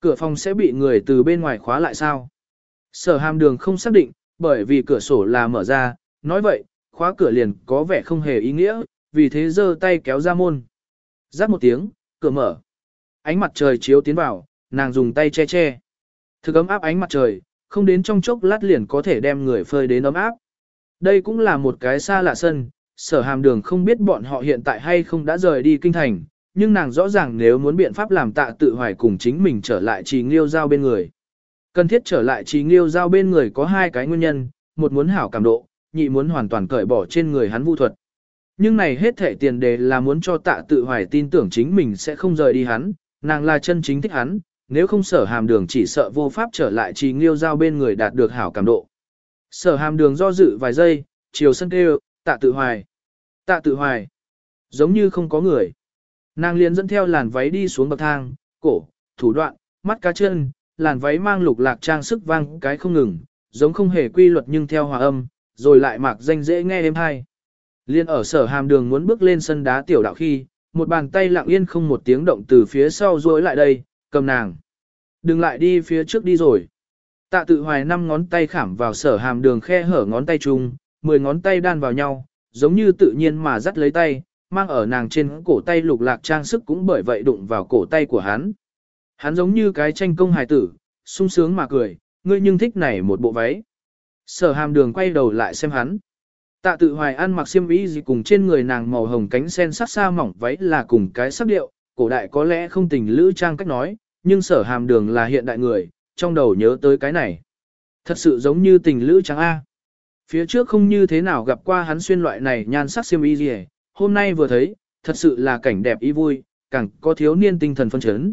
Cửa phòng sẽ bị người từ bên ngoài khóa lại sao? Sở hàm đường không xác định, bởi vì cửa sổ là mở ra, nói vậy, khóa cửa liền có vẻ không hề ý nghĩa, vì thế giơ tay kéo ra môn. Giáp một tiếng, cửa mở. Ánh mặt trời chiếu tiến vào, nàng dùng tay che che. Thực ấm áp ánh mặt trời, không đến trong chốc lát liền có thể đem người phơi đến ấm áp. Đây cũng là một cái xa lạ sân, sở hàm đường không biết bọn họ hiện tại hay không đã rời đi kinh thành, nhưng nàng rõ ràng nếu muốn biện pháp làm tạ tự hoài cùng chính mình trở lại trì nghiêu giao bên người. Cần thiết trở lại trì nghiêu giao bên người có hai cái nguyên nhân, một muốn hảo cảm độ, nhị muốn hoàn toàn cởi bỏ trên người hắn vu thuật. Nhưng này hết thể tiền đề là muốn cho tạ tự hoài tin tưởng chính mình sẽ không rời đi hắn, nàng là chân chính thích hắn, nếu không sở hàm đường chỉ sợ vô pháp trở lại trì nghiêu giao bên người đạt được hảo cảm độ. Sở hàm đường do dự vài giây, chiều sân kêu, tạ tự hoài. Tạ tự hoài. Giống như không có người. Nàng liền dẫn theo làn váy đi xuống bậc thang, cổ, thủ đoạn, mắt cá chân, làn váy mang lục lạc trang sức vang cái không ngừng, giống không hề quy luật nhưng theo hòa âm, rồi lại mạc danh dễ nghe êm hay. Liên ở sở hàm đường muốn bước lên sân đá tiểu đạo khi, một bàn tay lặng yên không một tiếng động từ phía sau duỗi lại đây, cầm nàng. Đừng lại đi phía trước đi rồi. Tạ tự hoài năm ngón tay khảm vào sở hàm đường khe hở ngón tay chung, mười ngón tay đan vào nhau, giống như tự nhiên mà dắt lấy tay, mang ở nàng trên cổ tay lục lạc trang sức cũng bởi vậy đụng vào cổ tay của hắn. Hắn giống như cái tranh công hài tử, sung sướng mà cười, ngươi nhưng thích này một bộ váy. Sở hàm đường quay đầu lại xem hắn. Tạ tự hoài ăn mặc xiêm y gì cùng trên người nàng màu hồng cánh sen sắc xa mỏng váy là cùng cái sắc điệu, cổ đại có lẽ không tình lữ trang cách nói, nhưng sở hàm đường là hiện đại người, trong đầu nhớ tới cái này. Thật sự giống như tình lữ trang A. Phía trước không như thế nào gặp qua hắn xuyên loại này nhan sắc xiêm y gì, hôm nay vừa thấy, thật sự là cảnh đẹp ý vui, càng có thiếu niên tinh thần phân chấn.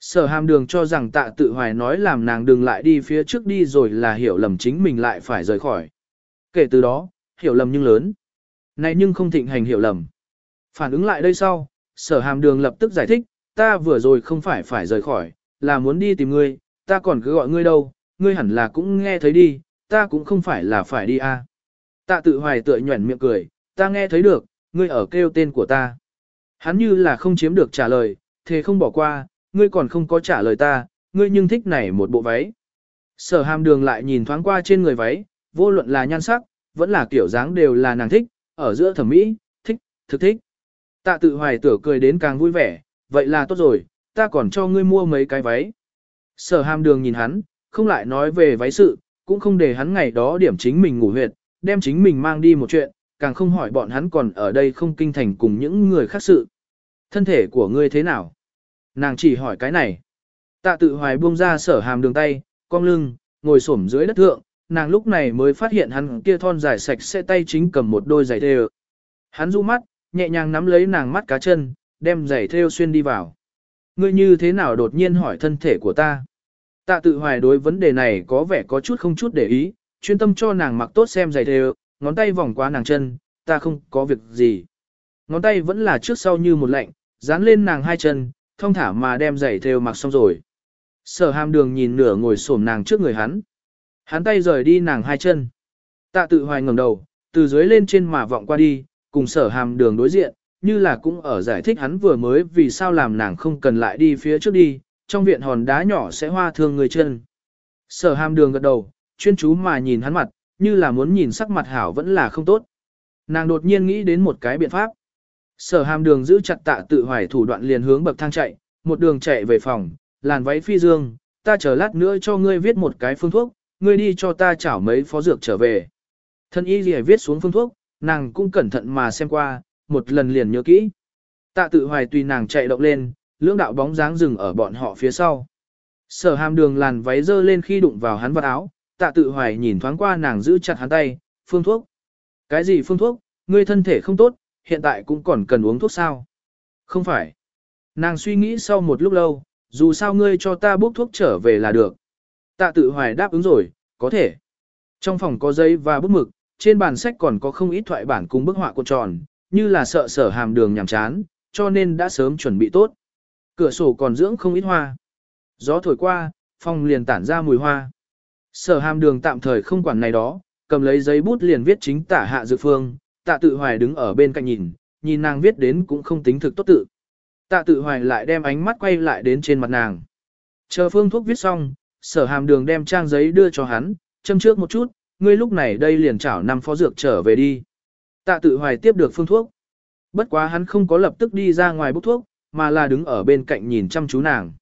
Sở hàm đường cho rằng tạ tự hoài nói làm nàng đừng lại đi phía trước đi rồi là hiểu lầm chính mình lại phải rời khỏi. Kể từ đó, hiểu lầm nhưng lớn. Này nhưng không thịnh hành hiểu lầm. Phản ứng lại đây sau, sở hàm đường lập tức giải thích, ta vừa rồi không phải phải rời khỏi, là muốn đi tìm ngươi, ta còn cứ gọi ngươi đâu, ngươi hẳn là cũng nghe thấy đi, ta cũng không phải là phải đi à. Tạ tự hoài tựa nhuẩn miệng cười, ta nghe thấy được, ngươi ở kêu tên của ta. Hắn như là không chiếm được trả lời, thế không bỏ qua, ngươi còn không có trả lời ta, ngươi nhưng thích này một bộ váy. Sở hàm đường lại nhìn thoáng qua trên người váy, vô luận là nhan sắc, vẫn là kiểu dáng đều là nàng thích, ở giữa thẩm mỹ, thích, thực thích. Tạ tự hoài tử cười đến càng vui vẻ, vậy là tốt rồi, ta còn cho ngươi mua mấy cái váy. Sở hàm đường nhìn hắn, không lại nói về váy sự, cũng không để hắn ngày đó điểm chính mình ngủ huyệt, đem chính mình mang đi một chuyện, càng không hỏi bọn hắn còn ở đây không kinh thành cùng những người khác sự. Thân thể của ngươi thế nào? Nàng chỉ hỏi cái này. Tạ tự hoài buông ra sở hàm đường tay, cong lưng, ngồi xổm dưới đất thượng, nàng lúc này mới phát hiện hắn kia thon dài sạch sẽ tay chính cầm một đôi giày thêu. Hắn du mắt, nhẹ nhàng nắm lấy nàng mắt cá chân, đem giày thêu xuyên đi vào. Ngươi như thế nào đột nhiên hỏi thân thể của ta? Tạ tự hoài đối vấn đề này có vẻ có chút không chút để ý, chuyên tâm cho nàng mặc tốt xem giày thêu, ngón tay vòng qua nàng chân, ta không có việc gì. Ngón tay vẫn là trước sau như một lạnh, dán lên nàng hai chân, thông thả mà đem giày thêu mặc xong rồi. Sở hàm đường nhìn nửa ngồi xổm nàng trước người hắn. Hắn tay rời đi nàng hai chân. Tạ tự hoài ngẩng đầu, từ dưới lên trên mà vọng qua đi, cùng sở hàm đường đối diện, như là cũng ở giải thích hắn vừa mới vì sao làm nàng không cần lại đi phía trước đi, trong viện hòn đá nhỏ sẽ hoa thương người chân. Sở hàm đường gật đầu, chuyên chú mà nhìn hắn mặt, như là muốn nhìn sắc mặt hảo vẫn là không tốt. Nàng đột nhiên nghĩ đến một cái biện pháp. Sở hàm đường giữ chặt tạ tự hoài thủ đoạn liền hướng bậc thang chạy, một đường chạy về phòng, làn váy phi dương, ta chờ lát nữa cho ngươi viết một cái phương thuốc, ngươi đi cho ta chảo mấy phó dược trở về. Thân y gì viết xuống phương thuốc, nàng cũng cẩn thận mà xem qua, một lần liền nhớ kỹ. Tạ tự hoài tùy nàng chạy động lên, lưỡng đạo bóng dáng dừng ở bọn họ phía sau. Sở hàm đường làn váy dơ lên khi đụng vào hắn vật áo, tạ tự hoài nhìn thoáng qua nàng giữ chặt hắn tay, phương thuốc. Cái gì phương thuốc, ngươi thân thể không tốt, hiện tại cũng còn cần uống thuốc sao? Không phải. Nàng suy nghĩ sau một lúc lâu, dù sao ngươi cho ta bốc thuốc trở về là được. Tạ tự hoài đáp ứng rồi, có thể. Trong phòng có giấy và bút mực, trên bàn sách còn có không ít thoại bản cùng bức họa cuộn tròn, như là sợ sở hàm đường nhàm chán, cho nên đã sớm chuẩn bị tốt. Cửa sổ còn dưỡng không ít hoa. Gió thổi qua, phòng liền tản ra mùi hoa. Sở hàm đường tạm thời không quản này đó, cầm lấy giấy bút liền viết chính tả hạ dự phương, tạ tự hoài đứng ở bên cạnh nhìn, nhìn nàng viết đến cũng không tính thực tốt tự. Tạ tự hoài lại đem ánh mắt quay lại đến trên mặt nàng. Chờ phương thuốc viết xong, sở hàm đường đem trang giấy đưa cho hắn, châm trước một chút, ngươi lúc này đây liền chảo năm phó dược trở về đi. Tạ tự hoài tiếp được phương thuốc. Bất quá hắn không có lập tức đi ra ngoài bốc thuốc, mà là đứng ở bên cạnh nhìn chăm chú nàng.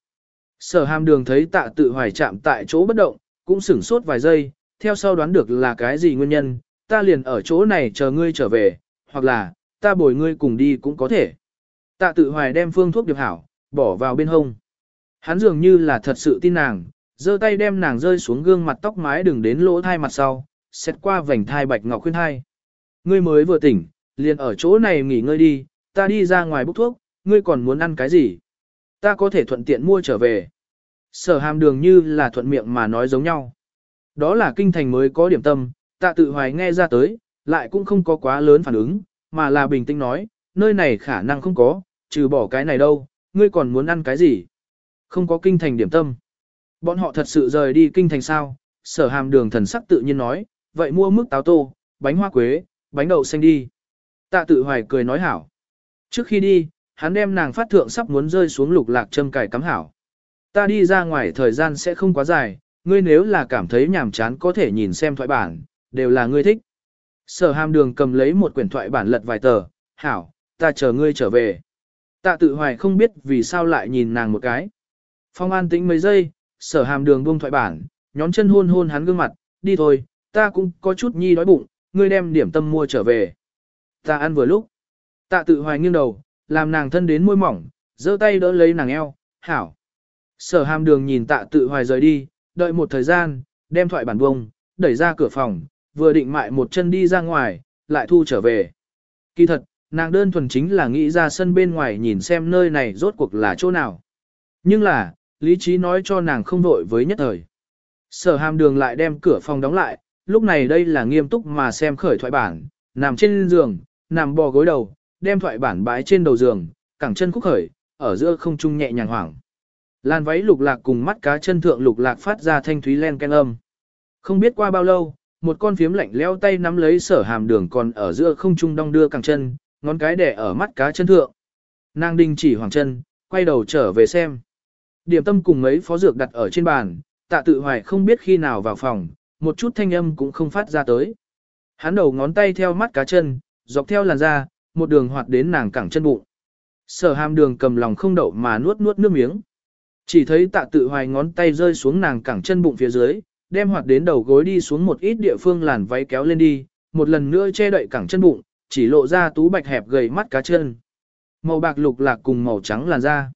Sở hàm đường thấy tạ tự hoài chạm tại chỗ bất động, cũng sửng sốt vài giây, theo sau đoán được là cái gì nguyên nhân, ta liền ở chỗ này chờ ngươi trở về, hoặc là, ta bồi ngươi cùng đi cũng có thể. Tạ tự hoài đem phương thuốc điệp hảo, bỏ vào bên hông. Hắn dường như là thật sự tin nàng, giơ tay đem nàng rơi xuống gương mặt tóc mái đừng đến lỗ thai mặt sau, xét qua vành thai bạch ngọc khuyên thai. Ngươi mới vừa tỉnh, liền ở chỗ này nghỉ ngơi đi, ta đi ra ngoài bốc thuốc, ngươi còn muốn ăn cái gì? Ta có thể thuận tiện mua trở về. Sở hàm đường như là thuận miệng mà nói giống nhau. Đó là kinh thành mới có điểm tâm, tạ tự hoài nghe ra tới, lại cũng không có quá lớn phản ứng, mà là bình tĩnh nói, nơi này khả năng không có, trừ bỏ cái này đâu, ngươi còn muốn ăn cái gì? Không có kinh thành điểm tâm. Bọn họ thật sự rời đi kinh thành sao? Sở hàm đường thần sắc tự nhiên nói, vậy mua mức táo tô, bánh hoa quế, bánh đậu xanh đi. Tạ tự hoài cười nói hảo. Trước khi đi, hắn đem nàng phát thượng sắp muốn rơi xuống lục lạc châm cài cắm hảo. Ta đi ra ngoài thời gian sẽ không quá dài, ngươi nếu là cảm thấy nhàm chán có thể nhìn xem thoại bản, đều là ngươi thích. Sở hàm đường cầm lấy một quyển thoại bản lật vài tờ, hảo, ta chờ ngươi trở về. Tạ tự hoài không biết vì sao lại nhìn nàng một cái. Phong an tĩnh mấy giây, sở hàm đường buông thoại bản, nhón chân hôn hôn hắn gương mặt, đi thôi, ta cũng có chút nhi đói bụng, ngươi đem điểm tâm mua trở về. Ta ăn vừa lúc. Tạ tự hoài nghiêng đầu, làm nàng thân đến môi mỏng, giơ tay đỡ lấy nàng eo, hảo. Sở hàm đường nhìn tạ tự hoài rời đi, đợi một thời gian, đem thoại bản bông, đẩy ra cửa phòng, vừa định mại một chân đi ra ngoài, lại thu trở về. Kỳ thật, nàng đơn thuần chính là nghĩ ra sân bên ngoài nhìn xem nơi này rốt cuộc là chỗ nào. Nhưng là, lý trí nói cho nàng không vội với nhất thời. Sở hàm đường lại đem cửa phòng đóng lại, lúc này đây là nghiêm túc mà xem khởi thoại bản, nằm trên giường, nằm bò gối đầu, đem thoại bản bãi trên đầu giường, cẳng chân khúc khởi, ở giữa không trung nhẹ nhàng hoảng. Làn váy lục lạc cùng mắt cá chân thượng lục lạc phát ra thanh thúy len ken âm. Không biết qua bao lâu, một con phiếm lạnh leo tay nắm lấy sở hàm đường còn ở giữa không trung đong đưa cẳng chân, ngón cái đẻ ở mắt cá chân thượng. Nàng đình chỉ hoàng chân, quay đầu trở về xem. Điểm tâm cùng mấy phó dược đặt ở trên bàn, tạ tự hoài không biết khi nào vào phòng, một chút thanh âm cũng không phát ra tới. Hắn đầu ngón tay theo mắt cá chân, dọc theo làn da, một đường hoạt đến nàng cẳng chân bụng. Sở hàm đường cầm lòng không đậu mà nuốt nuốt nước miếng. Chỉ thấy tạ tự hoài ngón tay rơi xuống nàng cẳng chân bụng phía dưới, đem hoạt đến đầu gối đi xuống một ít địa phương làn váy kéo lên đi, một lần nữa che đậy cẳng chân bụng, chỉ lộ ra tú bạch hẹp gầy mắt cá chân. Màu bạc lục lạc cùng màu trắng làn da.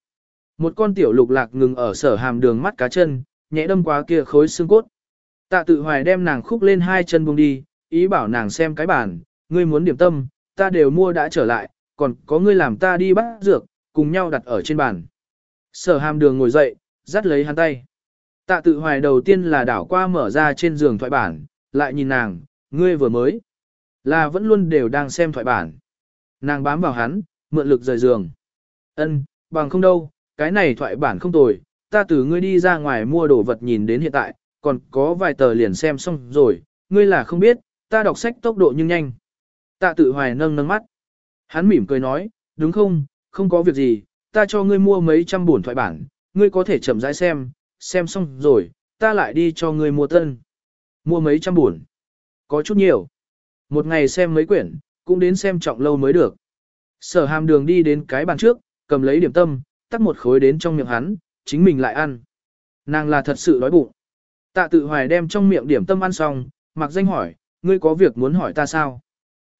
Một con tiểu lục lạc ngừng ở sở hàm đường mắt cá chân, nhẹ đâm qua kia khối xương cốt. Tạ tự hoài đem nàng khúc lên hai chân buông đi, ý bảo nàng xem cái bản, ngươi muốn điểm tâm, ta đều mua đã trở lại, còn có ngươi làm ta đi bắt dược, cùng nhau đặt ở trên bàn. Sở hàm đường ngồi dậy, dắt lấy hắn tay. Tạ tự hoài đầu tiên là đảo qua mở ra trên giường thoại bản, lại nhìn nàng, ngươi vừa mới. Là vẫn luôn đều đang xem thoại bản. Nàng bám vào hắn, mượn lực rời giường. Ân, bằng không đâu, cái này thoại bản không tồi, ta từ ngươi đi ra ngoài mua đồ vật nhìn đến hiện tại, còn có vài tờ liền xem xong rồi, ngươi là không biết, ta đọc sách tốc độ nhưng nhanh. Tạ tự hoài nâng nâng mắt. Hắn mỉm cười nói, đúng không, không có việc gì, ta cho ngươi mua mấy trăm buồn thoại bản, ngươi có thể chậm rãi xem, xem xong rồi, ta lại đi cho ngươi mua tân. Mua mấy trăm buồn. Có chút nhiều. Một ngày xem mấy quyển, cũng đến xem trọng lâu mới được. Sở hàm đường đi đến cái bàn trước, cầm lấy điểm tâm, tắt một khối đến trong miệng hắn, chính mình lại ăn. Nàng là thật sự đói bụng. Tạ tự hoài đem trong miệng điểm tâm ăn xong, mặc danh hỏi, ngươi có việc muốn hỏi ta sao?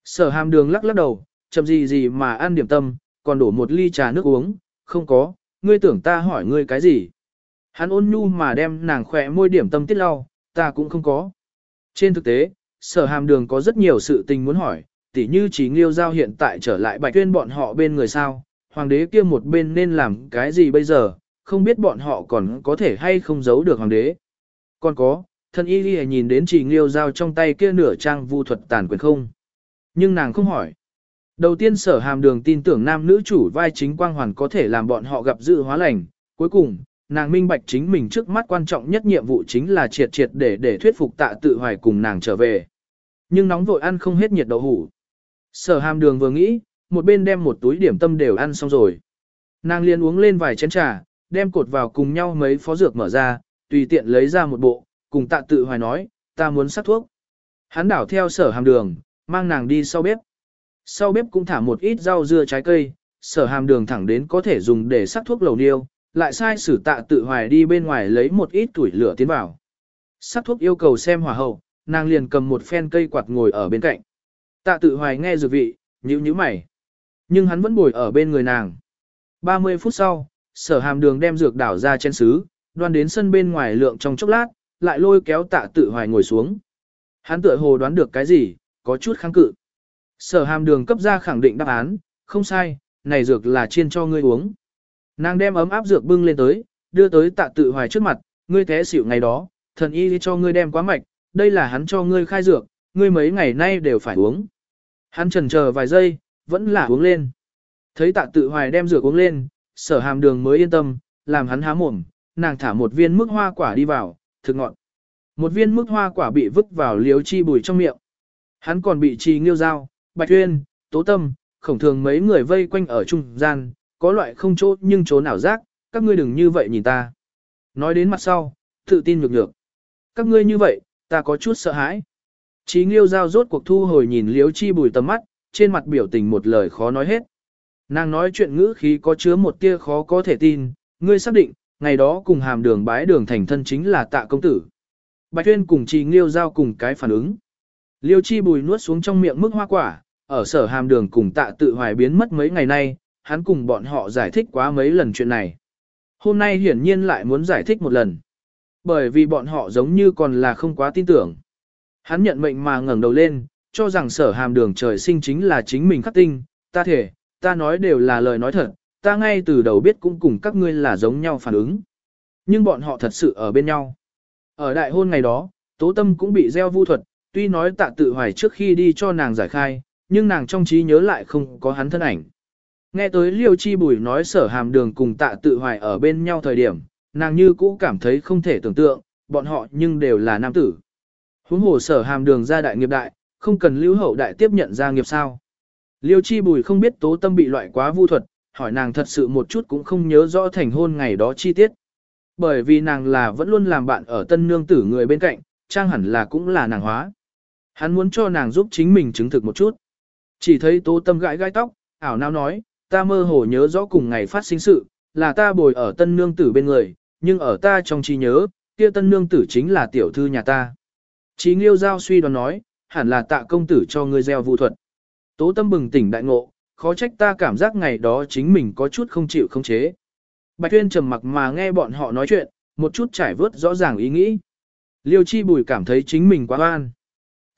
Sở hàm đường lắc lắc đầu, chậm gì gì mà ăn điểm tâm, còn đổ một ly trà nước uống, không có, ngươi tưởng ta hỏi ngươi cái gì? Hắn ôn nhu mà đem nàng khỏe môi điểm tâm tiết lau, ta cũng không có. Trên thực tế, sở hàm đường có rất nhiều sự tình muốn hỏi, tỉ như chỉ nghiêu giao hiện tại trở lại bạch tuyên bọn họ bên người sao, hoàng đế kia một bên nên làm cái gì bây giờ, không biết bọn họ còn có thể hay không giấu được hoàng đế. Còn có, thân y ghi nhìn đến chỉ nghiêu giao trong tay kia nửa trang vu thuật tàn quyền không. Nhưng nàng không hỏi. Đầu tiên sở hàm đường tin tưởng nam nữ chủ vai chính quang hoàn có thể làm bọn họ gặp dự hóa lành. Cuối cùng, nàng minh bạch chính mình trước mắt quan trọng nhất nhiệm vụ chính là triệt triệt để để thuyết phục tạ tự hoài cùng nàng trở về. Nhưng nóng vội ăn không hết nhiệt đậu hủ. Sở hàm đường vừa nghĩ, một bên đem một túi điểm tâm đều ăn xong rồi. Nàng liền uống lên vài chén trà, đem cột vào cùng nhau mấy phó dược mở ra, tùy tiện lấy ra một bộ, cùng tạ tự hoài nói, ta muốn sắc thuốc. Hắn đảo theo sở hàm đường, mang nàng đi sau bếp. Sau bếp cũng thả một ít rau dưa trái cây, sở hàm đường thẳng đến có thể dùng để sắc thuốc lầu niêu, lại sai sử tạ tự hoài đi bên ngoài lấy một ít tuổi lửa tiến vào. Sắc thuốc yêu cầu xem hỏa hậu, nàng liền cầm một phen cây quạt ngồi ở bên cạnh. Tạ tự hoài nghe dược vị, nhíu nhíu mày. Nhưng hắn vẫn ngồi ở bên người nàng. 30 phút sau, sở hàm đường đem dược đảo ra trên xứ, đoan đến sân bên ngoài lượng trong chốc lát, lại lôi kéo tạ tự hoài ngồi xuống. Hắn tựa hồ đoán được cái gì, có chút kháng cự. Sở hàm đường cấp ra khẳng định đáp án, không sai, này dược là chiên cho ngươi uống. Nàng đem ấm áp dược bưng lên tới, đưa tới tạ tự hoài trước mặt, ngươi té xỉu ngày đó, thần y cho ngươi đem quá mạch, đây là hắn cho ngươi khai dược, ngươi mấy ngày nay đều phải uống. Hắn trần chờ vài giây, vẫn là uống lên. Thấy tạ tự hoài đem dược uống lên, sở hàm đường mới yên tâm, làm hắn há mồm, nàng thả một viên mức hoa quả đi vào, thực ngọn. Một viên mức hoa quả bị vứt vào liếu chi bùi trong miệng. Hắn còn bị trì nghiêu giao bạch tuyên, tố tâm, khổng thường mấy người vây quanh ở trung gian, có loại không chỗ nhưng chỗ nào rác, các ngươi đừng như vậy nhìn ta. Nói đến mặt sau, tự tin nhược nhược. Các ngươi như vậy, ta có chút sợ hãi. Chí nghiêu giao rốt cuộc thu hồi nhìn liếu chi bùi tầm mắt, trên mặt biểu tình một lời khó nói hết. Nàng nói chuyện ngữ khí có chứa một tia khó có thể tin, ngươi xác định, ngày đó cùng hàm đường bái đường thành thân chính là tạ công tử. Bạch Tuyên cùng Trì Nghiêu giao cùng cái phản ứng. Liêu Chi Bùi nuốt xuống trong miệng mức hoa quả, ở sở hàm đường cùng tạ tự hoài biến mất mấy ngày nay, hắn cùng bọn họ giải thích quá mấy lần chuyện này. Hôm nay hiển nhiên lại muốn giải thích một lần. Bởi vì bọn họ giống như còn là không quá tin tưởng. Hắn nhận mệnh mà ngẩng đầu lên, cho rằng sở hàm đường trời sinh chính là chính mình khắc tinh, ta thể, ta nói đều là lời nói thật, ta ngay từ đầu biết cũng cùng các ngươi là giống nhau phản ứng. Nhưng bọn họ thật sự ở bên nhau. Ở đại hôn ngày đó, tố tâm cũng bị gieo vu thuật, tuy nói tạ tự hoài trước khi đi cho nàng giải khai, nhưng nàng trong trí nhớ lại không có hắn thân ảnh. Nghe tới liêu chi bùi nói sở hàm đường cùng tạ tự hoài ở bên nhau thời điểm, nàng như cũ cảm thấy không thể tưởng tượng, bọn họ nhưng đều là nam tử. Huống hồ sở hàm đường ra đại nghiệp đại, không cần lưu hậu đại tiếp nhận gia nghiệp sao. Liêu chi bùi không biết tố tâm bị loại quá vu thuật, hỏi nàng thật sự một chút cũng không nhớ rõ thành hôn ngày đó chi tiết. Bởi vì nàng là vẫn luôn làm bạn ở tân nương tử người bên cạnh, trang hẳn là cũng là nàng hóa. Hắn muốn cho nàng giúp chính mình chứng thực một chút. Chỉ thấy tố tâm gãi gai tóc, ảo nào nói, ta mơ hồ nhớ rõ cùng ngày phát sinh sự, là ta bồi ở tân nương tử bên người, nhưng ở ta trong trí nhớ, kia tân nương tử chính là tiểu thư nhà ta. Chí nghiêu giao suy đoán nói, hẳn là tạ công tử cho ngươi gieo vụ thuật. Tố tâm bừng tỉnh đại ngộ, khó trách ta cảm giác ngày đó chính mình có chút không chịu không chế. Bạch Tuyên trầm mặc mà nghe bọn họ nói chuyện, một chút trải vớt rõ ràng ý nghĩ. Liêu chi bùi cảm thấy chính mình quá oan.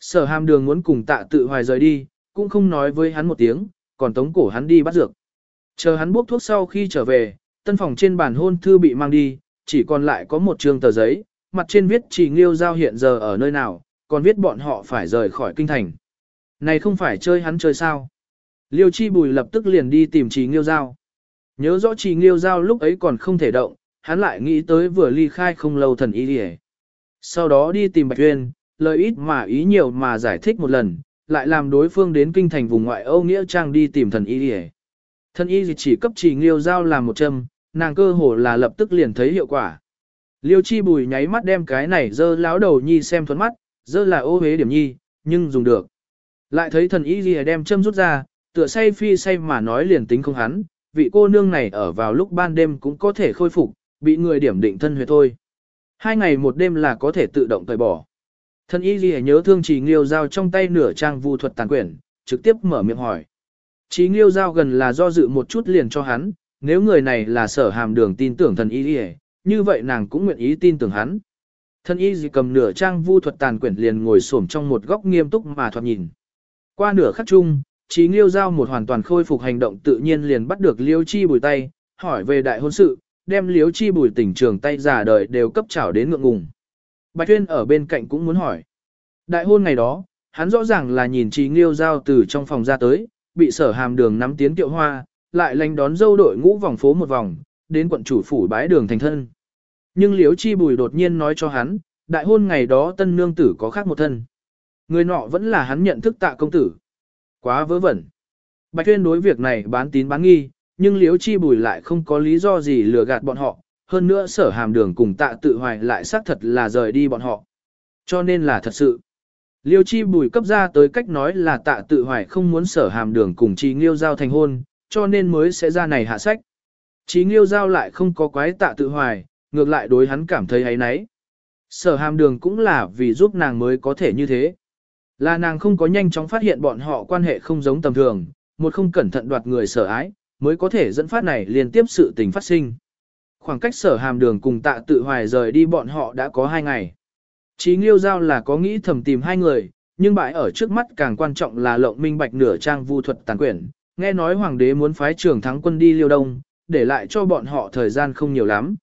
Sở hàm đường muốn cùng tạ tự hoài rời đi, cũng không nói với hắn một tiếng, còn tống cổ hắn đi bắt dược. Chờ hắn bốc thuốc sau khi trở về, tân phòng trên bàn hôn thư bị mang đi, chỉ còn lại có một trường tờ giấy, mặt trên viết chỉ nghiêu giao hiện giờ ở nơi nào, còn viết bọn họ phải rời khỏi kinh thành. Này không phải chơi hắn chơi sao. Liêu chi bùi lập tức liền đi tìm trì nghiêu giao. Nhớ rõ trì nghiêu giao lúc ấy còn không thể động, hắn lại nghĩ tới vừa ly khai không lâu thần y đi Sau đó đi tìm Bạch Uyên, lời ít mà ý nhiều mà giải thích một lần, lại làm đối phương đến kinh thành vùng ngoại Âu Nghĩa Trang đi tìm thần y đi Thần y chỉ cấp trì nghiêu giao làm một châm, nàng cơ hồ là lập tức liền thấy hiệu quả. Liêu chi bùi nháy mắt đem cái này dơ láo đầu nhi xem thuẫn mắt, dơ là ô hế điểm nhi, nhưng dùng được. Lại thấy thần y gì đem châm rút ra, tựa say phi say mà nói liền tính không hắn, vị cô nương này ở vào lúc ban đêm cũng có thể khôi phục, bị người điểm định thân huyệt thôi. Hai ngày một đêm là có thể tự động tẩy bỏ. Thần y ghi nhớ thương chỉ nghiêu giao trong tay nửa trang vu thuật tàn quyển, trực tiếp mở miệng hỏi. Chí nghiêu giao gần là do dự một chút liền cho hắn, nếu người này là sở hàm đường tin tưởng thần y ghi như vậy nàng cũng nguyện ý tin tưởng hắn. Thần y gì cầm nửa trang vu thuật tàn quyển liền ngồi xổm trong một góc nghiêm túc mà thoạt nhìn. Qua nửa khắc chung, Chí Nghiêu Giao một hoàn toàn khôi phục hành động tự nhiên liền bắt được Liêu Chi Bùi tay, hỏi về đại hôn sự, đem Liêu Chi Bùi tỉnh trường tay giả đời đều cấp trảo đến ngượng ngùng. Bạch Tuyên ở bên cạnh cũng muốn hỏi. Đại hôn ngày đó, hắn rõ ràng là nhìn Trí Nghiêu Giao từ trong phòng ra tới, bị sở hàm đường nắm tiến tiệu hoa, lại lành đón dâu đội ngũ vòng phố một vòng, đến quận chủ phủ bái đường thành thân. Nhưng Liễu Chi Bùi đột nhiên nói cho hắn, đại hôn ngày đó tân nương tử có khác một thân. Người nọ vẫn là hắn nhận thức tạ công tử. Quá vớ vẩn. Bạch Tuyên đối việc này bán tín bán nghi, nhưng Liễu Chi Bùi lại không có lý do gì lừa gạt bọn họ, hơn nữa sở hàm đường cùng tạ tự hoài lại xác thật là rời đi bọn họ. Cho nên là thật sự. Liêu Chi Bùi cấp ra tới cách nói là tạ tự hoài không muốn sở hàm đường cùng trí Nghiêu Giao thành hôn, cho nên mới sẽ ra này hạ sách. Trí Nghiêu Giao lại không có quái tạ tự hoài, ngược lại đối hắn cảm thấy ấy nấy. Sở hàm đường cũng là vì giúp nàng mới có thể như thế. Là nàng không có nhanh chóng phát hiện bọn họ quan hệ không giống tầm thường, một không cẩn thận đoạt người sở ái, mới có thể dẫn phát này liên tiếp sự tình phát sinh. Khoảng cách sở hàm đường cùng tạ tự hoài rời đi bọn họ đã có hai ngày. Chí nghiêu giao là có nghĩ thầm tìm hai người, nhưng bãi ở trước mắt càng quan trọng là lộng minh bạch nửa trang vu thuật tàn quyển. Nghe nói hoàng đế muốn phái trưởng thắng quân đi liêu đông, để lại cho bọn họ thời gian không nhiều lắm.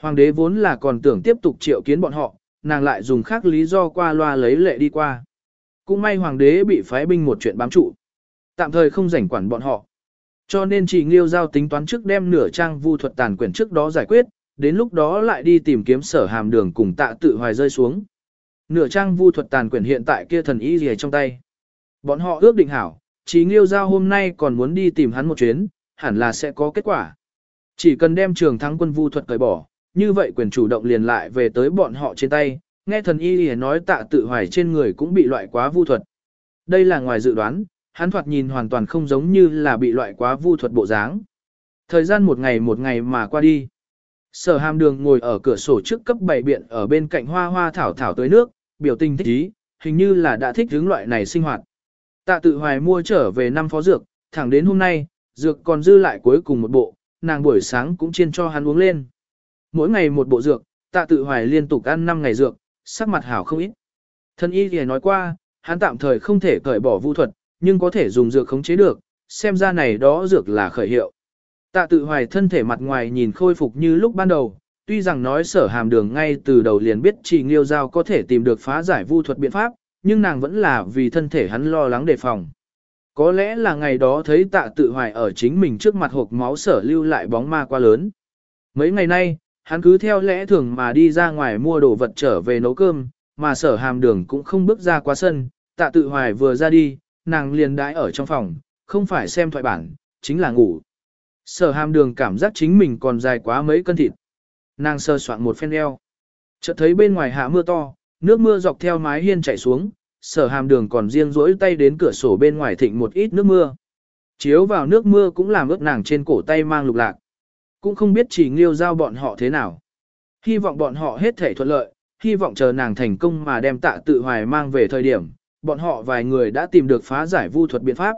Hoàng đế vốn là còn tưởng tiếp tục triệu kiến bọn họ, nàng lại dùng khác lý do qua loa lấy lệ đi qua. Cũng may hoàng đế bị phái binh một chuyện bám trụ. Tạm thời không rảnh quản bọn họ. Cho nên chỉ nghiêu giao tính toán trước đem nửa trang vu thuật tàn quyển trước đó giải quyết, đến lúc đó lại đi tìm kiếm sở hàm đường cùng tạ tự hoài rơi xuống. Nửa trang vu thuật tàn quyển hiện tại kia thần y gì trong tay. Bọn họ ước định hảo, chỉ nghiêu giao hôm nay còn muốn đi tìm hắn một chuyến, hẳn là sẽ có kết quả. Chỉ cần đem trường thắng quân vu thuật cởi bỏ, như vậy quyền chủ động liền lại về tới bọn họ trên tay, nghe thần y lìa nói tạ tự hoài trên người cũng bị loại quá vu thuật. Đây là ngoài dự đoán, hắn thoạt nhìn hoàn toàn không giống như là bị loại quá vu thuật bộ dáng. Thời gian một ngày một ngày mà qua đi. Sở hàm đường ngồi ở cửa sổ trước cấp bảy biện ở bên cạnh hoa hoa thảo thảo tới nước, biểu tình thích ý, hình như là đã thích hướng loại này sinh hoạt. Tạ tự hoài mua trở về năm phó dược, thẳng đến hôm nay, dược còn dư lại cuối cùng một bộ, nàng buổi sáng cũng chiên cho hắn uống lên. Mỗi ngày một bộ dược, tạ tự hoài liên tục ăn 5 ngày dược, sắc mặt hảo không ít. Thân y thì nói qua, hắn tạm thời không thể cởi bỏ vu thuật, nhưng có thể dùng dược khống chế được, xem ra này đó dược là khởi hiệu. Tạ tự hoài thân thể mặt ngoài nhìn khôi phục như lúc ban đầu, tuy rằng nói sở hàm đường ngay từ đầu liền biết chỉ nghiêu giao có thể tìm được phá giải vu thuật biện pháp, nhưng nàng vẫn là vì thân thể hắn lo lắng đề phòng. Có lẽ là ngày đó thấy tạ tự hoài ở chính mình trước mặt hộp máu sở lưu lại bóng ma quá lớn. Mấy ngày nay, hắn cứ theo lẽ thường mà đi ra ngoài mua đồ vật trở về nấu cơm, mà sở hàm đường cũng không bước ra qua sân, tạ tự hoài vừa ra đi, nàng liền đãi ở trong phòng, không phải xem thoại bản, chính là ngủ. Sở hàm đường cảm giác chính mình còn dài quá mấy cân thịt. Nàng sơ soạn một phen eo. Chợt thấy bên ngoài hạ mưa to, nước mưa dọc theo mái hiên chảy xuống, sở hàm đường còn riêng rỗi tay đến cửa sổ bên ngoài thịnh một ít nước mưa. Chiếu vào nước mưa cũng làm ướt nàng trên cổ tay mang lục lạc. Cũng không biết chỉ nghiêu giao bọn họ thế nào. Hy vọng bọn họ hết thể thuận lợi, hy vọng chờ nàng thành công mà đem tạ tự hoài mang về thời điểm, bọn họ vài người đã tìm được phá giải vu thuật biện pháp.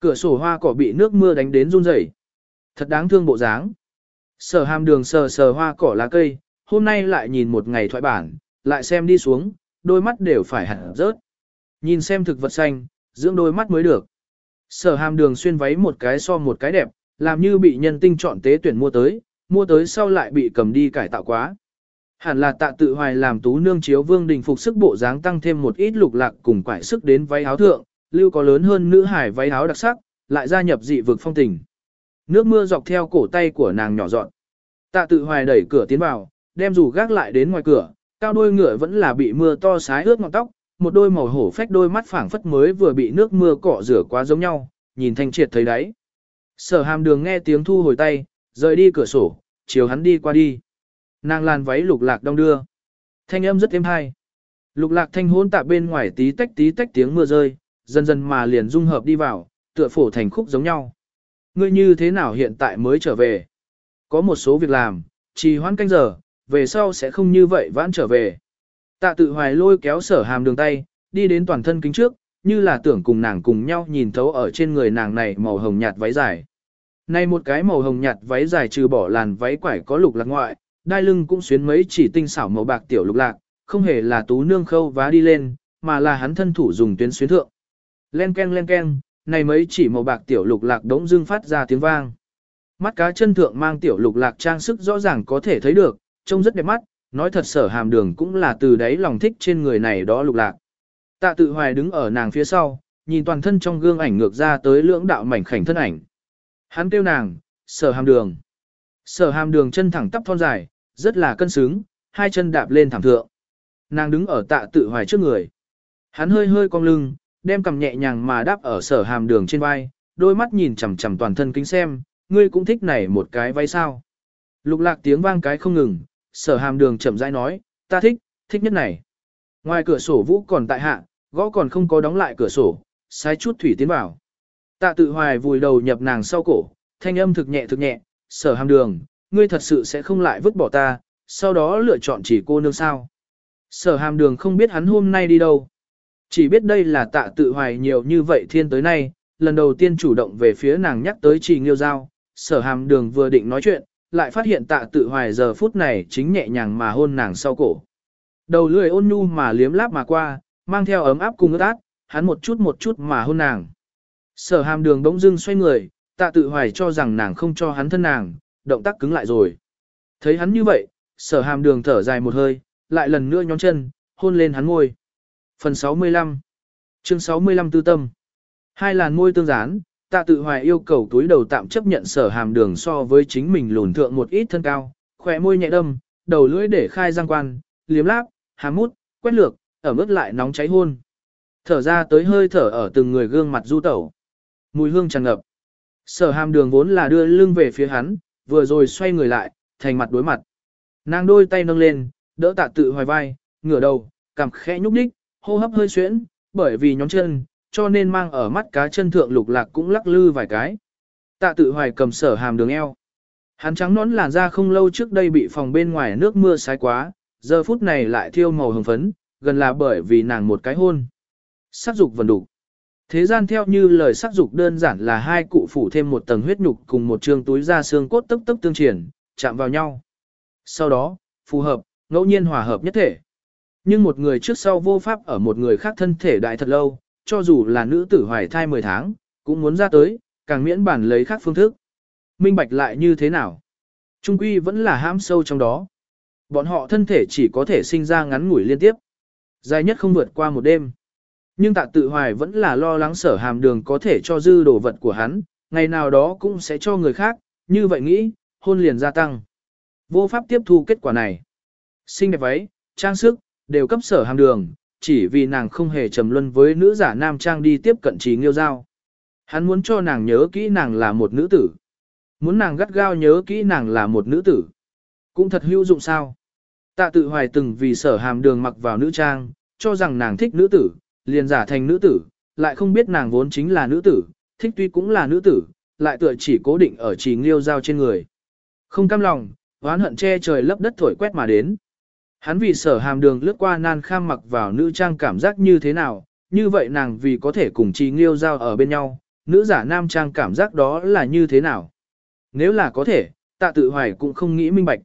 Cửa sổ hoa cỏ bị nước mưa đánh đến run rẩy, Thật đáng thương bộ dáng. Sở hàm đường sờ sờ hoa cỏ lá cây, hôm nay lại nhìn một ngày thoại bản, lại xem đi xuống, đôi mắt đều phải hẳn rớt. Nhìn xem thực vật xanh, dưỡng đôi mắt mới được. Sở hàm đường xuyên váy một cái so một cái đẹp, làm như bị nhân tinh chọn tế tuyển mua tới, mua tới sau lại bị cầm đi cải tạo quá. Hẳn là tạ tự hoài làm tú nương chiếu vương đình phục sức bộ dáng tăng thêm một ít lục lạc cùng quải sức đến váy áo thượng, lưu có lớn hơn nữ hải váy áo đặc sắc, lại gia nhập dị vực phong tình. Nước mưa dọc theo cổ tay của nàng nhỏ dọn. Tạ tự hoài đẩy cửa tiến vào, đem dù gác lại đến ngoài cửa, cao đôi ngựa vẫn là bị mưa to sái ướt ngọn tóc, một đôi màu hổ phách đôi mắt phảng phất mới vừa bị nước mưa cọ rửa quá giống nhau, nhìn thanh triệt thấy đáy. Sở hàm đường nghe tiếng thu hồi tay, rời đi cửa sổ, chiều hắn đi qua đi. Nàng làn váy lục lạc đong đưa. Thanh âm rất êm hay. Lục lạc thanh hỗn tạp bên ngoài tí tách tí tách tiếng mưa rơi, dần dần mà liền dung hợp đi vào, tựa phổ thành khúc giống nhau. Ngươi như thế nào hiện tại mới trở về? Có một số việc làm, trì hoãn canh giờ, về sau sẽ không như vậy vãn trở về. Tạ tự hoài lôi kéo sở hàm đường tay, đi đến toàn thân kính trước, như là tưởng cùng nàng cùng nhau nhìn thấu ở trên người nàng này màu hồng nhạt váy dài. Này một cái màu hồng nhạt váy dài trừ bỏ làn váy quải có lục lạc ngoại, đai lưng cũng xuyến mấy chỉ tinh xảo màu bạc tiểu lục lạc, không hề là tú nương khâu vá đi lên, mà là hắn thân thủ dùng tuyến xuyến thượng. Len ken len ken, này mấy chỉ màu bạc tiểu lục lạc đống dưng phát ra tiếng vang. Mắt cá chân thượng mang tiểu lục lạc trang sức rõ ràng có thể thấy được, trông rất đẹp mắt, nói thật sở hàm đường cũng là từ đấy lòng thích trên người này đó lục lạc. Tạ tự hoài đứng ở nàng phía sau, nhìn toàn thân trong gương ảnh ngược ra tới lưỡng đạo mảnh khảnh thân ảnh. Hắn kêu nàng, sở hàm đường. Sở hàm đường chân thẳng tắp thon dài, rất là cân xứng, hai chân đạp lên thảm thượng. Nàng đứng ở tạ tự hoài trước người. Hắn hơi hơi cong lưng, đem cầm nhẹ nhàng mà đáp ở sở hàm đường trên vai, đôi mắt nhìn chằm chằm toàn thân kính xem, ngươi cũng thích này một cái váy sao. Lục lạc tiếng vang cái không ngừng, sở hàm đường chậm rãi nói, ta thích, thích nhất này. Ngoài cửa sổ vũ còn tại hạ, gõ còn không có đóng lại cửa sổ, sai chút thủy tiến vào. Tạ tự hoài vùi đầu nhập nàng sau cổ, thanh âm thực nhẹ thực nhẹ, sở hàm đường, ngươi thật sự sẽ không lại vứt bỏ ta, sau đó lựa chọn chỉ cô nương sao. Sở hàm đường không biết hắn hôm nay đi đâu. Chỉ biết đây là tạ tự hoài nhiều như vậy thiên tới nay, lần đầu tiên chủ động về phía nàng nhắc tới trì nghiêu giao, sở hàm đường vừa định nói chuyện, lại phát hiện tạ tự hoài giờ phút này chính nhẹ nhàng mà hôn nàng sau cổ. Đầu lưỡi ôn nhu mà liếm láp mà qua, mang theo ấm áp cùng ướt át, hắn một chút một chút mà hôn nàng. Sở hàm đường bỗng dưng xoay người, tạ tự hoài cho rằng nàng không cho hắn thân nàng, động tác cứng lại rồi. Thấy hắn như vậy, sở hàm đường thở dài một hơi, lại lần nữa nhón chân, hôn lên hắn ngôi. Phần 65 Chương 65 Tư Tâm Hai làn môi tương gián, tạ tự hoài yêu cầu túi đầu tạm chấp nhận sở hàm đường so với chính mình lùn thượng một ít thân cao, khỏe môi nhẹ đâm, đầu lưỡi để khai răng quan, liếm láp, hàm mút, quét lược, ở mức lại nóng cháy hôn. Thở ra tới hơi thở ở từng người gương mặt du tẩu. Mùi hương tràn ngập. Sở hàm đường vốn là đưa lưng về phía hắn, vừa rồi xoay người lại, thành mặt đối mặt. Nàng đôi tay nâng lên, đỡ tạ tự hoài vai, ngửa đầu, cằm khẽ nhúc nhích, hô hấp hơi xuyễn, bởi vì nhóm chân, cho nên mang ở mắt cá chân thượng lục lạc cũng lắc lư vài cái. Tạ tự hoài cầm sở hàm đường eo. Hắn trắng nón làn da không lâu trước đây bị phòng bên ngoài nước mưa sái quá, giờ phút này lại thiêu màu hồng phấn, gần là bởi vì nàng một cái hôn. Sắc dục vần đủ. Thế gian theo như lời sắc dục đơn giản là hai cụ phủ thêm một tầng huyết nhục cùng một trương túi da xương cốt tức tức tương triển, chạm vào nhau. Sau đó, phù hợp, ngẫu nhiên hòa hợp nhất thể. Nhưng một người trước sau vô pháp ở một người khác thân thể đại thật lâu, cho dù là nữ tử hoài thai 10 tháng, cũng muốn ra tới, càng miễn bản lấy khác phương thức. Minh bạch lại như thế nào? Trung quy vẫn là ham sâu trong đó. Bọn họ thân thể chỉ có thể sinh ra ngắn ngủi liên tiếp. Dài nhất không vượt qua một đêm. Nhưng tạ tự hoài vẫn là lo lắng sở hàm đường có thể cho dư đồ vật của hắn, ngày nào đó cũng sẽ cho người khác, như vậy nghĩ, hôn liền gia tăng. Vô pháp tiếp thu kết quả này. Xinh đẹp váy, trang sức, đều cấp sở hàm đường, chỉ vì nàng không hề trầm luân với nữ giả nam trang đi tiếp cận trí nghiêu giao. Hắn muốn cho nàng nhớ kỹ nàng là một nữ tử. Muốn nàng gắt gao nhớ kỹ nàng là một nữ tử. Cũng thật hữu dụng sao. Tạ tự hoài từng vì sở hàm đường mặc vào nữ trang, cho rằng nàng thích nữ tử, liền giả thành nữ tử, lại không biết nàng vốn chính là nữ tử, thích tuy cũng là nữ tử, lại tựa chỉ cố định ở trì nghiêu giao trên người. Không cam lòng, oán hận che trời lấp đất thổi quét mà đến. Hắn vì sở hàm đường lướt qua nan kham mặc vào nữ trang cảm giác như thế nào, như vậy nàng vì có thể cùng trì nghiêu giao ở bên nhau, nữ giả nam trang cảm giác đó là như thế nào. Nếu là có thể, tạ tự hoài cũng không nghĩ minh bạch.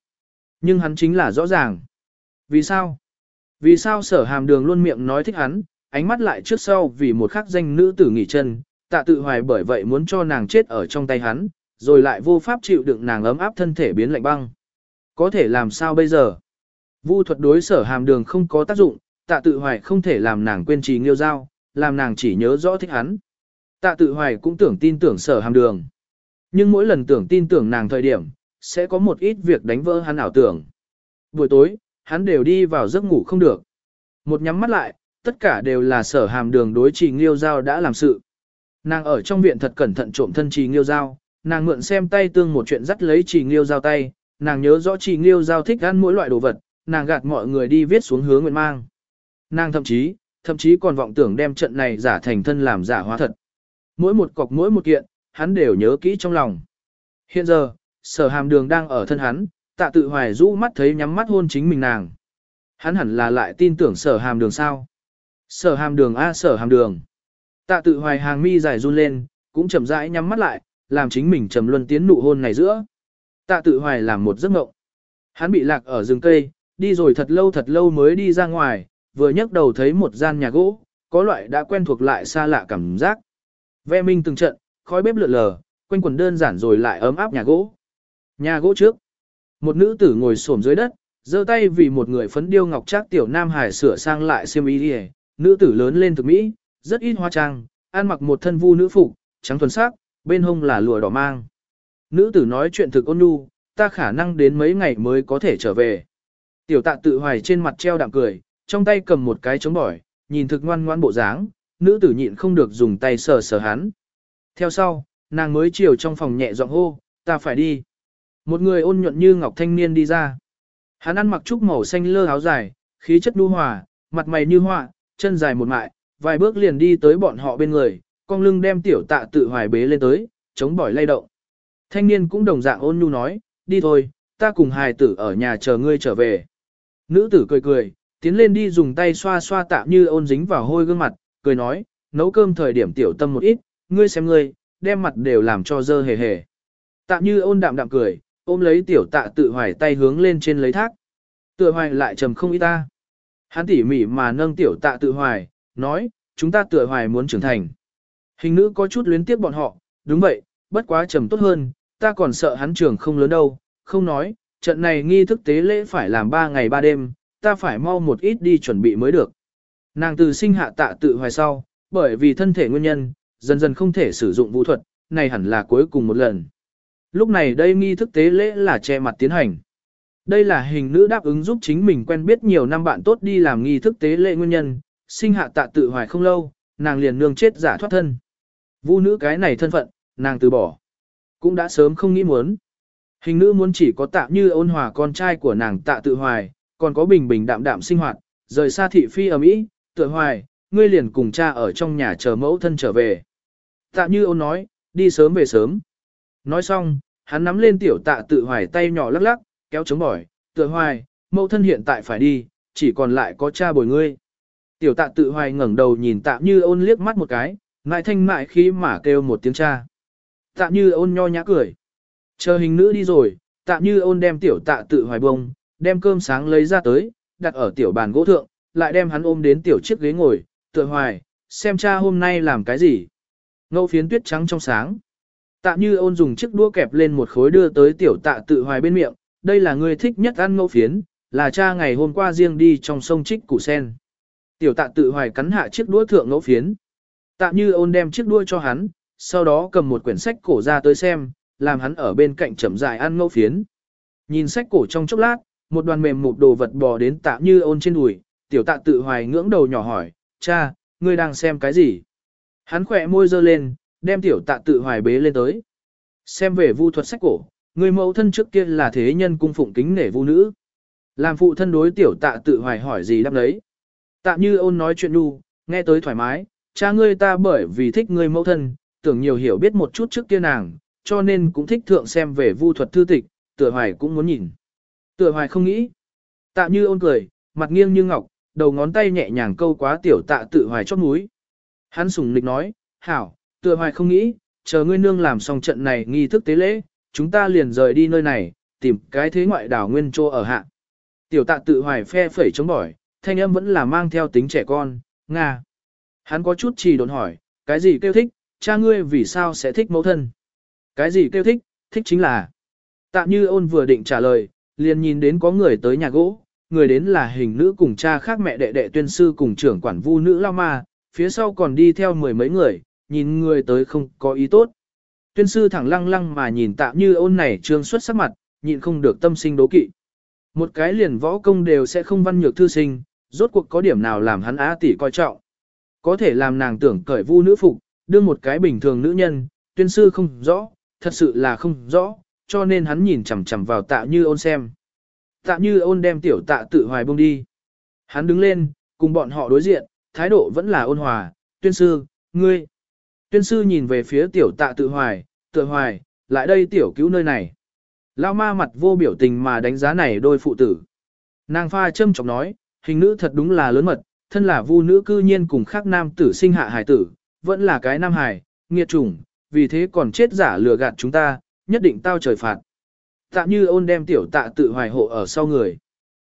Nhưng hắn chính là rõ ràng. Vì sao? Vì sao sở hàm đường luôn miệng nói thích hắn, ánh mắt lại trước sau vì một khắc danh nữ tử nghỉ chân, tạ tự hoài bởi vậy muốn cho nàng chết ở trong tay hắn, rồi lại vô pháp chịu đựng nàng ấm áp thân thể biến lạnh băng. Có thể làm sao bây giờ? Vu thuật đối sở hàm đường không có tác dụng, tạ tự hoài không thể làm nàng quên trì nghiêu giao, làm nàng chỉ nhớ rõ thích hắn. Tạ tự hoài cũng tưởng tin tưởng sở hàm đường. Nhưng mỗi lần tưởng tin tưởng nàng thời điểm, sẽ có một ít việc đánh vỡ hắn ảo tưởng. Buổi tối, hắn đều đi vào giấc ngủ không được. Một nhắm mắt lại, tất cả đều là sở hàm đường đối trì nghiêu giao đã làm sự. Nàng ở trong viện thật cẩn thận trộm thân trì nghiêu giao, nàng mượn xem tay tương một chuyện dắt lấy trì nghiêu giao tay, nàng nhớ rõ trì nghiêu giao thích ăn mỗi loại đồ vật, nàng gạt mọi người đi viết xuống hướng nguyện mang. Nàng thậm chí, thậm chí còn vọng tưởng đem trận này giả thành thân làm giả hóa thật. Mỗi một cọc mỗi một kiện, hắn đều nhớ kỹ trong lòng. Hiện giờ, sở hàm đường đang ở thân hắn, tạ tự hoài rũ mắt thấy nhắm mắt hôn chính mình nàng. Hắn hẳn là lại tin tưởng sở hàm đường sao. Sở hàm đường a sở hàm đường. Tạ tự hoài hàng mi dài run lên, cũng chậm rãi nhắm mắt lại, làm chính mình trầm luân tiến nụ hôn này giữa. Tạ tự hoài làm một giấc mộng. Hắn bị lạc ở rừng cây, đi rồi thật lâu thật lâu mới đi ra ngoài, vừa nhấc đầu thấy một gian nhà gỗ, có loại đã quen thuộc lại xa lạ cảm giác. Ve minh từng trận, khói bếp lượn lờ, quanh quần đơn giản rồi lại ấm áp nhà gỗ. Nhà gỗ trước, một nữ tử ngồi xổm dưới đất, giơ tay vì một người phấn điêu ngọc trác tiểu nam hải sửa sang lại xiêm y nữ tử lớn lên thực mỹ, rất ít hoa trang, ăn mặc một thân vu nữ phục, trắng thuần sắc, bên hông là lụa đỏ mang. Nữ tử nói chuyện thực ôn nhu, ta khả năng đến mấy ngày mới có thể trở về. Tiểu tạ tự hoài trên mặt treo đạm cười, trong tay cầm một cái chống bỏi, nhìn thực ngoan ngoan bộ dáng, nữ tử nhịn không được dùng tay sờ sờ hắn. Theo sau, nàng mới chiều trong phòng nhẹ giọng hô, ta phải đi. Một người ôn nhuận như ngọc thanh niên đi ra. Hắn ăn mặc trúc màu xanh lơ áo dài, khí chất nhu hòa, mặt mày như họa, chân dài một mại, vài bước liền đi tới bọn họ bên người, con lưng đem tiểu tạ tự hoài bế lên tới, chống bỏi lay động. Thanh niên cũng đồng dạng ôn nhu nói, đi thôi, ta cùng hài tử ở nhà chờ ngươi trở về. Nữ tử cười cười, tiến lên đi dùng tay xoa xoa tạ như ôn dính vào hôi gương mặt, cười nói, nấu cơm thời điểm tiểu tâm một ít, ngươi xem ngươi, đem mặt đều làm cho dơ hề hề. Tạ như ôn đạm đạm cười, ôm lấy tiểu tạ tự hoài tay hướng lên trên lấy thác. Tự hoài lại trầm không ý ta. Hắn tỉ mỉ mà nâng tiểu tạ tự hoài, nói, chúng ta tự hoài muốn trưởng thành. Hình nữ có chút luyến tiếc bọn họ, đúng vậy, bất quá trầm tốt hơn, ta còn sợ hắn trưởng không lớn đâu, không nói, trận này nghi thức tế lễ phải làm 3 ngày 3 đêm, ta phải mau một ít đi chuẩn bị mới được. Nàng từ sinh hạ tạ tự hoài sau, bởi vì thân thể nguyên nhân, dần dần không thể sử dụng vũ thuật, này hẳn là cuối cùng một lần. Lúc này đây nghi thức tế lễ là che mặt tiến hành. Đây là hình nữ đáp ứng giúp chính mình quen biết nhiều năm bạn tốt đi làm nghi thức tế lễ nguyên nhân, sinh hạ tạ tự hoài không lâu, nàng liền nương chết giả thoát thân. Vu nữ cái này thân phận, nàng từ bỏ. Cũng đã sớm không nghĩ muốn. Hình nữ muốn chỉ có tạ như ôn hòa con trai của nàng tạ tự hoài, còn có bình bình đạm đạm sinh hoạt, rời xa thị phi ở Mỹ, tự hoài, ngươi liền cùng cha ở trong nhà chờ mẫu thân trở về. Tạ như ôn nói, đi sớm về sớm. Nói xong, hắn nắm lên tiểu tạ tự hoài tay nhỏ lắc lắc, kéo chống bỏi, tự hoài, mẫu thân hiện tại phải đi, chỉ còn lại có cha bồi ngươi. Tiểu tạ tự hoài ngẩng đầu nhìn tạ như ôn liếc mắt một cái, ngại thanh mại khi mà kêu một tiếng cha. Tạ như ôn nho nhã cười. Chờ hình nữ đi rồi, tạ như ôn đem tiểu tạ tự hoài bông, đem cơm sáng lấy ra tới, đặt ở tiểu bàn gỗ thượng, lại đem hắn ôm đến tiểu chiếc ghế ngồi, tự hoài, xem cha hôm nay làm cái gì. Ngẫu phiến tuyết trắng trong sáng. Tạ như ôn dùng chiếc đũa kẹp lên một khối đưa tới tiểu tạ tự hoài bên miệng, đây là người thích nhất ăn ngẫu phiến, là cha ngày hôm qua riêng đi trong sông trích củ sen. Tiểu tạ tự hoài cắn hạ chiếc đũa thượng ngẫu phiến. Tạ như ôn đem chiếc đũa cho hắn, sau đó cầm một quyển sách cổ ra tới xem, làm hắn ở bên cạnh chậm dài ăn ngẫu phiến. Nhìn sách cổ trong chốc lát, một đoàn mềm mụt đồ vật bò đến tạ như ôn trên đùi, tiểu tạ tự hoài ngưỡng đầu nhỏ hỏi, cha, ngươi đang xem cái gì? Hắn khỏe môi dơ lên, đem tiểu tạ tự hoài bế lên tới. Xem về vu thuật sách cổ, người mẫu thân trước kia là thế nhân cung phụng kính nể vu nữ. Làm phụ thân đối tiểu tạ tự hoài hỏi gì đáp đấy. Tạ như ôn nói chuyện đu, nghe tới thoải mái, cha ngươi ta bởi vì thích ngươi mẫu thân, tưởng nhiều hiểu biết một chút trước kia nàng, cho nên cũng thích thượng xem về vu thuật thư tịch, tựa hoài cũng muốn nhìn. Tựa hoài không nghĩ. Tạ như ôn cười, mặt nghiêng như ngọc, đầu ngón tay nhẹ nhàng câu quá tiểu tạ tự hoài chót núi. Hắn sùng nịch nói, hảo, tựa hoài không nghĩ, chờ ngươi nương làm xong trận này nghi thức tế lễ, chúng ta liền rời đi nơi này, tìm cái thế ngoại đảo nguyên trô ở hạ. Tiểu tạ tự hoài phe phẩy chống bỏi, thanh âm vẫn là mang theo tính trẻ con, Nga. Hắn có chút trì đồn hỏi, cái gì kêu thích, cha ngươi vì sao sẽ thích mẫu thân? Cái gì kêu thích, thích chính là. Tạ như ôn vừa định trả lời, liền nhìn đến có người tới nhà gỗ, người đến là hình nữ cùng cha khác mẹ đệ đệ tuyên sư cùng trưởng quản vu nữ lao ma, phía sau còn đi theo mười mấy người, nhìn người tới không có ý tốt. Tuyên sư thẳng lăng lăng mà nhìn tạ như ôn này trương xuất sắc mặt, nhịn không được tâm sinh đố kỵ. Một cái liền võ công đều sẽ không văn nhược thư sinh, rốt cuộc có điểm nào làm hắn á tỷ coi trọng. Có thể làm nàng tưởng cởi vu nữ phục, đưa một cái bình thường nữ nhân, tuyên sư không rõ, thật sự là không rõ, cho nên hắn nhìn chằm chằm vào tạ như ôn xem. Tạ như ôn đem tiểu tạ tự hoài bông đi. Hắn đứng lên, cùng bọn họ đối diện, thái độ vẫn là ôn hòa, tuyên sư, ngươi. Tuyên sư nhìn về phía tiểu tạ tự hoài, tự hoài, lại đây tiểu cứu nơi này. Lao ma mặt vô biểu tình mà đánh giá này đôi phụ tử. Nàng pha châm chọc nói, hình nữ thật đúng là lớn mật, thân là vu nữ cư nhiên cùng khác nam tử sinh hạ hải tử, vẫn là cái nam hải, nghiệt chủng, vì thế còn chết giả lừa gạt chúng ta, nhất định tao trời phạt. Tạ như ôn đem tiểu tạ tự hoài hộ ở sau người.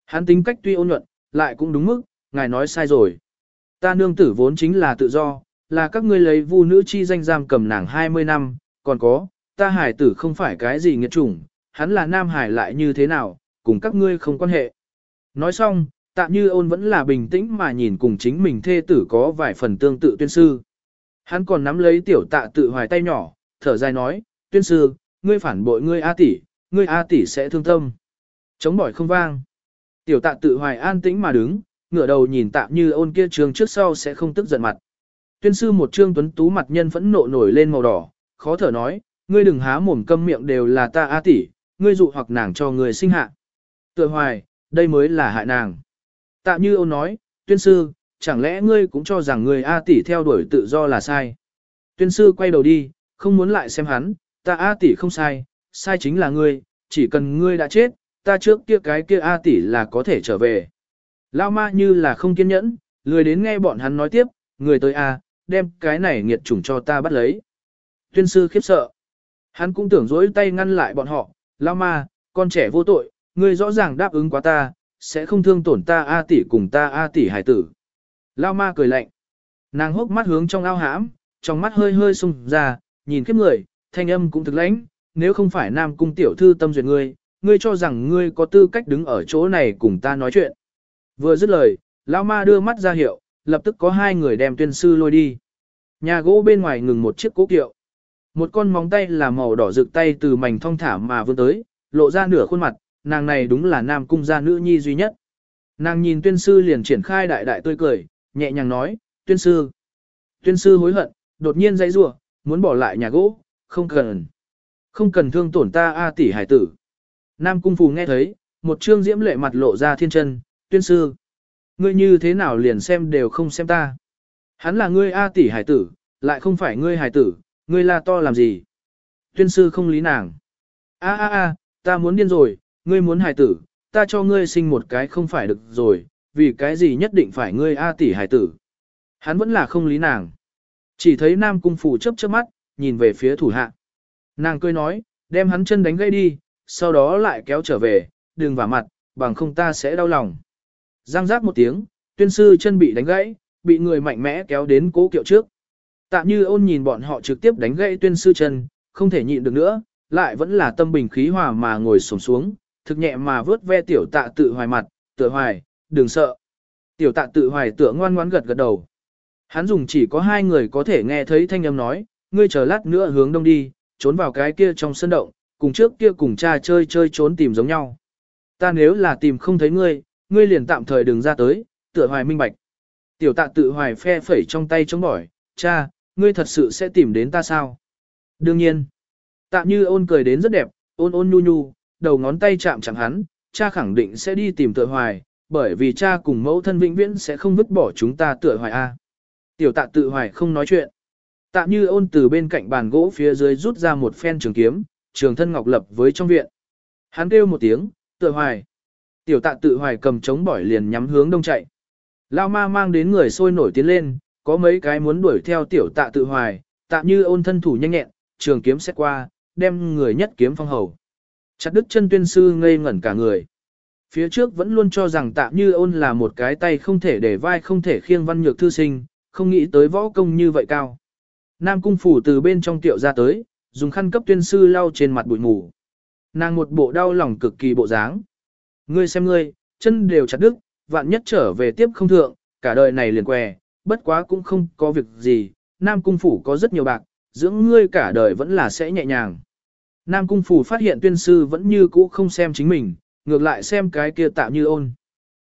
Hắn tính cách tuy ôn nhuận, lại cũng đúng mức, ngài nói sai rồi. Ta nương tử vốn chính là tự do, là các ngươi lấy vu nữ chi danh giam cầm nàng 20 năm, còn có, ta hải tử không phải cái gì nghiệt chủng, hắn là nam hải lại như thế nào, cùng các ngươi không quan hệ. Nói xong, tạ như ôn vẫn là bình tĩnh mà nhìn cùng chính mình thê tử có vài phần tương tự tuyên sư. Hắn còn nắm lấy tiểu tạ tự hoài tay nhỏ, thở dài nói, tuyên sư, ngươi phản bội ngươi A tỷ, ngươi A tỷ sẽ thương tâm. Chống bỏi không vang. Tiểu tạ tự hoài an tĩnh mà đứng, ngửa đầu nhìn tạ như ôn kia trường trước sau sẽ không tức giận mặt. Tuyên sư một trương tuấn tú mặt nhân phẫn nộ nổi lên màu đỏ, khó thở nói, ngươi đừng há mồm câm miệng đều là ta A tỷ, ngươi dụ hoặc nàng cho người sinh hạ. Tự hoài, đây mới là hại nàng. Tạ như ô nói, tuyên sư, chẳng lẽ ngươi cũng cho rằng người A tỷ theo đuổi tự do là sai. Tuyên sư quay đầu đi, không muốn lại xem hắn, ta A tỷ không sai, sai chính là ngươi, chỉ cần ngươi đã chết, ta trước kia cái kia A tỷ là có thể trở về. Lao ma như là không kiên nhẫn, lười đến nghe bọn hắn nói tiếp, người tới A, đem cái này nghiệt chủng cho ta bắt lấy. Tuyên sư khiếp sợ. Hắn cũng tưởng dối tay ngăn lại bọn họ, Lao ma, con trẻ vô tội, ngươi rõ ràng đáp ứng quá ta, sẽ không thương tổn ta A tỷ cùng ta A tỷ hải tử. Lao ma cười lạnh. Nàng hốc mắt hướng trong ao hãm, trong mắt hơi hơi sung ra, nhìn khiếp người, thanh âm cũng thực lãnh, nếu không phải nam cung tiểu thư tâm duyệt ngươi, ngươi cho rằng ngươi có tư cách đứng ở chỗ này cùng ta nói chuyện. Vừa dứt lời, lão ma đưa mắt ra hiệu, lập tức có hai người đem tuyên sư lôi đi. Nhà gỗ bên ngoài ngừng một chiếc cố kiệu. Một con móng tay là màu đỏ rực tay từ mảnh thong thả mà vươn tới, lộ ra nửa khuôn mặt, nàng này đúng là nam cung gia nữ nhi duy nhất. Nàng nhìn tuyên sư liền triển khai đại đại tươi cười, nhẹ nhàng nói, tuyên sư. Tuyên sư hối hận, đột nhiên dãy rủa muốn bỏ lại nhà gỗ, không cần. Không cần thương tổn ta A tỷ hải tử. Nam cung phù nghe thấy, một trương diễm lệ mặt lộ ra thiên chân, tuyên sư. Ngươi như thế nào liền xem đều không xem ta. Hắn là ngươi A tỷ hải tử, lại không phải ngươi hải tử, ngươi la to làm gì. Tuyên sư không lý nàng. A a a, ta muốn điên rồi, ngươi muốn hải tử, ta cho ngươi sinh một cái không phải được rồi, vì cái gì nhất định phải ngươi A tỷ hải tử. Hắn vẫn là không lý nàng. Chỉ thấy Nam Cung Phủ chấp chớp mắt, nhìn về phía thủ hạ. Nàng cười nói, đem hắn chân đánh gãy đi, sau đó lại kéo trở về, đừng vả mặt, bằng không ta sẽ đau lòng. Giang giác một tiếng, tuyên sư chân bị đánh gãy, bị người mạnh mẽ kéo đến cố kiệu trước. Tạm như ôn nhìn bọn họ trực tiếp đánh gãy tuyên sư chân, không thể nhịn được nữa, lại vẫn là tâm bình khí hòa mà ngồi sổm xuống, thực nhẹ mà vớt ve tiểu tạ tự hoài mặt, tự hoài, đừng sợ. Tiểu tạ tự hoài tựa ngoan ngoãn gật gật đầu. Hắn dùng chỉ có hai người có thể nghe thấy thanh âm nói, ngươi chờ lát nữa hướng đông đi, trốn vào cái kia trong sân động, cùng trước kia cùng cha chơi chơi trốn tìm giống nhau. Ta nếu là tìm không thấy ngươi, ngươi liền tạm thời đừng ra tới, tựa hoài minh bạch. Tiểu tạ tự hoài phe phẩy trong tay chống bỏi, cha, ngươi thật sự sẽ tìm đến ta sao? Đương nhiên. Tạ như ôn cười đến rất đẹp, ôn ôn nhu nhu, đầu ngón tay chạm chẳng hắn, cha khẳng định sẽ đi tìm tựa hoài, bởi vì cha cùng mẫu thân vĩnh viễn sẽ không vứt bỏ chúng ta tựa hoài a. Tiểu tạ tự hoài không nói chuyện. Tạ như ôn từ bên cạnh bàn gỗ phía dưới rút ra một phen trường kiếm, trường thân ngọc lập với trong viện. Hắn kêu một tiếng, tựa hoài. Tiểu tạ tự hoài cầm chống bỏi liền nhắm hướng đông chạy. Lao ma mang đến người sôi nổi tiến lên, có mấy cái muốn đuổi theo tiểu tạ tự hoài, tạ như ôn thân thủ nhanh nhẹn, trường kiếm xét qua, đem người nhất kiếm phong hầu. Chặt đứt chân tuyên sư ngây ngẩn cả người. Phía trước vẫn luôn cho rằng tạ như ôn là một cái tay không thể để vai không thể khiêng văn nhược thư sinh, không nghĩ tới võ công như vậy cao. Nam cung phủ từ bên trong tiệu ra tới, dùng khăn cấp tuyên sư lau trên mặt bụi mù. Nàng một bộ đau lòng cực kỳ bộ dáng. Ngươi xem ngươi, chân đều chặt đứt, vạn nhất trở về tiếp không thượng, cả đời này liền què, bất quá cũng không có việc gì, Nam cung phủ có rất nhiều bạc, dưỡng ngươi cả đời vẫn là sẽ nhẹ nhàng. Nam cung phủ phát hiện tuyên sư vẫn như cũ không xem chính mình, ngược lại xem cái kia tạm như ôn.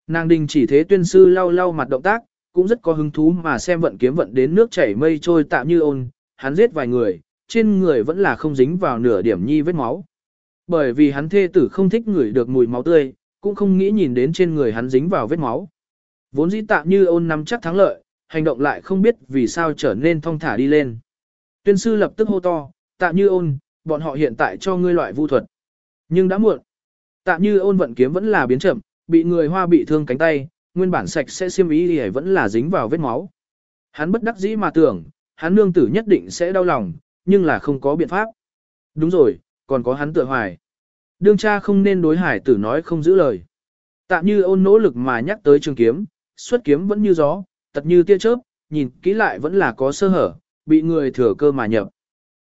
Nàng đình chỉ thế tuyên sư lau lau mặt động tác, cũng rất có hứng thú mà xem vận kiếm vận đến nước chảy mây trôi tạm như ôn, hắn giết vài người, trên người vẫn là không dính vào nửa điểm nhi vết máu. Bởi vì hắn thê tử không thích người được mùi máu tươi, cũng không nghĩ nhìn đến trên người hắn dính vào vết máu. Vốn dĩ tạm như ôn nắm chắc thắng lợi, hành động lại không biết vì sao trở nên thong thả đi lên. Tuyên sư lập tức hô to, tạm như ôn, bọn họ hiện tại cho ngươi loại vu thuật. Nhưng đã muộn. tạm như ôn vận kiếm vẫn là biến chậm, bị người hoa bị thương cánh tay, nguyên bản sạch sẽ xiêm ý thì vẫn là dính vào vết máu. Hắn bất đắc dĩ mà tưởng, hắn nương tử nhất định sẽ đau lòng, nhưng là không có biện pháp. Đúng rồi, còn có hắn tựa hoài. Đương cha không nên đối hải tử nói không giữ lời. Tạ như ôn nỗ lực mà nhắc tới trường kiếm, xuất kiếm vẫn như gió, tật như tia chớp, nhìn kỹ lại vẫn là có sơ hở, bị người thừa cơ mà nhập.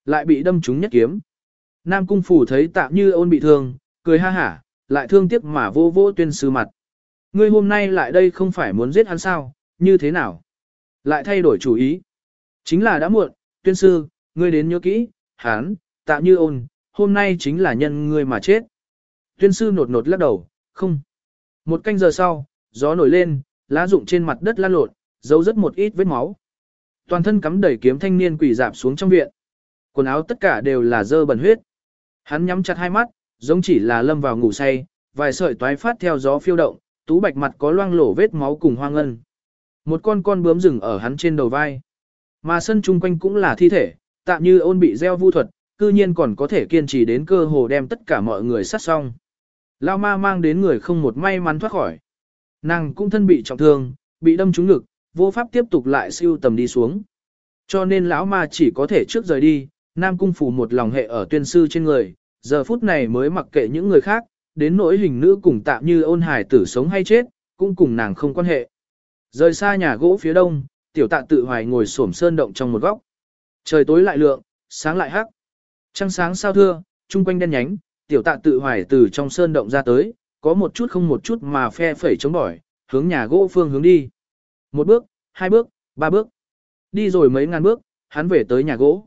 Lại bị đâm trúng nhất kiếm. Nam cung phủ thấy tạ như ôn bị thương, cười ha hả, lại thương tiếc mà vô vô tuyên sư mặt. Ngươi hôm nay lại đây không phải muốn giết hắn sao, như thế nào? Lại thay đổi chủ ý. Chính là đã muộn, tuyên sư, ngươi đến nhớ kỹ, hắn, tạ như ôn, hôm nay chính là nhân ngươi mà chết. Tuyên sư nột nột lắc đầu, không. Một canh giờ sau, gió nổi lên, lá rụng trên mặt đất lan lộn, dấu rất một ít vết máu. Toàn thân cắm đầy kiếm thanh niên quỷ dạp xuống trong viện. Quần áo tất cả đều là dơ bẩn huyết. Hắn nhắm chặt hai mắt, giống chỉ là lâm vào ngủ say, vài sợi toái phát theo gió phiêu động, tú bạch mặt có loang lổ vết máu cùng hoang ngân. Một con con bướm rừng ở hắn trên đầu vai. Mà sân chung quanh cũng là thi thể, tạm như ôn bị gieo vu thuật, cư nhiên còn có thể kiên trì đến cơ hồ đem tất cả mọi người sát xong. Lao ma mang đến người không một may mắn thoát khỏi. Nàng cũng thân bị trọng thương, bị đâm trúng ngực, vô pháp tiếp tục lại siêu tầm đi xuống. Cho nên lão ma chỉ có thể trước rời đi, Nam cung phủ một lòng hệ ở tuyên sư trên người, giờ phút này mới mặc kệ những người khác, đến nỗi hình nữ cùng tạm như ôn hải tử sống hay chết, cũng cùng nàng không quan hệ. Rời xa nhà gỗ phía đông, tiểu tạ tự hoài ngồi xổm sơn động trong một góc. Trời tối lại lượng, sáng lại hắc. Trăng sáng sao thưa, chung quanh đen nhánh, tiểu tạ tự hoài từ trong sơn động ra tới, có một chút không một chút mà phe phẩy chống bỏi, hướng nhà gỗ phương hướng đi. Một bước, hai bước, ba bước. Đi rồi mấy ngàn bước, hắn về tới nhà gỗ.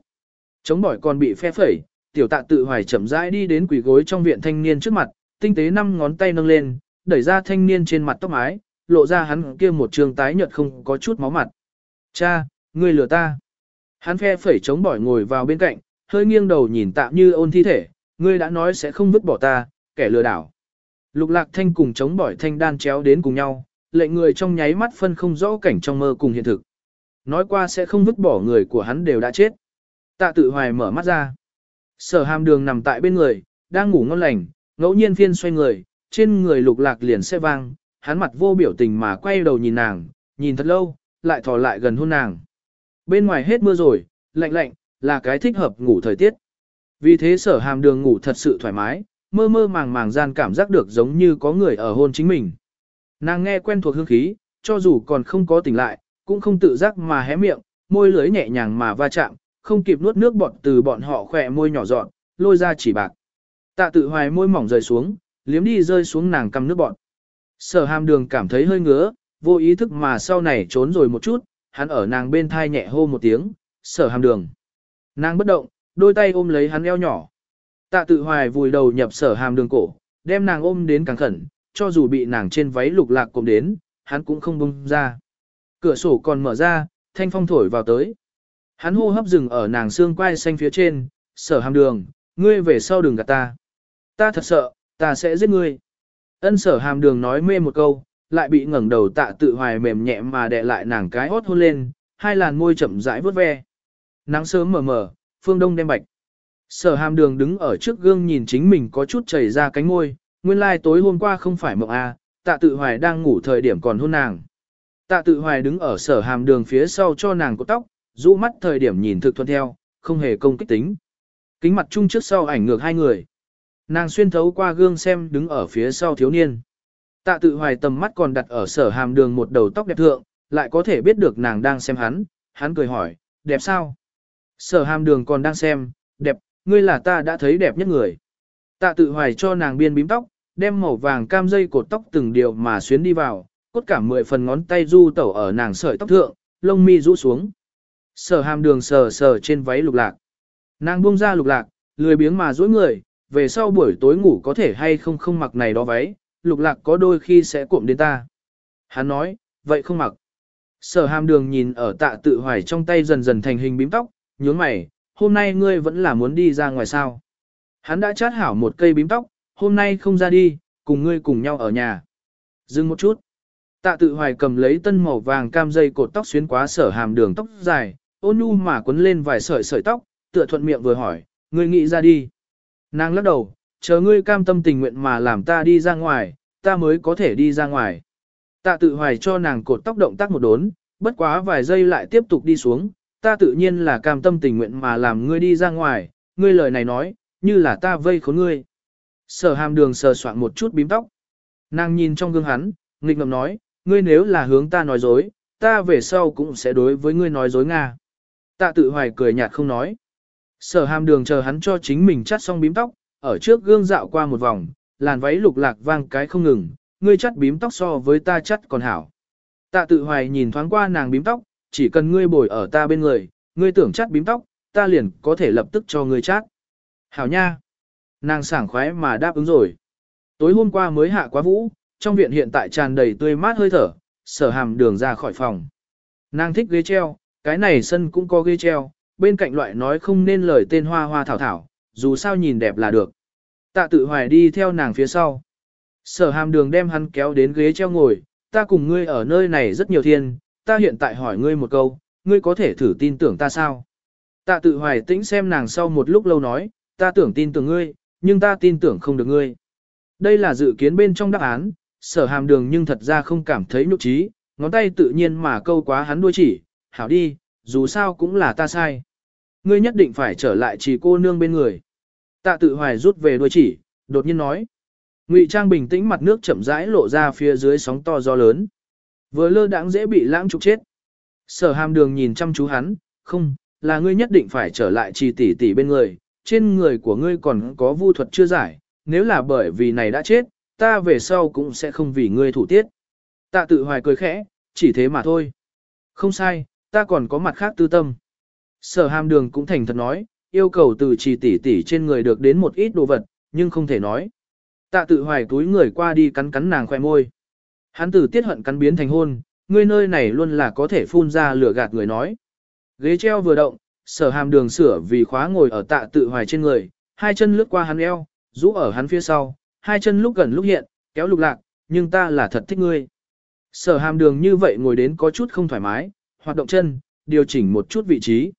Chống bỏi còn bị phe phẩy, tiểu tạ tự hoài chậm rãi đi đến quỷ gối trong viện thanh niên trước mặt, tinh tế năm ngón tay nâng lên, đẩy ra thanh niên trên mặt tóc mái, lộ ra hắn kia một trường tái nhợt không có chút máu mặt. Cha, ngươi lừa ta. Hắn phe phẩy chống bỏi ngồi vào bên cạnh, hơi nghiêng đầu nhìn tạm như ôn thi thể, ngươi đã nói sẽ không vứt bỏ ta, kẻ lừa đảo. Lục lạc thanh cùng chống bỏi thanh đan chéo đến cùng nhau, lệnh người trong nháy mắt phân không rõ cảnh trong mơ cùng hiện thực. Nói qua sẽ không vứt bỏ người của hắn đều đã chết. Tạ tự hoài mở mắt ra. Sở hàm đường nằm tại bên người, đang ngủ ngon lành, ngẫu nhiên phiên xoay người, trên người lục lạc liền xe vang, hắn mặt vô biểu tình mà quay đầu nhìn nàng, nhìn thật lâu, lại thò lại gần hôn nàng. Bên ngoài hết mưa rồi, lạnh lạnh, là cái thích hợp ngủ thời tiết. Vì thế sở hàm đường ngủ thật sự thoải mái, mơ mơ màng màng gian cảm giác được giống như có người ở hôn chính mình. Nàng nghe quen thuộc hương khí, cho dù còn không có tỉnh lại, cũng không tự giác mà hé miệng, môi lưới nhẹ nhàng mà va chạm, không kịp nuốt nước bọt từ bọn họ khỏe môi nhỏ dọn, lôi ra chỉ bạc. Tạ tự hoài môi mỏng rời xuống, liếm đi rơi xuống nàng cầm nước bọt. Sở hàm đường cảm thấy hơi ngứa, vô ý thức mà sau này trốn rồi một chút, hắn ở nàng bên thai nhẹ hô một tiếng, sở hàm đường. Nàng bất động, đôi tay ôm lấy hắn eo nhỏ. Tạ tự hoài vùi đầu nhập sở hàm đường cổ, đem nàng ôm đến càng khẩn, cho dù bị nàng trên váy lục lạc cộm đến, hắn cũng không bông ra. Cửa sổ còn mở ra, thanh phong thổi vào tới. Hắn hô hấp dừng ở nàng xương quai xanh phía trên, sở hàm đường, ngươi về sau đường gạt ta. Ta thật sợ, ta sẽ giết ngươi. Ân sở hàm đường nói mê một câu, lại bị ngẩng đầu tạ tự hoài mềm nhẹ mà đè lại nàng cái hốt hôn lên, hai làn môi chậm rãi vớt ve. Nắng sớm mờ mờ, phương đông đêm bạch. Sở hàm đường đứng ở trước gương nhìn chính mình có chút chảy ra cánh môi, nguyên lai like tối hôm qua không phải mộng a, tạ tự hoài đang ngủ thời điểm còn hôn nàng. Tạ tự hoài đứng ở sở hàm đường phía sau cho nàng cột tóc, rũ mắt thời điểm nhìn thực thuận theo, không hề công kích tính. Kính mặt chung trước sau ảnh ngược hai người. Nàng xuyên thấu qua gương xem đứng ở phía sau thiếu niên. Tạ tự hoài tầm mắt còn đặt ở sở hàm đường một đầu tóc đẹp thượng, lại có thể biết được nàng đang xem hắn, hắn cười hỏi, đẹp sao? Sở hàm đường còn đang xem, đẹp, ngươi là ta đã thấy đẹp nhất người. Tạ tự hoài cho nàng biên bím tóc, đem màu vàng cam dây cột tóc từng điều mà xuyến đi vào, cốt cả mười phần ngón tay du tẩu ở nàng sợi tóc thượng, lông mi rũ xuống. Sở hàm đường sờ sờ trên váy lục lạc. Nàng buông ra lục lạc, lười biếng mà duỗi người, về sau buổi tối ngủ có thể hay không không mặc này đó váy, lục lạc có đôi khi sẽ cuộm đến ta. Hắn nói, vậy không mặc. Sở hàm đường nhìn ở tạ tự hoài trong tay dần dần thành hình bím tóc, nhướng mày, hôm nay ngươi vẫn là muốn đi ra ngoài sao. Hắn đã chát hảo một cây bím tóc, hôm nay không ra đi, cùng ngươi cùng nhau ở nhà. Dừng một chút. Tạ tự hoài cầm lấy tân màu vàng cam dây cột tóc xuyến quá sở hàm đường tóc dài, ôn nhu mà quấn lên vài sợi sợi tóc, tựa thuận miệng vừa hỏi, ngươi nghĩ ra đi. Nàng lắc đầu, chờ ngươi cam tâm tình nguyện mà làm ta đi ra ngoài, ta mới có thể đi ra ngoài. Tạ tự hoài cho nàng cột tóc động tác một đốn, bất quá vài giây lại tiếp tục đi xuống, ta tự nhiên là cam tâm tình nguyện mà làm ngươi đi ra ngoài, ngươi lời này nói, như là ta vây khốn ngươi. Sở hàm đường sờ soạn một chút bím tóc. Nàng nhìn trong gương hắn, nghịch ngầm nói, ngươi nếu là hướng ta nói dối, ta về sau cũng sẽ đối với ngươi nói dối Nga. Tạ tự hoài cười nhạt không nói. Sở hàm đường chờ hắn cho chính mình chắt xong bím tóc, ở trước gương dạo qua một vòng, làn váy lục lạc vang cái không ngừng, ngươi chắt bím tóc so với ta chắt còn hảo. Tạ tự hoài nhìn thoáng qua nàng bím tóc, chỉ cần ngươi bồi ở ta bên người, ngươi tưởng chát bím tóc, ta liền có thể lập tức cho ngươi chát. Hảo nha! Nàng sảng khoái mà đáp ứng rồi. Tối hôm qua mới hạ quá vũ, trong viện hiện tại tràn đầy tươi mát hơi thở, sở hàm đường ra khỏi phòng. Nàng thích ghế treo, cái này sân cũng có ghế treo, bên cạnh loại nói không nên lời tên hoa hoa thảo thảo, dù sao nhìn đẹp là được. Tạ tự hoài đi theo nàng phía sau. Sở hàm đường đem hắn kéo đến ghế treo ngồi, ta cùng ngươi ở nơi này rất nhiều thiên, ta hiện tại hỏi ngươi một câu, ngươi có thể thử tin tưởng ta sao? Tạ tự hoài tĩnh xem nàng sau một lúc lâu nói, ta tưởng tin tưởng ngươi, nhưng ta tin tưởng không được ngươi. Đây là dự kiến bên trong đáp án, sở hàm đường nhưng thật ra không cảm thấy nhục trí, ngón tay tự nhiên mà câu quá hắn đuôi chỉ, hảo đi, dù sao cũng là ta sai. Ngươi nhất định phải trở lại chỉ cô nương bên người. Tạ tự hoài rút về đuôi chỉ, đột nhiên nói. Ngụy Trang bình tĩnh mặt nước chậm rãi lộ ra phía dưới sóng to gió lớn. Vừa lơ đãng dễ bị lãng trục chết. Sở hàm đường nhìn chăm chú hắn, không, là ngươi nhất định phải trở lại trì tỷ tỷ bên người, trên người của ngươi còn có vu thuật chưa giải, nếu là bởi vì này đã chết, ta về sau cũng sẽ không vì ngươi thủ tiết. Tạ tự hoài cười khẽ, chỉ thế mà thôi. Không sai, ta còn có mặt khác tư tâm. Sở hàm đường cũng thành thật nói, yêu cầu từ trì tỷ tỷ trên người được đến một ít đồ vật, nhưng không thể nói. Tạ tự hoài túi người qua đi cắn cắn nàng khoe môi. Hắn từ tiết hận cắn biến thành hôn, ngươi nơi này luôn là có thể phun ra lửa gạt người nói. Ghế treo vừa động, sở hàm đường sửa vì khóa ngồi ở tạ tự hoài trên người, hai chân lướt qua hắn eo, rũ ở hắn phía sau, hai chân lúc gần lúc hiện, kéo lục lạc, nhưng ta là thật thích ngươi. Sở hàm đường như vậy ngồi đến có chút không thoải mái, hoạt động chân, điều chỉnh một chút vị trí.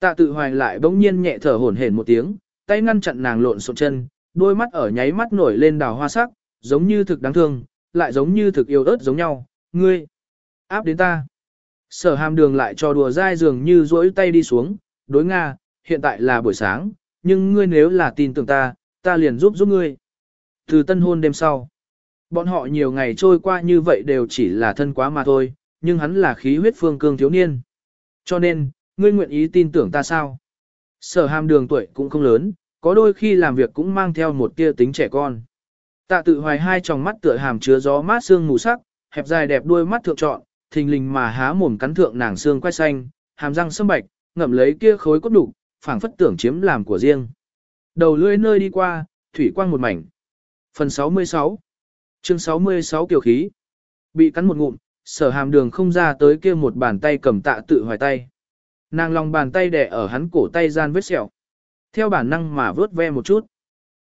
Tạ tự hoài lại bỗng nhiên nhẹ thở hổn hển một tiếng, tay ngăn chặn nàng lộn xộn chân, đôi mắt ở nháy mắt nổi lên đào hoa sắc, giống như thực đáng thương, lại giống như thực yêu ớt giống nhau, ngươi, áp đến ta. Sở hàm đường lại cho đùa dai dường như duỗi tay đi xuống, đối Nga, hiện tại là buổi sáng, nhưng ngươi nếu là tin tưởng ta, ta liền giúp giúp ngươi. Từ tân hôn đêm sau, bọn họ nhiều ngày trôi qua như vậy đều chỉ là thân quá mà thôi, nhưng hắn là khí huyết phương cương thiếu niên. Cho nên, ngươi nguyện ý tin tưởng ta sao? Sở hàm đường tuổi cũng không lớn, có đôi khi làm việc cũng mang theo một tia tính trẻ con. Tạ tự hoài hai tròng mắt tựa hàm chứa gió mát xương mù sắc, hẹp dài đẹp đuôi mắt thượng trọn, thình lình mà há mồm cắn thượng nàng xương quay xanh, hàm răng sâm bạch, ngậm lấy kia khối cốt đủ, phảng phất tưởng chiếm làm của riêng. Đầu lưỡi nơi đi qua, thủy quang một mảnh. Phần 66 Chương 66 kiều khí Bị cắn một ngụm, sở hàm đường không ra tới kia một bàn tay cầm tạ tự hoài tay. Nàng lòng bàn tay đè ở hắn cổ tay gian vết sẹo. Theo bản năng mà vớt ve một chút.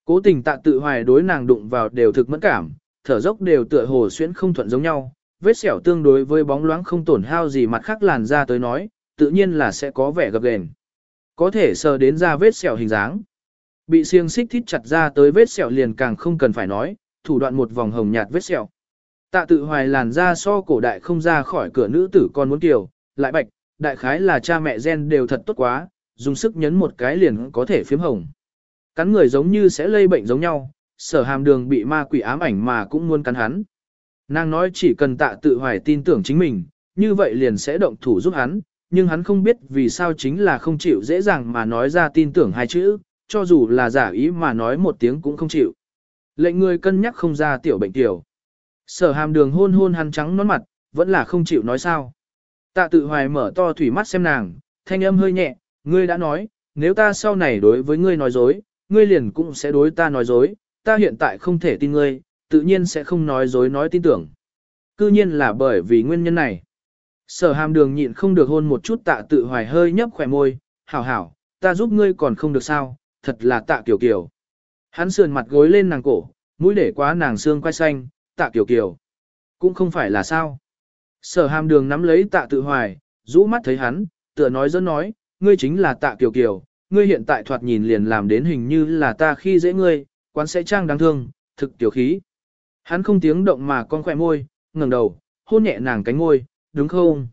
Cố tình tạ tự hoài đối nàng đụng vào đều thực mẫn cảm, thở dốc đều tựa hồ xuyễn không thuận giống nhau. Vết sẹo tương đối với bóng loáng không tổn hao gì mặt khác làn ra tới nói, tự nhiên là sẽ có vẻ gập ghềnh. Có thể sờ đến ra vết sẹo hình dáng. Bị xiềng xích thít chặt ra tới vết sẹo liền càng không cần phải nói, thủ đoạn một vòng hồng nhạt vết sẹo. Tạ tự hoài làn ra so cổ đại không ra khỏi cửa nữ tử con muốn tiểu, lại bạch, đại khái là cha mẹ gen đều thật tốt quá, dùng sức nhấn một cái liền có thể phiếm hồng. Cắn người giống như sẽ lây bệnh giống nhau, sở hàm đường bị ma quỷ ám ảnh mà cũng muốn cắn hắn. Nàng nói chỉ cần tạ tự hoài tin tưởng chính mình, như vậy liền sẽ động thủ giúp hắn, nhưng hắn không biết vì sao chính là không chịu dễ dàng mà nói ra tin tưởng hai chữ, cho dù là giả ý mà nói một tiếng cũng không chịu. Lệnh người cân nhắc không ra tiểu bệnh tiểu. Sở hàm đường hôn hôn hắn trắng nón mặt, vẫn là không chịu nói sao. Tạ tự hoài mở to thủy mắt xem nàng, thanh âm hơi nhẹ, ngươi đã nói, nếu ta sau này đối với ngươi nói dối, ngươi liền cũng sẽ đối ta nói dối, ta hiện tại không thể tin ngươi, tự nhiên sẽ không nói dối nói tin tưởng. Cư nhiên là bởi vì nguyên nhân này. Sở hàm đường nhịn không được hôn một chút tạ tự hoài hơi nhấp khỏe môi, hảo hảo, ta giúp ngươi còn không được sao, thật là tạ kiểu kiểu. Hắn sườn mặt gối lên nàng cổ, mũi để quá nàng xương quai xanh, tạ kiểu kiểu. Cũng không phải là sao. Sở hàm đường nắm lấy tạ tự hoài, rũ mắt thấy hắn, tựa nói dẫn nói, ngươi chính là tạ kiểu kiểu, ngươi hiện tại thoạt nhìn liền làm đến hình như là ta khi dễ ngươi, quán sẽ trang đáng thương, thực tiểu khí. Hắn không tiếng động mà con khỏe môi, ngẩng đầu, hôn nhẹ nàng cánh môi, đúng không?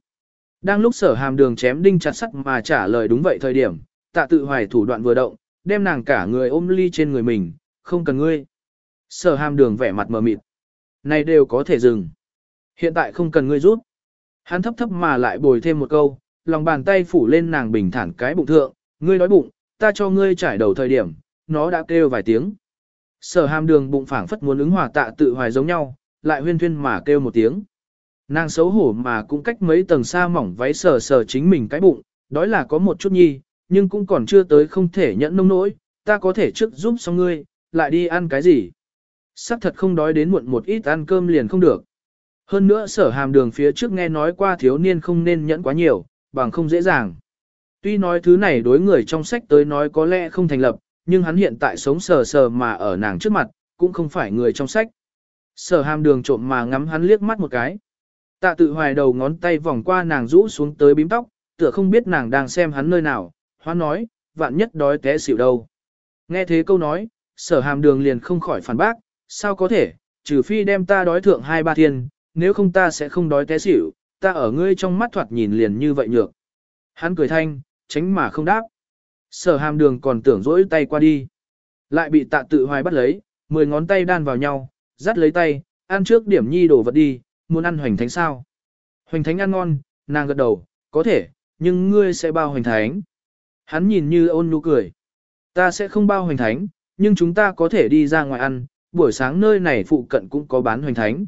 Đang lúc sở hàm đường chém đinh chặt sắt mà trả lời đúng vậy thời điểm, tạ tự hoài thủ đoạn vừa động, đem nàng cả người ôm ly trên người mình, không cần ngươi. Sở hàm đường vẻ mặt mờ mịt. Này đều có thể dừng. Hiện tại không cần ngươi rút. Hắn thấp thấp mà lại bồi thêm một câu, lòng bàn tay phủ lên nàng bình thản cái bụng thượng, ngươi nói bụng, ta cho ngươi trải đầu thời điểm, nó đã kêu vài tiếng. Sở hàm đường bụng phảng phất muốn ứng hòa tạ tự hoài giống nhau, lại huyên thuyên mà kêu một tiếng. Nàng xấu hổ mà cũng cách mấy tầng xa mỏng váy sờ sờ chính mình cái bụng, đói là có một chút nhi, nhưng cũng còn chưa tới không thể nhẫn nông nỗi, ta có thể trước giúp xong ngươi, lại đi ăn cái gì. Sắc thật không đói đến muộn một ít ăn cơm liền không được. Hơn nữa sở hàm đường phía trước nghe nói qua thiếu niên không nên nhẫn quá nhiều, bằng không dễ dàng. Tuy nói thứ này đối người trong sách tới nói có lẽ không thành lập, nhưng hắn hiện tại sống sờ sờ mà ở nàng trước mặt, cũng không phải người trong sách. Sở hàm đường trộm mà ngắm hắn liếc mắt một cái. Tạ tự hoài đầu ngón tay vòng qua nàng rũ xuống tới bím tóc, tựa không biết nàng đang xem hắn nơi nào, hoa nói, vạn nhất đói té xỉu đâu. Nghe thế câu nói, sở hàm đường liền không khỏi phản bác, sao có thể, trừ phi đem ta đói thượng hai ba thiên, nếu không ta sẽ không đói té xỉu, ta ở ngươi trong mắt thoạt nhìn liền như vậy nhược. Hắn cười thanh, tránh mà không đáp. Sở hàm đường còn tưởng rỗi tay qua đi. Lại bị tạ tự hoài bắt lấy, mười ngón tay đan vào nhau, dắt lấy tay, ăn trước điểm nhi đổ vật đi, muốn ăn hoành thánh sao? Hoành thánh ăn ngon, nàng gật đầu, có thể, nhưng ngươi sẽ bao hoành thánh. Hắn nhìn như ôn nhu cười. Ta sẽ không bao hoành thánh, nhưng chúng ta có thể đi ra ngoài ăn, buổi sáng nơi này phụ cận cũng có bán hoành thánh.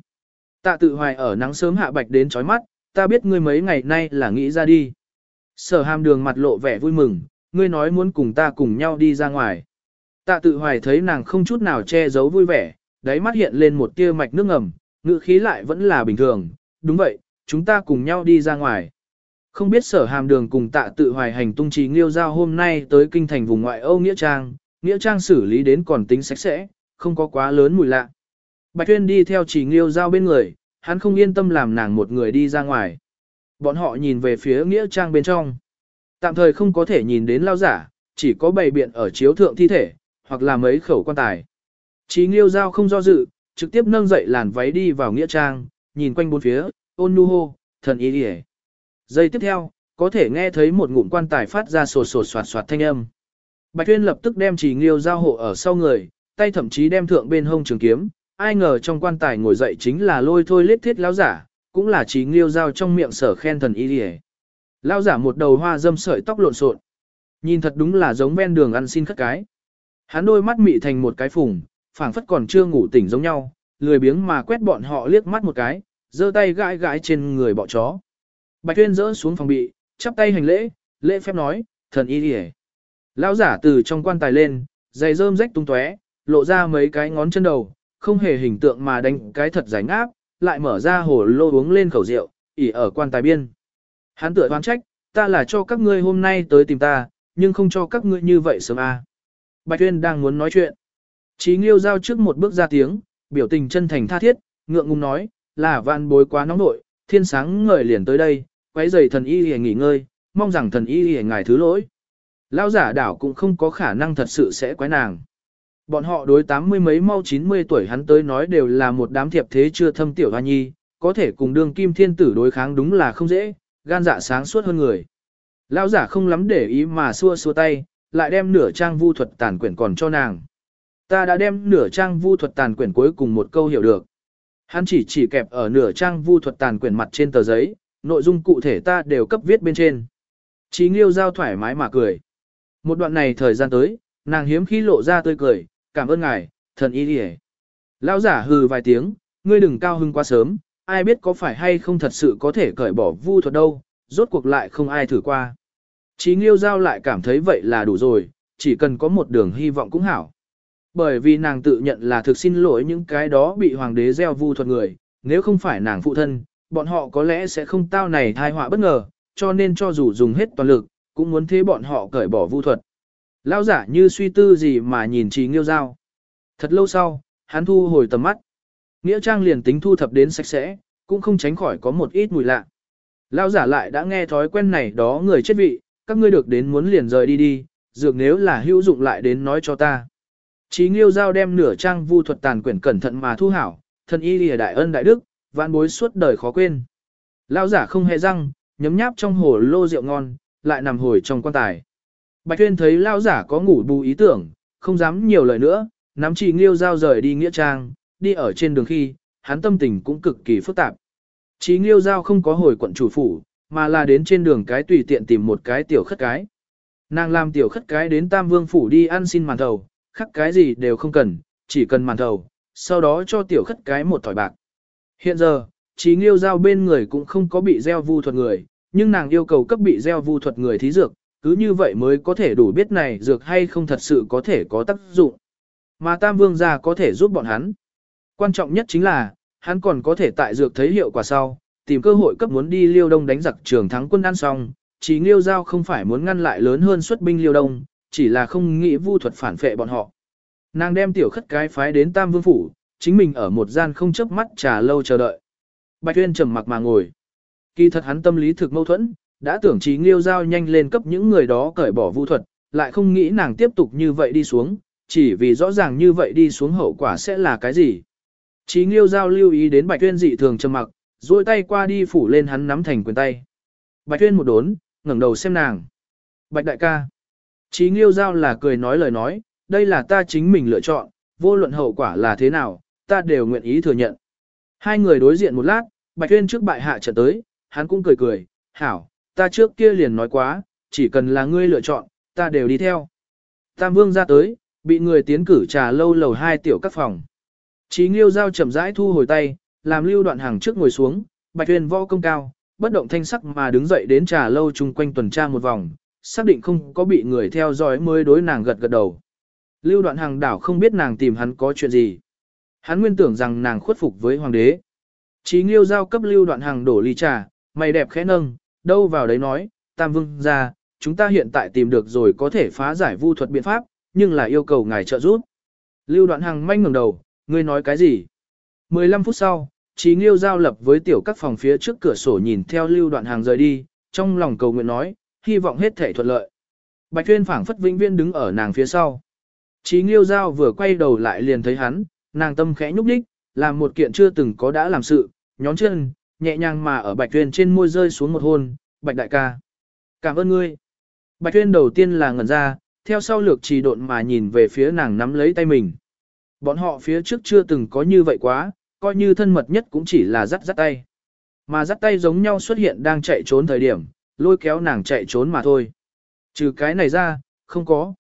Tạ tự hoài ở nắng sớm hạ bạch đến chói mắt, ta biết ngươi mấy ngày nay là nghĩ ra đi. Sở hàm đường mặt lộ vẻ vui mừng, ngươi nói muốn cùng ta cùng nhau đi ra ngoài. Tạ tự hoài thấy nàng không chút nào che giấu vui vẻ, đáy mắt hiện lên một tia mạch nước ngầm, ngữ khí lại vẫn là bình thường, đúng vậy, chúng ta cùng nhau đi ra ngoài. Không biết sở hàm đường cùng tạ tự hoài hành tung trí nghiêu giao hôm nay tới kinh thành vùng ngoại Âu Nghĩa Trang, Nghĩa Trang xử lý đến còn tính sạch sẽ, không có quá lớn mùi lạ. Bạch Tuyên đi theo chỉ nghiêu giao bên người, hắn không yên tâm làm nàng một người đi ra ngoài. Bọn họ nhìn về phía Nghĩa Trang bên trong. Tạm thời không có thể nhìn đến lao giả, chỉ có bày biện ở chiếu thượng thi thể, hoặc là mấy khẩu quan tài. Chí nghiêu giao không do dự, trực tiếp nâng dậy làn váy đi vào nghĩa trang, nhìn quanh bốn phía, ôn nu hô, thần ý đi Giây tiếp theo, có thể nghe thấy một ngụm quan tài phát ra sột sột soạt soạt thanh âm. Bạch Tuyên lập tức đem chỉ nghiêu giao hộ ở sau người, tay thậm chí đem thượng bên hông trường kiếm, ai ngờ trong quan tài ngồi dậy chính là lôi thôi lết thiết lão giả, cũng là chỉ nghiêu giao trong miệng sở khen thần y đi lao giả một đầu hoa dâm sợi tóc lộn xộn, nhìn thật đúng là giống ven đường ăn xin khất cái. Hắn đôi mắt mị thành một cái phùng, phảng phất còn chưa ngủ tỉnh giống nhau, lười biếng mà quét bọn họ liếc mắt một cái, giơ tay gãi gãi trên người bọ chó. Bạch Tuyên rỡ xuống phòng bị, chắp tay hành lễ, lễ phép nói, thần y đi Lão giả từ trong quan tài lên, giày rơm rách tung tóe, lộ ra mấy cái ngón chân đầu, không hề hình tượng mà đánh cái thật giải ngáp lại mở ra hồ lô uống lên khẩu rượu, ỉ ở quan tài biên. Hắn tựa oán trách, ta là cho các ngươi hôm nay tới tìm ta, nhưng không cho các ngươi như vậy sớm à. Bạch Tuyên đang muốn nói chuyện. Chí Nghiêu giao trước một bước ra tiếng, biểu tình chân thành tha thiết, ngượng ngùng nói, là vạn bối quá nóng nội, thiên sáng ngời liền tới đây, quấy giày thần y hề nghỉ ngơi, mong rằng thần y hề ngài thứ lỗi. Lao giả đảo cũng không có khả năng thật sự sẽ quái nàng. Bọn họ đối tám mươi mấy mau chín mươi tuổi hắn tới nói đều là một đám thiệp thế chưa thâm tiểu hoa nhi, có thể cùng đương kim thiên tử đối kháng đúng là không dễ, gan dạ sáng suốt hơn người. lão giả không lắm để ý mà xua xua tay, lại đem nửa trang vu thuật tàn quyển còn cho nàng. Ta đã đem nửa trang vu thuật tàn quyển cuối cùng một câu hiểu được. Hắn chỉ chỉ kẹp ở nửa trang vu thuật tàn quyển mặt trên tờ giấy, nội dung cụ thể ta đều cấp viết bên trên. Chí nghiêu giao thoải mái mà cười. Một đoạn này thời gian tới, nàng hiếm khi lộ ra tươi cười, cảm ơn ngài, thần y đi Lão giả hừ vài tiếng, ngươi đừng cao hưng quá sớm, ai biết có phải hay không thật sự có thể cởi bỏ vu thuật đâu, rốt cuộc lại không ai thử qua. Chí nghiêu giao lại cảm thấy vậy là đủ rồi, chỉ cần có một đường hy vọng cũng hảo. Bởi vì nàng tự nhận là thực xin lỗi những cái đó bị hoàng đế gieo vu thuật người, nếu không phải nàng phụ thân, bọn họ có lẽ sẽ không tao này thai họa bất ngờ, cho nên cho dù dùng hết toàn lực, cũng muốn thế bọn họ cởi bỏ vu thuật. Lão giả như suy tư gì mà nhìn trí nghiêu giao. Thật lâu sau, hắn thu hồi tầm mắt. Nghĩa trang liền tính thu thập đến sạch sẽ, cũng không tránh khỏi có một ít mùi lạ. Lão giả lại đã nghe thói quen này đó người chết vị, các ngươi được đến muốn liền rời đi đi, dược nếu là hữu dụng lại đến nói cho ta. Chí nghiêu giao đem nửa trang vu thuật tàn quyển cẩn thận mà thu hảo, thân y lìa đại ân đại đức, vạn bối suốt đời khó quên. Lão giả không hề răng, nhấm nháp trong hồ lô rượu ngon, lại nằm hồi trong quan tài. Bạch Tuyên thấy lão giả có ngủ bù ý tưởng, không dám nhiều lời nữa, nắm chỉ nghiêu giao rời đi nghĩa trang, đi ở trên đường khi, hắn tâm tình cũng cực kỳ phức tạp. Chí nghiêu giao không có hồi quận chủ phủ, mà là đến trên đường cái tùy tiện tìm một cái tiểu khất cái. Nàng làm tiểu khất cái đến Tam Vương phủ đi ăn xin màn thầu, khắc cái gì đều không cần, chỉ cần màn thầu, sau đó cho tiểu khất cái một thỏi bạc. Hiện giờ, trí nghiêu giao bên người cũng không có bị gieo vu thuật người, nhưng nàng yêu cầu cấp bị gieo vu thuật người thí dược, cứ như vậy mới có thể đủ biết này dược hay không thật sự có thể có tác dụng. Mà Tam Vương gia có thể giúp bọn hắn. Quan trọng nhất chính là, hắn còn có thể tại dược thấy hiệu quả sau, tìm cơ hội cấp muốn đi liêu đông đánh giặc trường thắng quân ăn xong, chỉ liêu giao không phải muốn ngăn lại lớn hơn xuất binh liêu đông, chỉ là không nghĩ vu thuật phản phệ bọn họ. Nàng đem tiểu khất cái phái đến Tam Vương Phủ, chính mình ở một gian không chớp mắt trà lâu chờ đợi. Bạch Tuyên trầm mặc mà ngồi. Kỳ thật hắn tâm lý thực mâu thuẫn, đã tưởng trí nghiêu giao nhanh lên cấp những người đó cởi bỏ vu thuật, lại không nghĩ nàng tiếp tục như vậy đi xuống, chỉ vì rõ ràng như vậy đi xuống hậu quả sẽ là cái gì. Trí nghiêu giao lưu ý đến Bạch Tuyên dị thường trầm mặc, duỗi tay qua đi phủ lên hắn nắm thành quyền tay. Bạch Tuyên một đốn, ngẩng đầu xem nàng. Bạch đại ca. Chí nghiêu giao là cười nói lời nói, đây là ta chính mình lựa chọn, vô luận hậu quả là thế nào, ta đều nguyện ý thừa nhận. Hai người đối diện một lát, Bạch Tuyên trước bại hạ trận tới, hắn cũng cười cười, hảo, ta trước kia liền nói quá, chỉ cần là ngươi lựa chọn, ta đều đi theo. Tam Vương ra tới, bị người tiến cử trà lâu lầu hai tiểu các phòng. Chí nghiêu giao chậm rãi thu hồi tay, làm lưu đoạn hàng trước ngồi xuống, Bạch huyền võ công cao, bất động thanh sắc mà đứng dậy đến trà lâu chung quanh tuần tra một vòng, xác định không có bị người theo dõi mới đối nàng gật gật đầu. Lưu đoạn hàng đảo không biết nàng tìm hắn có chuyện gì. Hắn nguyên tưởng rằng nàng khuất phục với hoàng đế. Chí nghiêu giao cấp lưu đoạn hàng đổ ly trà, mày đẹp khẽ nâng, đâu vào đấy nói, tam vương ra, chúng ta hiện tại tìm được rồi có thể phá giải vu thuật biện pháp, nhưng là yêu cầu ngài trợ giúp. Lưu đoạn hàng manh ngẩng đầu, ngươi nói cái gì? 15 phút sau, Chí Nghiêu giao lập với tiểu các phòng phía trước cửa sổ nhìn theo lưu đoạn hàng rời đi, trong lòng cầu nguyện nói, hy vọng hết thể thuận lợi. Bạch Thuyên phảng phất vĩnh viên đứng ở nàng phía sau. Chí Nghiêu giao vừa quay đầu lại liền thấy hắn, nàng tâm khẽ nhúc đích, làm một kiện chưa từng có đã làm sự, nhón chân, nhẹ nhàng mà ở Bạch Tuyên trên môi rơi xuống một hôn, Bạch đại ca. Cảm ơn ngươi. Bạch Tuyên đầu tiên là ngẩn ra, theo sau lược trì độn mà nhìn về phía nàng nắm lấy tay mình. Bọn họ phía trước chưa từng có như vậy quá, coi như thân mật nhất cũng chỉ là dắt dắt tay. Mà dắt tay giống nhau xuất hiện đang chạy trốn thời điểm, lôi kéo nàng chạy trốn mà thôi. Trừ cái này ra, không có.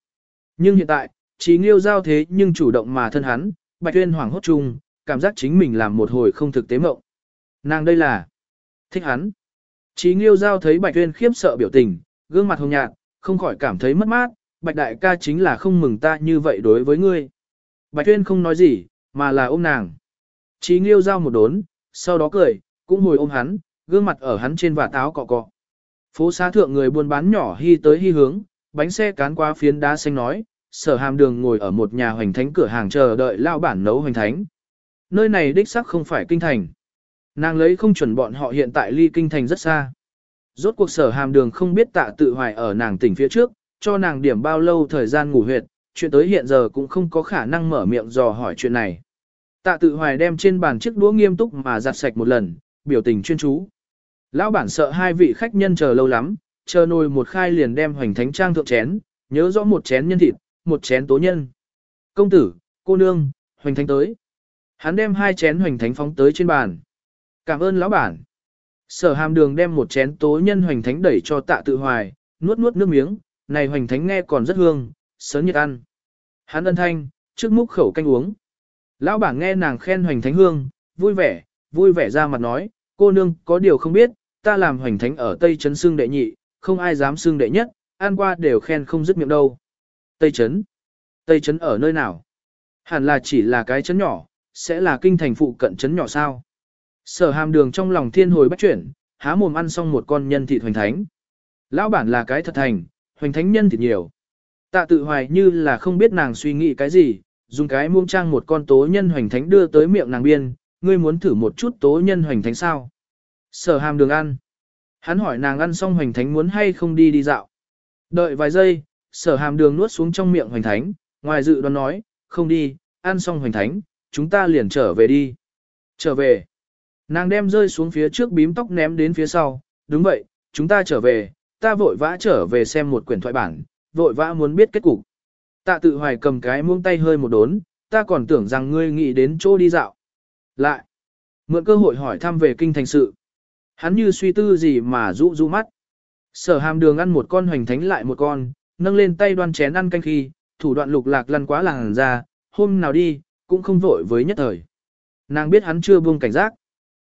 Nhưng hiện tại, trí nghiêu giao thế nhưng chủ động mà thân hắn, bạch tuyên hoàng hốt chung, cảm giác chính mình làm một hồi không thực tế mộng. Nàng đây là thích hắn. Chí nghiêu giao thấy bạch Uyên khiếp sợ biểu tình, gương mặt hồng nhạt, không khỏi cảm thấy mất mát, bạch đại ca chính là không mừng ta như vậy đối với ngươi. Bạch Uyên không nói gì, mà là ôm nàng. Chí nghiêu giao một đốn, sau đó cười, cũng hồi ôm hắn, gương mặt ở hắn trên và táo cọ cọ. Phố xá thượng người buôn bán nhỏ hi tới hi hướng, bánh xe cán qua phiến đá xanh nói, sở hàm đường ngồi ở một nhà hoành thánh cửa hàng chờ đợi lao bản nấu hoành thánh. Nơi này đích xác không phải kinh thành. Nàng lấy không chuẩn bọn họ hiện tại ly kinh thành rất xa. Rốt cuộc sở hàm đường không biết tạ tự hoài ở nàng tỉnh phía trước, cho nàng điểm bao lâu thời gian ngủ huyệt, chuyện tới hiện giờ cũng không có khả năng mở miệng dò hỏi chuyện này. Tạ tự hoài đem trên bàn chiếc đũa nghiêm túc mà giặt sạch một lần, biểu tình chuyên chú. Lão bản sợ hai vị khách nhân chờ lâu lắm, chờ nồi một khai liền đem hoành thánh trang thượng chén, nhớ rõ một chén nhân thịt, một chén tố nhân. Công tử, cô nương, hoành thánh tới. Hắn đem hai chén hoành thánh phóng tới trên bàn. Cảm ơn lão bản. Sở hàm đường đem một chén tố nhân hoành thánh đẩy cho tạ tự hoài, nuốt nuốt nước miếng, này hoành thánh nghe còn rất hương, sớm nhiệt ăn. Hắn ân thanh, trước múc khẩu canh uống. Lão bản nghe nàng khen hoành thánh hương, vui vẻ, vui vẻ ra mặt nói, cô nương có điều không biết, ta làm hoành thánh ở Tây Trấn xương đệ nhị, không ai dám xương đệ nhất, ăn qua đều khen không dứt miệng đâu. Tây Trấn? Tây Trấn ở nơi nào? Hẳn là chỉ là cái trấn nhỏ, sẽ là kinh thành phụ cận trấn nhỏ sao? Sở hàm đường trong lòng thiên hồi bắt chuyển, há mồm ăn xong một con nhân thịt hoành thánh. Lão bản là cái thật thành, hoành thánh nhân thịt nhiều. Tạ tự hoài như là không biết nàng suy nghĩ cái gì, dùng cái muông trang một con tố nhân hoành thánh đưa tới miệng nàng biên, ngươi muốn thử một chút tố nhân hoành thánh sao? Sở hàm đường ăn. Hắn hỏi nàng ăn xong hoành thánh muốn hay không đi đi dạo. Đợi vài giây, sở hàm đường nuốt xuống trong miệng hoành thánh, ngoài dự đoán nói, không đi, ăn xong hoành thánh, chúng ta liền trở về đi. Trở về. Nàng đem rơi xuống phía trước bím tóc ném đến phía sau, đúng vậy, chúng ta trở về, ta vội vã trở về xem một quyển thoại bản, vội vã muốn biết kết cục. Tạ tự hoài cầm cái muông tay hơi một đốn, ta còn tưởng rằng ngươi nghĩ đến chỗ đi dạo. Lại, mượn cơ hội hỏi thăm về kinh thành sự. Hắn như suy tư gì mà rũ rũ mắt. Sở hàm đường ăn một con hoành thánh lại một con, nâng lên tay đoan chén ăn canh khi, thủ đoạn lục lạc lăn quá làng ra, hôm nào đi, cũng không vội với nhất thời. Nàng biết hắn chưa buông cảnh giác,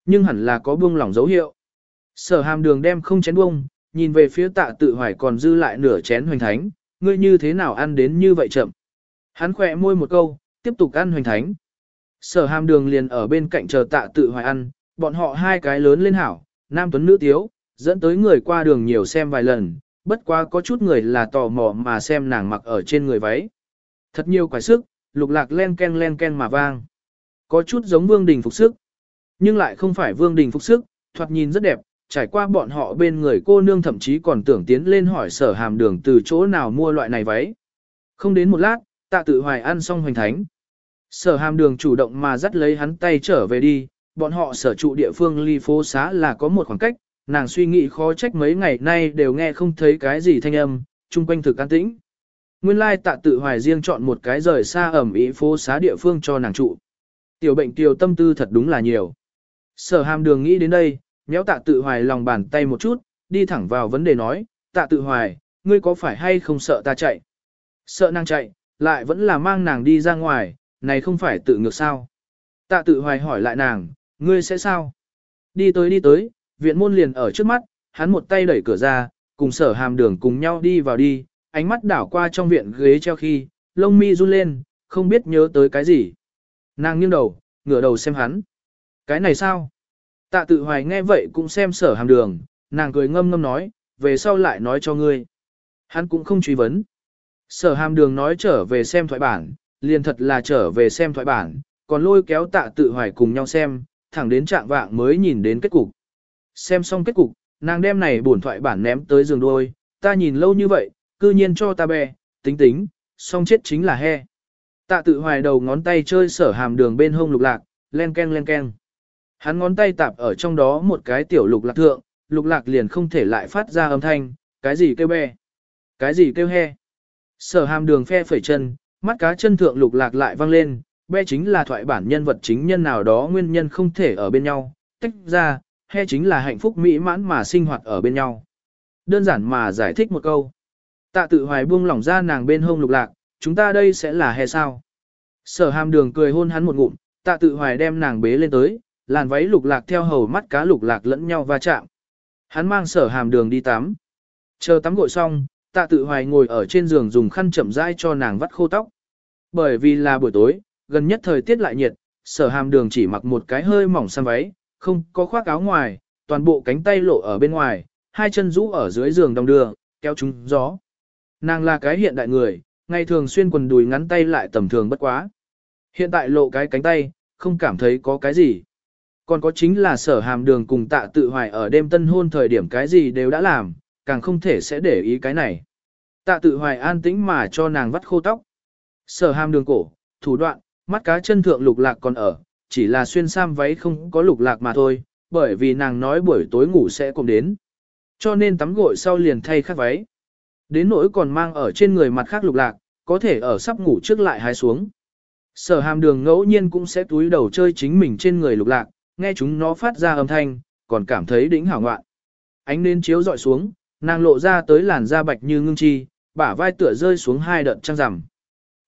nhưng hẳn là có buông lỏng dấu hiệu. Sở hàm đường đem không chén buông, nhìn về phía tạ tự hoài còn dư lại nửa chén hoành thánh, ngươi như thế nào ăn đến như vậy chậm. Hắn khỏe môi một câu, tiếp tục ăn hoành thánh. Sở hàm đường liền ở bên cạnh chờ tạ tự hoài ăn, bọn họ hai cái lớn lên hảo, nam tuấn nữ tiếu, dẫn tới người qua đường nhiều xem vài lần, bất quá có chút người là tò mò mà xem nàng mặc ở trên người váy. Thật nhiều quái sức, lục lạc len ken len ken mà vang. Có chút giống vương đình phục sức, nhưng lại không phải vương đình phục sức, thoạt nhìn rất đẹp, trải qua bọn họ bên người cô nương thậm chí còn tưởng tiến lên hỏi sở hàm đường từ chỗ nào mua loại này váy. Không đến một lát, tạ tự hoài ăn xong hoành thánh. Sở hàm đường chủ động mà dắt lấy hắn tay trở về đi, bọn họ sở trụ địa phương ly phố xá là có một khoảng cách, nàng suy nghĩ khó trách mấy ngày nay đều nghe không thấy cái gì thanh âm, chung quanh thực an tĩnh. Nguyên lai tạ tự hoài riêng chọn một cái rời xa ẩm ý phố xá địa phương cho nàng trụ. Tiểu bệnh tiểu tâm tư thật đúng là nhiều. Sở hàm đường nghĩ đến đây, nhéo tạ tự hoài lòng bàn tay một chút, đi thẳng vào vấn đề nói, tạ tự hoài, ngươi có phải hay không sợ ta chạy? Sợ nàng chạy, lại vẫn là mang nàng đi ra ngoài, này không phải tự ngược sao? Tạ tự hoài hỏi lại nàng, ngươi sẽ sao? Đi tới đi tới, viện môn liền ở trước mắt, hắn một tay đẩy cửa ra, cùng sở hàm đường cùng nhau đi vào đi, ánh mắt đảo qua trong viện ghế treo khi, lông mi run lên, không biết nhớ tới cái gì. Nàng nghiêng đầu, ngửa đầu xem hắn. Cái này sao? Tạ tự hoài nghe vậy cũng xem sở hàm đường, nàng cười ngâm ngâm nói, về sau lại nói cho ngươi. Hắn cũng không truy vấn. Sở hàm đường nói trở về xem thoại bản, liền thật là trở về xem thoại bản, còn lôi kéo tạ tự hoài cùng nhau xem, thẳng đến trạng vạng mới nhìn đến kết cục. Xem xong kết cục, nàng đem này bổn thoại bản ném tới giường đôi, ta nhìn lâu như vậy, cư nhiên cho ta bè, tính tính, xong chết chính là he. Tạ tự hoài đầu ngón tay chơi sở hàm đường bên hông lục lạc, len ken len ken. Hắn ngón tay tạp ở trong đó một cái tiểu lục lạc thượng, lục lạc liền không thể lại phát ra âm thanh, cái gì kêu bè, cái gì kêu he. Sở hàm đường phe phẩy chân, mắt cá chân thượng lục lạc lại vang lên, be chính là thoại bản nhân vật chính nhân nào đó nguyên nhân không thể ở bên nhau, tách ra, he chính là hạnh phúc mỹ mãn mà sinh hoạt ở bên nhau. Đơn giản mà giải thích một câu. Tạ tự hoài buông lỏng ra nàng bên hông lục lạc, chúng ta đây sẽ là he sao. Sở hàm đường cười hôn hắn một ngụm, tạ tự hoài đem nàng bế lên tới, làn váy lục lạc theo hầu mắt cá lục lạc lẫn nhau va chạm. Hắn mang sở hàm đường đi tắm. Chờ tắm gội xong, tạ tự hoài ngồi ở trên giường dùng khăn chậm rãi cho nàng vắt khô tóc. Bởi vì là buổi tối, gần nhất thời tiết lại nhiệt, sở hàm đường chỉ mặc một cái hơi mỏng xăm váy, không có khoác áo ngoài, toàn bộ cánh tay lộ ở bên ngoài, hai chân rũ ở dưới giường đồng đưa, kéo chúng gió. Nàng là cái hiện đại người, ngày thường xuyên quần đùi ngắn tay lại tầm thường bất quá. Hiện tại lộ cái cánh tay, không cảm thấy có cái gì. Còn có chính là sở hàm đường cùng tạ tự hoài ở đêm tân hôn thời điểm cái gì đều đã làm, càng không thể sẽ để ý cái này. Tạ tự hoài an tĩnh mà cho nàng vắt khô tóc. Sở hàm đường cổ, thủ đoạn, mắt cá chân thượng lục lạc còn ở, chỉ là xuyên sam váy không có lục lạc mà thôi, bởi vì nàng nói buổi tối ngủ sẽ cùng đến. Cho nên tắm gội sau liền thay khác váy. Đến nỗi còn mang ở trên người mặt khác lục lạc, có thể ở sắp ngủ trước lại hái xuống. Sở hàm đường ngẫu nhiên cũng sẽ túi đầu chơi chính mình trên người lục lạc, nghe chúng nó phát ra âm thanh, còn cảm thấy đỉnh hảo ngoạn. Ánh nến chiếu dọi xuống, nàng lộ ra tới làn da bạch như ngưng chi, bả vai tựa rơi xuống hai đợt trăng rằm.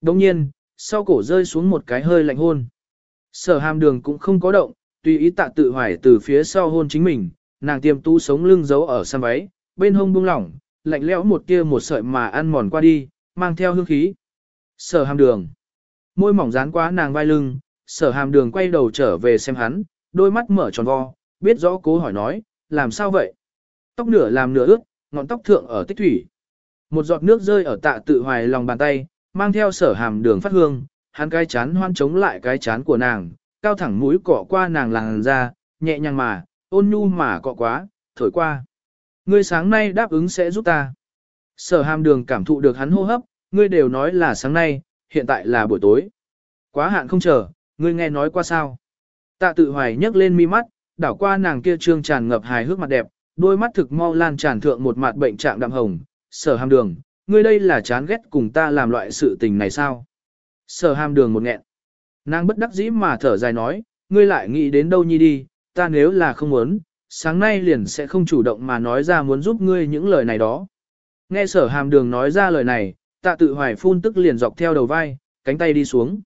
Đồng nhiên, sau cổ rơi xuống một cái hơi lạnh hôn. Sở hàm đường cũng không có động, tùy ý tạ tự hoài từ phía sau hôn chính mình, nàng tiêm tu sống lưng giấu ở sân váy, bên hông buông lỏng, lạnh lẽo một tia một sợi mà ăn mòn qua đi, mang theo hương khí. Sở hàm đường. Môi mỏng dán qua nàng vai lưng, sở hàm đường quay đầu trở về xem hắn, đôi mắt mở tròn vo, biết rõ cố hỏi nói, làm sao vậy? Tóc nửa làm nửa ướt, ngọn tóc thượng ở tích thủy. Một giọt nước rơi ở tạ tự hoài lòng bàn tay, mang theo sở hàm đường phát hương, hắn cái chán hoan chống lại cái chán của nàng, cao thẳng mũi cọ qua nàng làng ra, nhẹ nhàng mà, ôn nhu mà cọ quá, thổi qua. Ngươi sáng nay đáp ứng sẽ giúp ta. Sở hàm đường cảm thụ được hắn hô hấp, ngươi đều nói là sáng nay, hiện tại là buổi tối. Quá hạn không chờ, ngươi nghe nói qua sao. Tạ tự hoài nhấc lên mi mắt, đảo qua nàng kia trương tràn ngập hài hước mặt đẹp, đôi mắt thực mau lan tràn thượng một mặt bệnh trạng đạm hồng. Sở hàm đường, ngươi đây là chán ghét cùng ta làm loại sự tình này sao? Sở hàm đường một nghẹn. Nàng bất đắc dĩ mà thở dài nói, ngươi lại nghĩ đến đâu nhi đi, ta nếu là không muốn, sáng nay liền sẽ không chủ động mà nói ra muốn giúp ngươi những lời này đó. Nghe sở hàm đường nói ra lời này, tạ tự hoài phun tức liền dọc theo đầu vai, cánh tay đi xuống.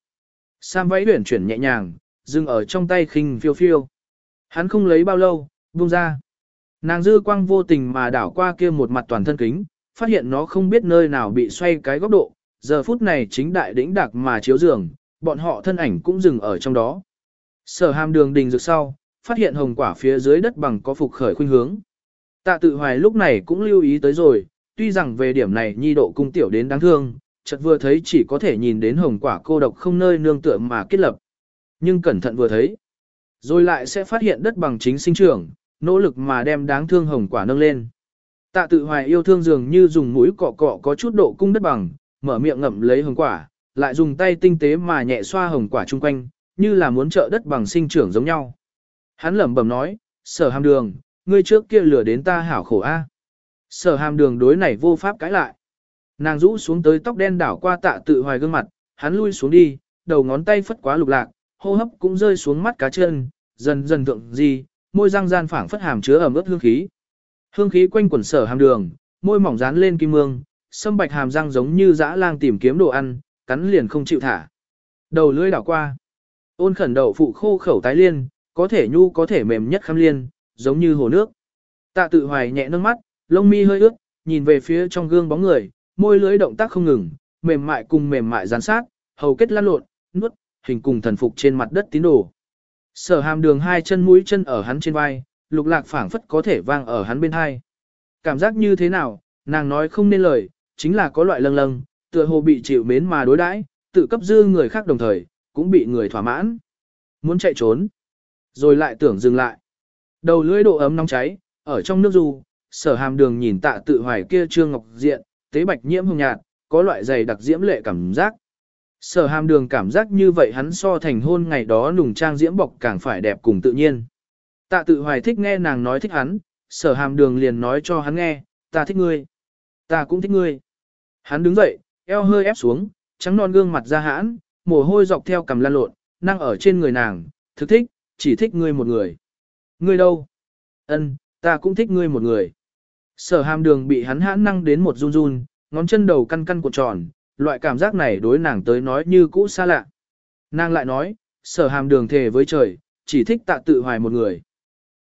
Sam váy huyển chuyển nhẹ nhàng, dừng ở trong tay khinh phiêu phiêu. Hắn không lấy bao lâu, buông ra. Nàng dư quang vô tình mà đảo qua kia một mặt toàn thân kính, phát hiện nó không biết nơi nào bị xoay cái góc độ, giờ phút này chính đại đỉnh đặc mà chiếu giường, bọn họ thân ảnh cũng dừng ở trong đó. Sở hàm đường đình rực sau, phát hiện hồng quả phía dưới đất bằng có phục khởi khuynh hướng. Tạ tự hoài lúc này cũng lưu ý tới rồi, tuy rằng về điểm này nhi độ cung tiểu đến đáng thương, chợt vừa thấy chỉ có thể nhìn đến hồng quả cô độc không nơi nương tựa mà kết lập. Nhưng cẩn thận vừa thấy, rồi lại sẽ phát hiện đất bằng chính sinh trưởng, nỗ lực mà đem đáng thương hồng quả nâng lên. Tạ tự hoài yêu thương dường như dùng mũi cọ cọ có chút độ cung đất bằng, mở miệng ngậm lấy hồng quả, lại dùng tay tinh tế mà nhẹ xoa hồng quả chung quanh, như là muốn trợ đất bằng sinh trưởng giống nhau. Hắn lẩm bẩm nói, sở hàm đường, ngươi trước kia lừa đến ta hảo khổ a. Sở hàm đường đối này vô pháp cãi lại. Nàng rũ xuống tới tóc đen đảo qua tạ tự hoài gương mặt, hắn lui xuống đi, đầu ngón tay phất quá lục lạc, hô hấp cũng rơi xuống mắt cá chân, dần dần thượng gì, môi răng gian phảng phất hàm chứa ẩm ướt hương khí. Hương khí quanh quẩn sở hàm đường, môi mỏng dán lên kim mương, sâm bạch hàm răng giống như dã lang tìm kiếm đồ ăn, cắn liền không chịu thả. Đầu lưỡi đảo qua. Ôn khẩn đậu phụ khô khẩu tái liên, có thể nhu có thể mềm nhất khăm liên, giống như hồ nước. Tạ tự hoài nhẹ nâng mắt, lông mi hơi ướt, nhìn về phía trong gương bóng người, môi lưỡi động tác không ngừng, mềm mại cùng mềm mại gián sát, hầu kết lăn lộn, nuốt, hình cùng thần phục trên mặt đất tín đồ. Sở hàm đường hai chân mũi chân ở hắn trên vai, lục lạc phảng phất có thể vang ở hắn bên hai. Cảm giác như thế nào, nàng nói không nên lời, chính là có loại lâng lâng, tựa hồ bị chịu mến mà đối đãi, tự cấp dư người khác đồng thời, cũng bị người thỏa mãn. Muốn chạy trốn, rồi lại tưởng dừng lại. Đầu lưỡi độ ấm nóng cháy, ở trong nước du, sở hàm đường nhìn tạ tự hoài kia trương ngọc diện, tế bạch nhiễm hồng nhạt, có loại dày đặc diễm lệ cảm giác. Sở hàm đường cảm giác như vậy hắn so thành hôn ngày đó nùng trang diễm bọc càng phải đẹp cùng tự nhiên. Tạ tự hoài thích nghe nàng nói thích hắn, sở hàm đường liền nói cho hắn nghe, ta thích ngươi. Ta cũng thích ngươi. Hắn đứng dậy, eo hơi ép xuống, trắng non gương mặt ra hãn, mồ hôi dọc theo cằm lan lộn, năng ở trên người nàng, thực thích, chỉ thích ngươi một người. Ngươi đâu? Ân, ta cũng thích ngươi một người. Sở hàm đường bị hắn hãn năng đến một run run, ngón chân đầu căn căn cuộn tròn, loại cảm giác này đối nàng tới nói như cũ xa lạ. Nàng lại nói, sở hàm đường thề với trời, chỉ thích tạ tự hoài một người.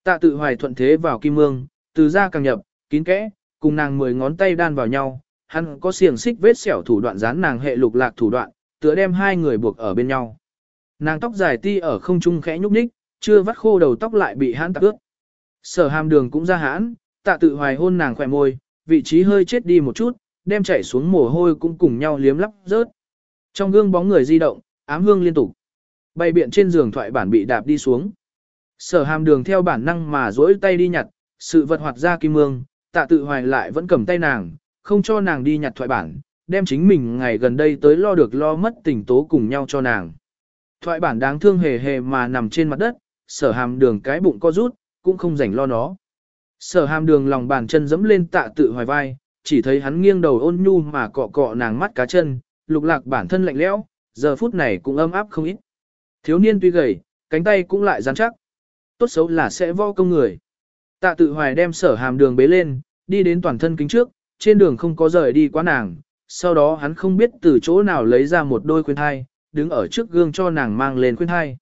Tạ tự hoài thuận thế vào kim mương, từ ra càng nhập, kín kẽ, cùng nàng mười ngón tay đan vào nhau, hắn có xiềng xích vết xẻo thủ đoạn dán nàng hệ lục lạc thủ đoạn, tựa đem hai người buộc ở bên nhau. Nàng tóc dài ti ở không trung khẽ nhúc nhích, chưa vắt khô đầu tóc lại bị hắn tạc ướt. Sở hàm đường cũng ra hãn, tạ tự hoài hôn nàng khỏe môi, vị trí hơi chết đi một chút, đem chảy xuống mồ hôi cũng cùng nhau liếm lắp rớt. Trong gương bóng người di động, ám hương liên tục. Bay biện trên giường thoại bản bị đạp đi xuống. Sở hàm đường theo bản năng mà duỗi tay đi nhặt, sự vật hoạt ra kim mương, tạ tự hoài lại vẫn cầm tay nàng, không cho nàng đi nhặt thoại bản, đem chính mình ngày gần đây tới lo được lo mất tình tố cùng nhau cho nàng. Thoại bản đáng thương hề hề mà nằm trên mặt đất, sở hàm đường cái bụng co rút, cũng không rảnh lo nó. Sở hàm đường lòng bàn chân dẫm lên tạ tự hoài vai, chỉ thấy hắn nghiêng đầu ôn nhu mà cọ cọ nàng mắt cá chân, lục lạc bản thân lạnh lẽo, giờ phút này cũng ấm áp không ít. Thiếu niên tuy gầy, cánh tay cũng lại rắn chắc. Tốt xấu là sẽ vo công người. Tạ tự hoài đem sở hàm đường bế lên, đi đến toàn thân kính trước, trên đường không có rời đi quá nàng. Sau đó hắn không biết từ chỗ nào lấy ra một đôi khuyên thai, đứng ở trước gương cho nàng mang lên khuyên thai.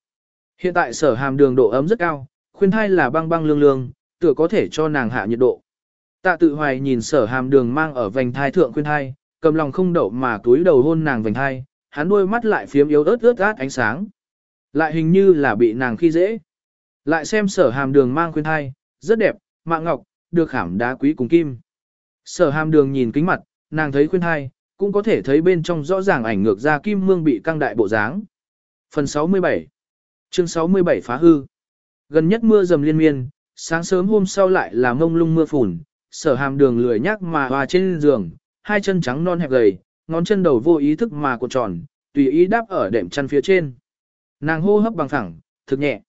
Hiện tại sở hàm đường độ ấm rất cao, khuyên thai là băng băng lương lương, tựa có thể cho nàng hạ nhiệt độ. Tạ tự hoài nhìn sở hàm đường mang ở vành thai thượng khuyên thai, cầm lòng không đậu mà túi đầu hôn nàng vành thai, hắn đôi mắt lại phiếm yếu ớt ướt át ánh sáng. Lại hình như là bị nàng khi dễ. Lại xem sở hàm đường mang khuyên thai, rất đẹp, mạng ngọc, được khảm đá quý cùng kim. Sở hàm đường nhìn kính mặt, nàng thấy khuyên thai, cũng có thể thấy bên trong rõ ràng ảnh ngược ra kim mương bị căng đại bộ dáng. Phần 67 Chương 67 phá hư Gần nhất mưa dầm liên miên, sáng sớm hôm sau lại là mông lung mưa phùn, sở hàm đường lười nhác mà hòa trên giường, hai chân trắng non hẹp gầy, ngón chân đầu vô ý thức mà cuộn tròn, tùy ý đáp ở đệm chân phía trên. Nàng hô hấp bằng phẳng, thực nhẹ.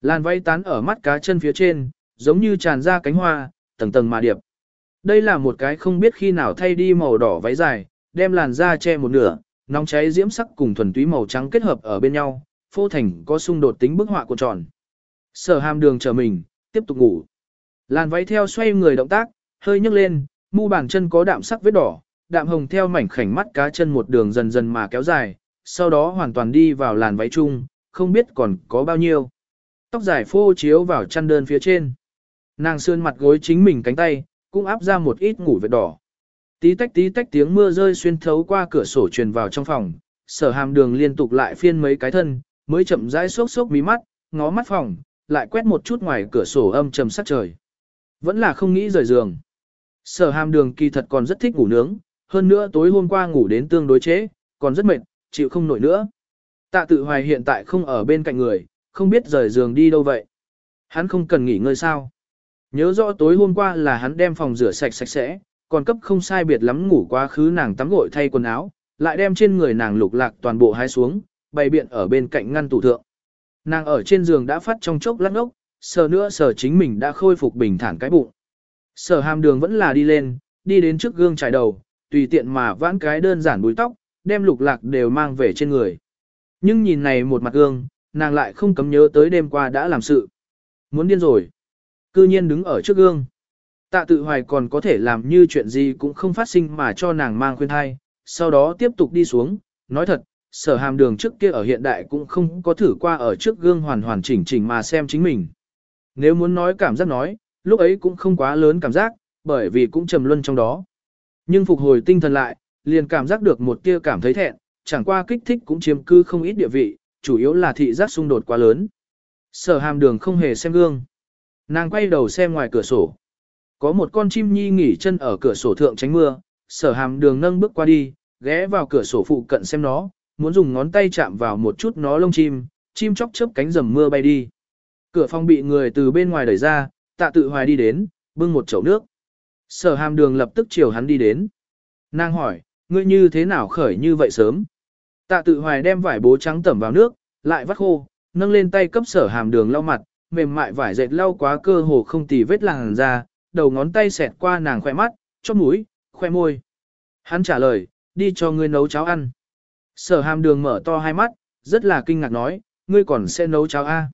Làn váy tán ở mắt cá chân phía trên, giống như tràn ra cánh hoa, tầng tầng mà điệp. Đây là một cái không biết khi nào thay đi màu đỏ váy dài, đem làn da che một nửa, nóng cháy diễm sắc cùng thuần túy màu trắng kết hợp ở bên nhau, phô thành có xung đột tính bức họa cuộn tròn. Sở hàm đường chờ mình, tiếp tục ngủ. Làn váy theo xoay người động tác, hơi nhấc lên, mu bàn chân có đạm sắc vết đỏ, đạm hồng theo mảnh khảnh mắt cá chân một đường dần dần mà kéo dài, sau đó hoàn toàn đi vào làn váy chung, không biết còn có bao nhiêu. Tóc dài phô chiếu vào chăn đơn phía trên. Nàng sơn mặt gối chính mình cánh tay, cũng áp ra một ít ngủ vết đỏ. Tí tách tí tách tiếng mưa rơi xuyên thấu qua cửa sổ truyền vào trong phòng, sở hàm đường liên tục lại phiên mấy cái thân, mới chậm rãi sốc sốc mí mắt, ngó mắt phòng, lại quét một chút ngoài cửa sổ âm trầm sắc trời. Vẫn là không nghĩ rời giường. Sở hàm đường kỳ thật còn rất thích ngủ nướng, hơn nữa tối hôm qua ngủ đến tương đối chế, còn rất mệt, chịu không nổi nữa. Tạ tự hoài hiện tại không ở bên cạnh người, không biết rời giường đi đâu vậy. Hắn không cần nghỉ ngơi sao. Nhớ rõ tối hôm qua là hắn đem phòng rửa sạch sạch sẽ, còn cấp không sai biệt lắm ngủ quá khứ nàng tắm gội thay quần áo, lại đem trên người nàng lục lạc toàn bộ hái xuống, bày biện ở bên cạnh ngăn tủ thượng. Nàng ở trên giường đã phát trong chốc lắc ốc, sờ nữa sờ chính mình đã khôi phục bình thản cái bụng. Sở hàm đường vẫn là đi lên, đi đến trước gương trải đầu, tùy tiện mà vãn cái đơn giản búi tóc, đem lục lạc đều mang về trên người. Nhưng nhìn này một mặt gương, nàng lại không cấm nhớ tới đêm qua đã làm sự. Muốn điên rồi. Cư nhiên đứng ở trước gương. Tạ tự hoài còn có thể làm như chuyện gì cũng không phát sinh mà cho nàng mang khuyên thai, sau đó tiếp tục đi xuống, nói thật, sở hàm đường trước kia ở hiện đại cũng không có thử qua ở trước gương hoàn hoàn chỉnh chỉnh mà xem chính mình. Nếu muốn nói cảm giác nói, lúc ấy cũng không quá lớn cảm giác, bởi vì cũng trầm luân trong đó. Nhưng phục hồi tinh thần lại, liền cảm giác được một tia cảm thấy thẹn, chẳng qua kích thích cũng chiếm cư không ít địa vị, chủ yếu là thị giác xung đột quá lớn. Sở hàm đường không hề xem gương. Nàng quay đầu xem ngoài cửa sổ. Có một con chim nhi nghỉ chân ở cửa sổ thượng tránh mưa, sở hàm đường nâng bước qua đi, ghé vào cửa sổ phụ cận xem nó, muốn dùng ngón tay chạm vào một chút nó lông chim, chim chóc chớp cánh rầm mưa bay đi. Cửa phòng bị người từ bên ngoài đẩy ra, tạ tự hoài đi đến, bưng một chậu nước. Sở hàm đường lập tức chiều hắn đi đến. Nàng hỏi, ngươi như thế nào khởi như vậy sớm? Tạ tự hoài đem vải bố trắng tẩm vào nước, lại vắt khô, nâng lên tay cấp sở hàm đường lau mặt, mềm mại vải dệt lau quá cơ hồ không tì vết làn ra, đầu ngón tay xẹt qua nàng khoe mắt, chóp mũi, khoe môi. Hắn trả lời, đi cho ngươi nấu cháo ăn. Sở hàm đường mở to hai mắt, rất là kinh ngạc nói, ngươi còn sẽ nấu cháo a?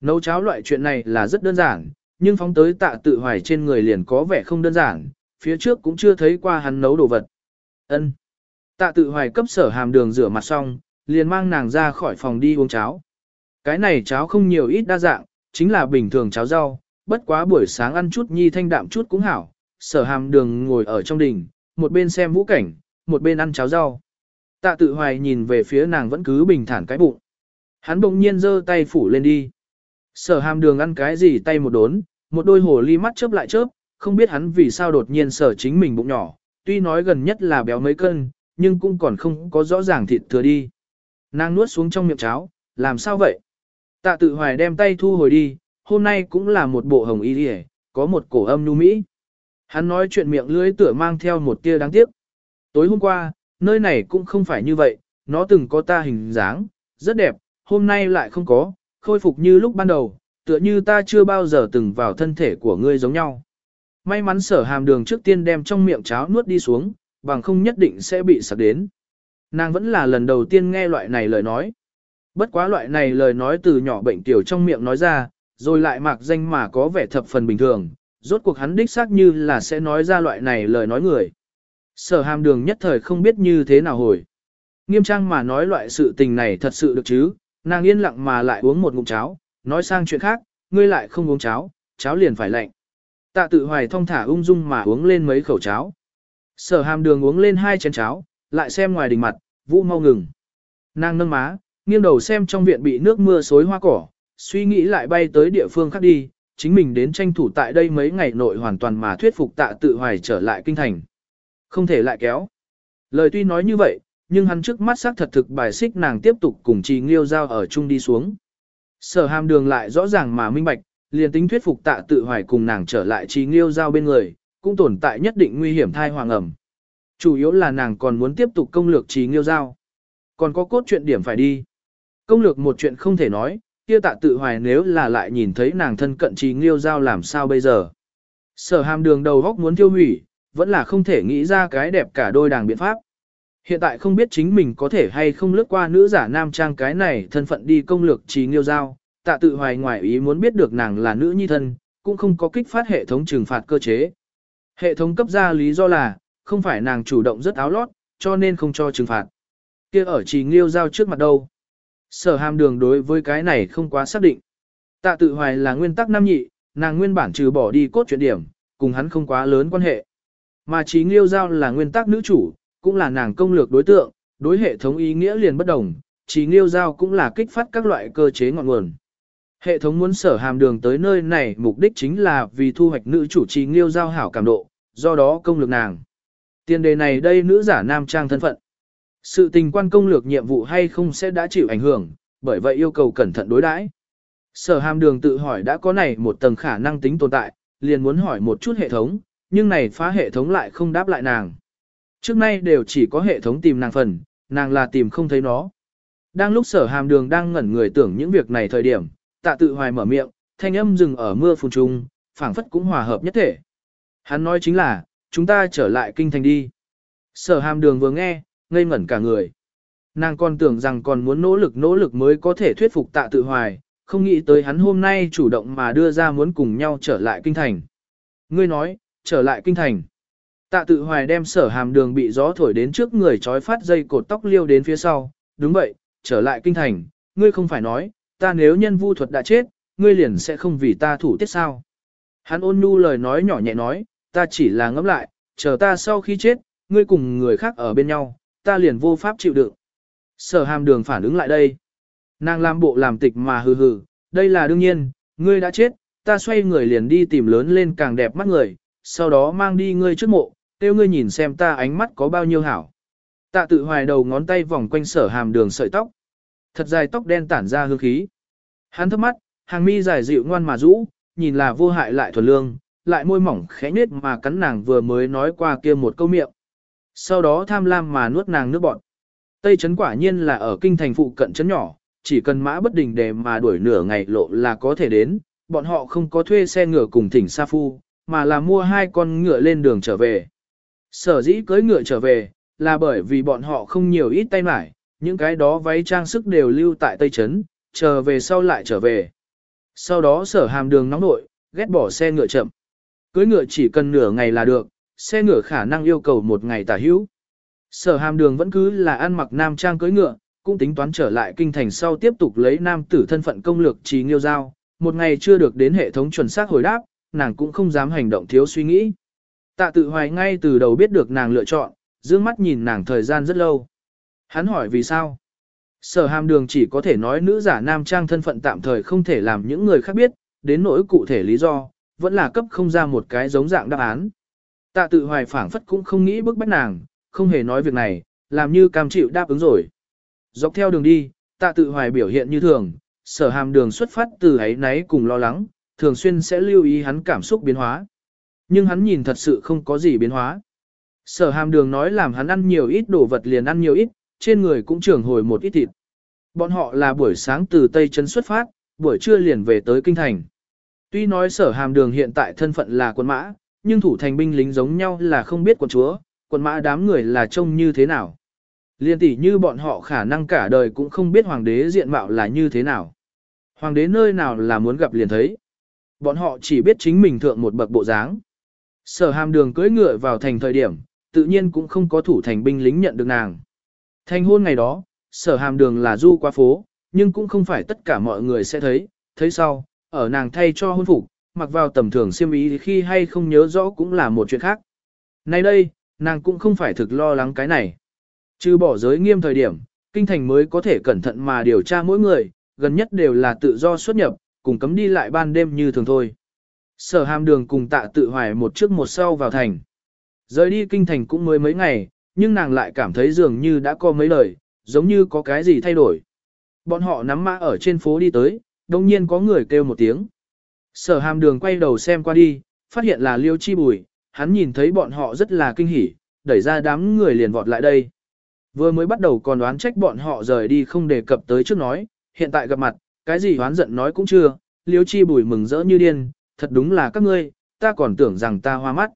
Nấu cháo loại chuyện này là rất đơn giản, nhưng phóng tới tạ tự hoài trên người liền có vẻ không đơn giản, phía trước cũng chưa thấy qua hắn nấu đồ vật. Ân. Tạ tự hoài cấp sở hàm đường rửa mặt xong, liền mang nàng ra khỏi phòng đi uống cháo. Cái này cháo không nhiều ít đa dạng, chính là bình thường cháo rau, bất quá buổi sáng ăn chút nhi thanh đạm chút cũng hảo. Sở hàm đường ngồi ở trong đình, một bên xem vũ cảnh, một bên ăn cháo rau. Tạ tự hoài nhìn về phía nàng vẫn cứ bình thản cái bụng. Hắn bỗng nhiên giơ tay phủ lên đi. Sở hàm đường ăn cái gì tay một đốn, một đôi hồ ly mắt chớp lại chớp, không biết hắn vì sao đột nhiên sở chính mình bụng nhỏ, tuy nói gần nhất là béo mấy cân, nhưng cũng còn không có rõ ràng thịt thừa đi. Nàng nuốt xuống trong miệng cháo, làm sao vậy? Tạ tự hoài đem tay thu hồi đi, hôm nay cũng là một bộ hồng y đi có một cổ âm nu mỹ. Hắn nói chuyện miệng lưỡi tựa mang theo một tia đáng tiếc. Tối hôm qua, nơi này cũng không phải như vậy, nó từng có ta hình dáng, rất đẹp, hôm nay lại không có, khôi phục như lúc ban đầu, tựa như ta chưa bao giờ từng vào thân thể của ngươi giống nhau. May mắn sở hàm đường trước tiên đem trong miệng cháo nuốt đi xuống, bằng không nhất định sẽ bị sạc đến. Nàng vẫn là lần đầu tiên nghe loại này lời nói. Bất quá loại này lời nói từ nhỏ bệnh tiểu trong miệng nói ra, rồi lại mặc danh mà có vẻ thập phần bình thường, rốt cuộc hắn đích xác như là sẽ nói ra loại này lời nói người. Sở hàm đường nhất thời không biết như thế nào hồi. Nghiêm trang mà nói loại sự tình này thật sự được chứ, nàng yên lặng mà lại uống một ngụm cháo, nói sang chuyện khác, ngươi lại không uống cháo, cháo liền phải lạnh. Tạ tự hoài thong thả ung dung mà uống lên mấy khẩu cháo. Sở hàm đường uống lên hai chén cháo, lại xem ngoài đình mặt, vũ mau ngừng. Nàng nâng má, nghiêng đầu xem trong viện bị nước mưa xối hoa cỏ, suy nghĩ lại bay tới địa phương khác đi, chính mình đến tranh thủ tại đây mấy ngày nội hoàn toàn mà thuyết phục tạ tự hoài trở lại kinh thành. Không thể lại kéo. Lời tuy nói như vậy, nhưng hắn trước mắt xác thật thực bài xích nàng tiếp tục cùng trì nghiêu giao ở chung đi xuống. Sở hàm đường lại rõ ràng mà minh bạch, liền tính thuyết phục tạ tự hoài cùng nàng trở lại trí nghiêu giao bên người, cũng tồn tại nhất định nguy hiểm thai hoàng ẩm. Chủ yếu là nàng còn muốn tiếp tục công lược trí nghiêu giao. Còn có cốt chuyện điểm phải đi. Công lược một chuyện không thể nói, kia tạ tự hoài nếu là lại nhìn thấy nàng thân cận trí nghiêu giao làm sao bây giờ. Sở hàm đường đầu góc muốn tiêu hủy, vẫn là không thể nghĩ ra cái đẹp cả đôi đàng biện pháp. Hiện tại không biết chính mình có thể hay không lướt qua nữ giả nam trang cái này thân phận đi công lược trí nghiêu giao, tạ tự hoài ngoại ý muốn biết được nàng là nữ nhi thân, cũng không có kích phát hệ thống trừng phạt cơ chế. Hệ thống cấp ra lý do là, không phải nàng chủ động rất áo lót, cho nên không cho trừng phạt. kia ở trí nghiêu giao trước mặt đâu. Sở hàm đường đối với cái này không quá xác định. Tạ tự hoài là nguyên tắc nam nhị, nàng nguyên bản trừ bỏ đi cốt chuyện điểm, cùng hắn không quá lớn quan hệ. Mà trí nghiêu giao là nguyên tắc nữ chủ, cũng là nàng công lược đối tượng, đối hệ thống ý nghĩa liền bất đồng, chỉ nghiêu giao cũng là kích phát các loại cơ chế ngọn nguồn. Hệ thống muốn sở hàm đường tới nơi này mục đích chính là vì thu hoạch nữ chủ trì nghiêu giao hảo cảm độ, do đó công lược nàng. Tiền đề này đây nữ giả nam trang thân phận. Sự tình quan công lược nhiệm vụ hay không sẽ đã chịu ảnh hưởng, bởi vậy yêu cầu cẩn thận đối đãi. Sở hàm đường tự hỏi đã có này một tầng khả năng tính tồn tại, liền muốn hỏi một chút hệ thống, nhưng này phá hệ thống lại không đáp lại nàng. Trước nay đều chỉ có hệ thống tìm nàng phần, nàng là tìm không thấy nó. Đang lúc sở hàm đường đang ngẩn người tưởng những việc này thời điểm, tạ tự hoài mở miệng, thanh âm dừng ở mưa phùn trung, phảng phất cũng hòa hợp nhất thể. Hắn nói chính là, chúng ta trở lại kinh thành đi. Sở hàm đường vừa nghe, ngây ngẩn cả người. Nàng còn tưởng rằng còn muốn nỗ lực nỗ lực mới có thể thuyết phục tạ tự hoài, không nghĩ tới hắn hôm nay chủ động mà đưa ra muốn cùng nhau trở lại kinh thành. Ngươi nói, trở lại kinh thành. Tạ tự hoài đem sở hàm đường bị gió thổi đến trước người trói phát dây cột tóc liêu đến phía sau, đúng vậy, trở lại kinh thành, ngươi không phải nói, ta nếu nhân vu thuật đã chết, ngươi liền sẽ không vì ta thủ tiết sao. Hắn ôn nhu lời nói nhỏ nhẹ nói, ta chỉ là ngẫm lại, chờ ta sau khi chết, ngươi cùng người khác ở bên nhau, ta liền vô pháp chịu đựng. Sở hàm đường phản ứng lại đây. Nàng làm bộ làm tịch mà hừ hừ, đây là đương nhiên, ngươi đã chết, ta xoay người liền đi tìm lớn lên càng đẹp mắt người, sau đó mang đi ngươi trước mộ, tiêu ngươi nhìn xem ta ánh mắt có bao nhiêu hảo. Tạ tự hoài đầu ngón tay vòng quanh sở hàm đường sợi tóc. Thật dài tóc đen tản ra hương khí. Hắn thấp mắt, hàng mi dài dịu ngoan mà rũ, nhìn là vô hại lại thuần lương, lại môi mỏng khẽ nết mà cắn nàng vừa mới nói qua kia một câu miệng. Sau đó tham lam mà nuốt nàng nước bọn. Tây trấn quả nhiên là ở kinh thành phụ cận trấn nhỏ, chỉ cần mã bất đình để mà đuổi nửa ngày lộ là có thể đến, bọn họ không có thuê xe ngựa cùng thỉnh Sa Phu, mà là mua hai con ngựa lên đường trở về. Sở dĩ cưới ngựa trở về, là bởi vì bọn họ không nhiều ít tay mải, những cái đó váy trang sức đều lưu tại Tây Trấn, chờ về sau lại trở về. Sau đó sở hàm đường nóng nội, ghét bỏ xe ngựa chậm. Cưới ngựa chỉ cần nửa ngày là được, xe ngựa khả năng yêu cầu một ngày tả hữu. Sở hàm đường vẫn cứ là ăn mặc nam trang cưới ngựa, cũng tính toán trở lại kinh thành sau tiếp tục lấy nam tử thân phận công lược trí nghiêu giao, một ngày chưa được đến hệ thống chuẩn xác hồi đáp, nàng cũng không dám hành động thiếu suy nghĩ. Tạ tự hoài ngay từ đầu biết được nàng lựa chọn, dương mắt nhìn nàng thời gian rất lâu. Hắn hỏi vì sao? Sở hàm đường chỉ có thể nói nữ giả nam trang thân phận tạm thời không thể làm những người khác biết, đến nỗi cụ thể lý do, vẫn là cấp không ra một cái giống dạng đáp án. Tạ tự hoài phảng phất cũng không nghĩ bức bách nàng, không hề nói việc này, làm như cam chịu đáp ứng rồi. Dọc theo đường đi, tạ tự hoài biểu hiện như thường, sở hàm đường xuất phát từ ấy náy cùng lo lắng, thường xuyên sẽ lưu ý hắn cảm xúc biến hóa. Nhưng hắn nhìn thật sự không có gì biến hóa. Sở hàm đường nói làm hắn ăn nhiều ít đồ vật liền ăn nhiều ít, trên người cũng trưởng hồi một ít thịt. Bọn họ là buổi sáng từ Tây Trấn xuất phát, buổi trưa liền về tới Kinh Thành. Tuy nói sở hàm đường hiện tại thân phận là quân mã, nhưng thủ thành binh lính giống nhau là không biết quân chúa, quân mã đám người là trông như thế nào. Liên tỷ như bọn họ khả năng cả đời cũng không biết hoàng đế diện mạo là như thế nào. Hoàng đế nơi nào là muốn gặp liền thấy. Bọn họ chỉ biết chính mình thượng một bậc bộ dáng. Sở hàm đường cưỡi ngựa vào thành thời điểm, tự nhiên cũng không có thủ thành binh lính nhận được nàng. Thành hôn ngày đó, sở hàm đường là du qua phố, nhưng cũng không phải tất cả mọi người sẽ thấy, thấy sau, ở nàng thay cho hôn phục, mặc vào tầm thường xiêm ý khi hay không nhớ rõ cũng là một chuyện khác. Nay đây, nàng cũng không phải thực lo lắng cái này. Trừ bỏ giới nghiêm thời điểm, kinh thành mới có thể cẩn thận mà điều tra mỗi người, gần nhất đều là tự do xuất nhập, cùng cấm đi lại ban đêm như thường thôi. Sở hàm đường cùng tạ tự hoài một trước một sau vào thành. Rời đi kinh thành cũng mới mấy ngày, nhưng nàng lại cảm thấy dường như đã có mấy lời, giống như có cái gì thay đổi. Bọn họ nắm mã ở trên phố đi tới, đồng nhiên có người kêu một tiếng. Sở hàm đường quay đầu xem qua đi, phát hiện là liêu chi bùi, hắn nhìn thấy bọn họ rất là kinh hỉ, đẩy ra đám người liền vọt lại đây. Vừa mới bắt đầu còn đoán trách bọn họ rời đi không đề cập tới trước nói, hiện tại gặp mặt, cái gì đoán giận nói cũng chưa, liêu chi bùi mừng rỡ như điên, thật đúng là các ngươi, ta còn tưởng rằng ta hoa mắt.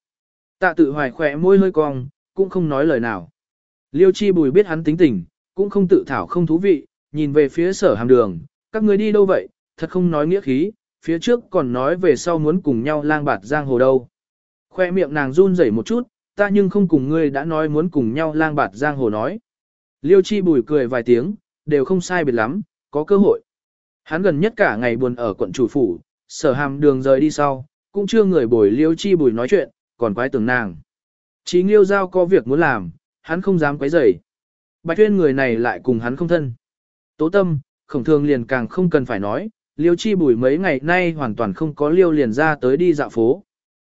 Tạ tự hoài khỏe môi hơi cong, cũng không nói lời nào. Liêu chi bùi biết hắn tính tình, cũng không tự thảo không thú vị, nhìn về phía sở hàm đường, các ngươi đi đâu vậy, thật không nói nghĩa khí, phía trước còn nói về sau muốn cùng nhau lang bạt giang hồ đâu. Khoe miệng nàng run rẩy một chút, ta nhưng không cùng ngươi đã nói muốn cùng nhau lang bạt giang hồ nói. Liêu chi bùi cười vài tiếng, đều không sai biệt lắm, có cơ hội. Hắn gần nhất cả ngày buồn ở quận chủ phủ, sở hàm đường rời đi sau, cũng chưa người bồi liêu chi bùi nói chuyện, còn quái tưởng nàng. Chí nghiêu giao có việc muốn làm, hắn không dám quấy rầy. Bạch tuyên người này lại cùng hắn không thân. Tố tâm, khổng thường liền càng không cần phải nói, liêu chi bùi mấy ngày nay hoàn toàn không có liêu liền ra tới đi dạo phố.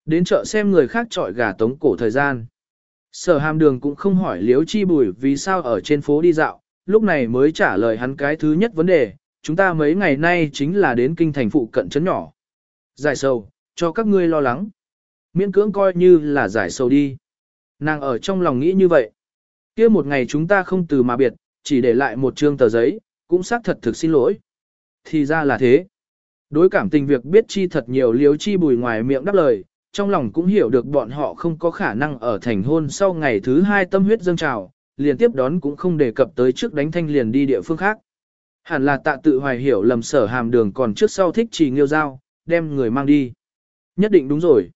Đến chợ xem người khác trọi gà tống cổ thời gian. Sở hàm đường cũng không hỏi liêu chi bùi vì sao ở trên phố đi dạo, lúc này mới trả lời hắn cái thứ nhất vấn đề, chúng ta mấy ngày nay chính là đến kinh thành phụ cận trấn nhỏ. Giải sầu, cho các ngươi lo lắng. Miễn cưỡng coi như là giải sầu đi. Nàng ở trong lòng nghĩ như vậy. kia một ngày chúng ta không từ mà biệt, chỉ để lại một trương tờ giấy, cũng xác thật thực xin lỗi. Thì ra là thế. Đối cảm tình việc biết chi thật nhiều liếu chi bùi ngoài miệng đáp lời, trong lòng cũng hiểu được bọn họ không có khả năng ở thành hôn sau ngày thứ hai tâm huyết dâng trào, liền tiếp đón cũng không đề cập tới trước đánh thanh liền đi địa phương khác. Hẳn là tạ tự hoài hiểu lầm sở hàm đường còn trước sau thích trì nghiêu giao, đem người mang đi. Nhất định đúng rồi.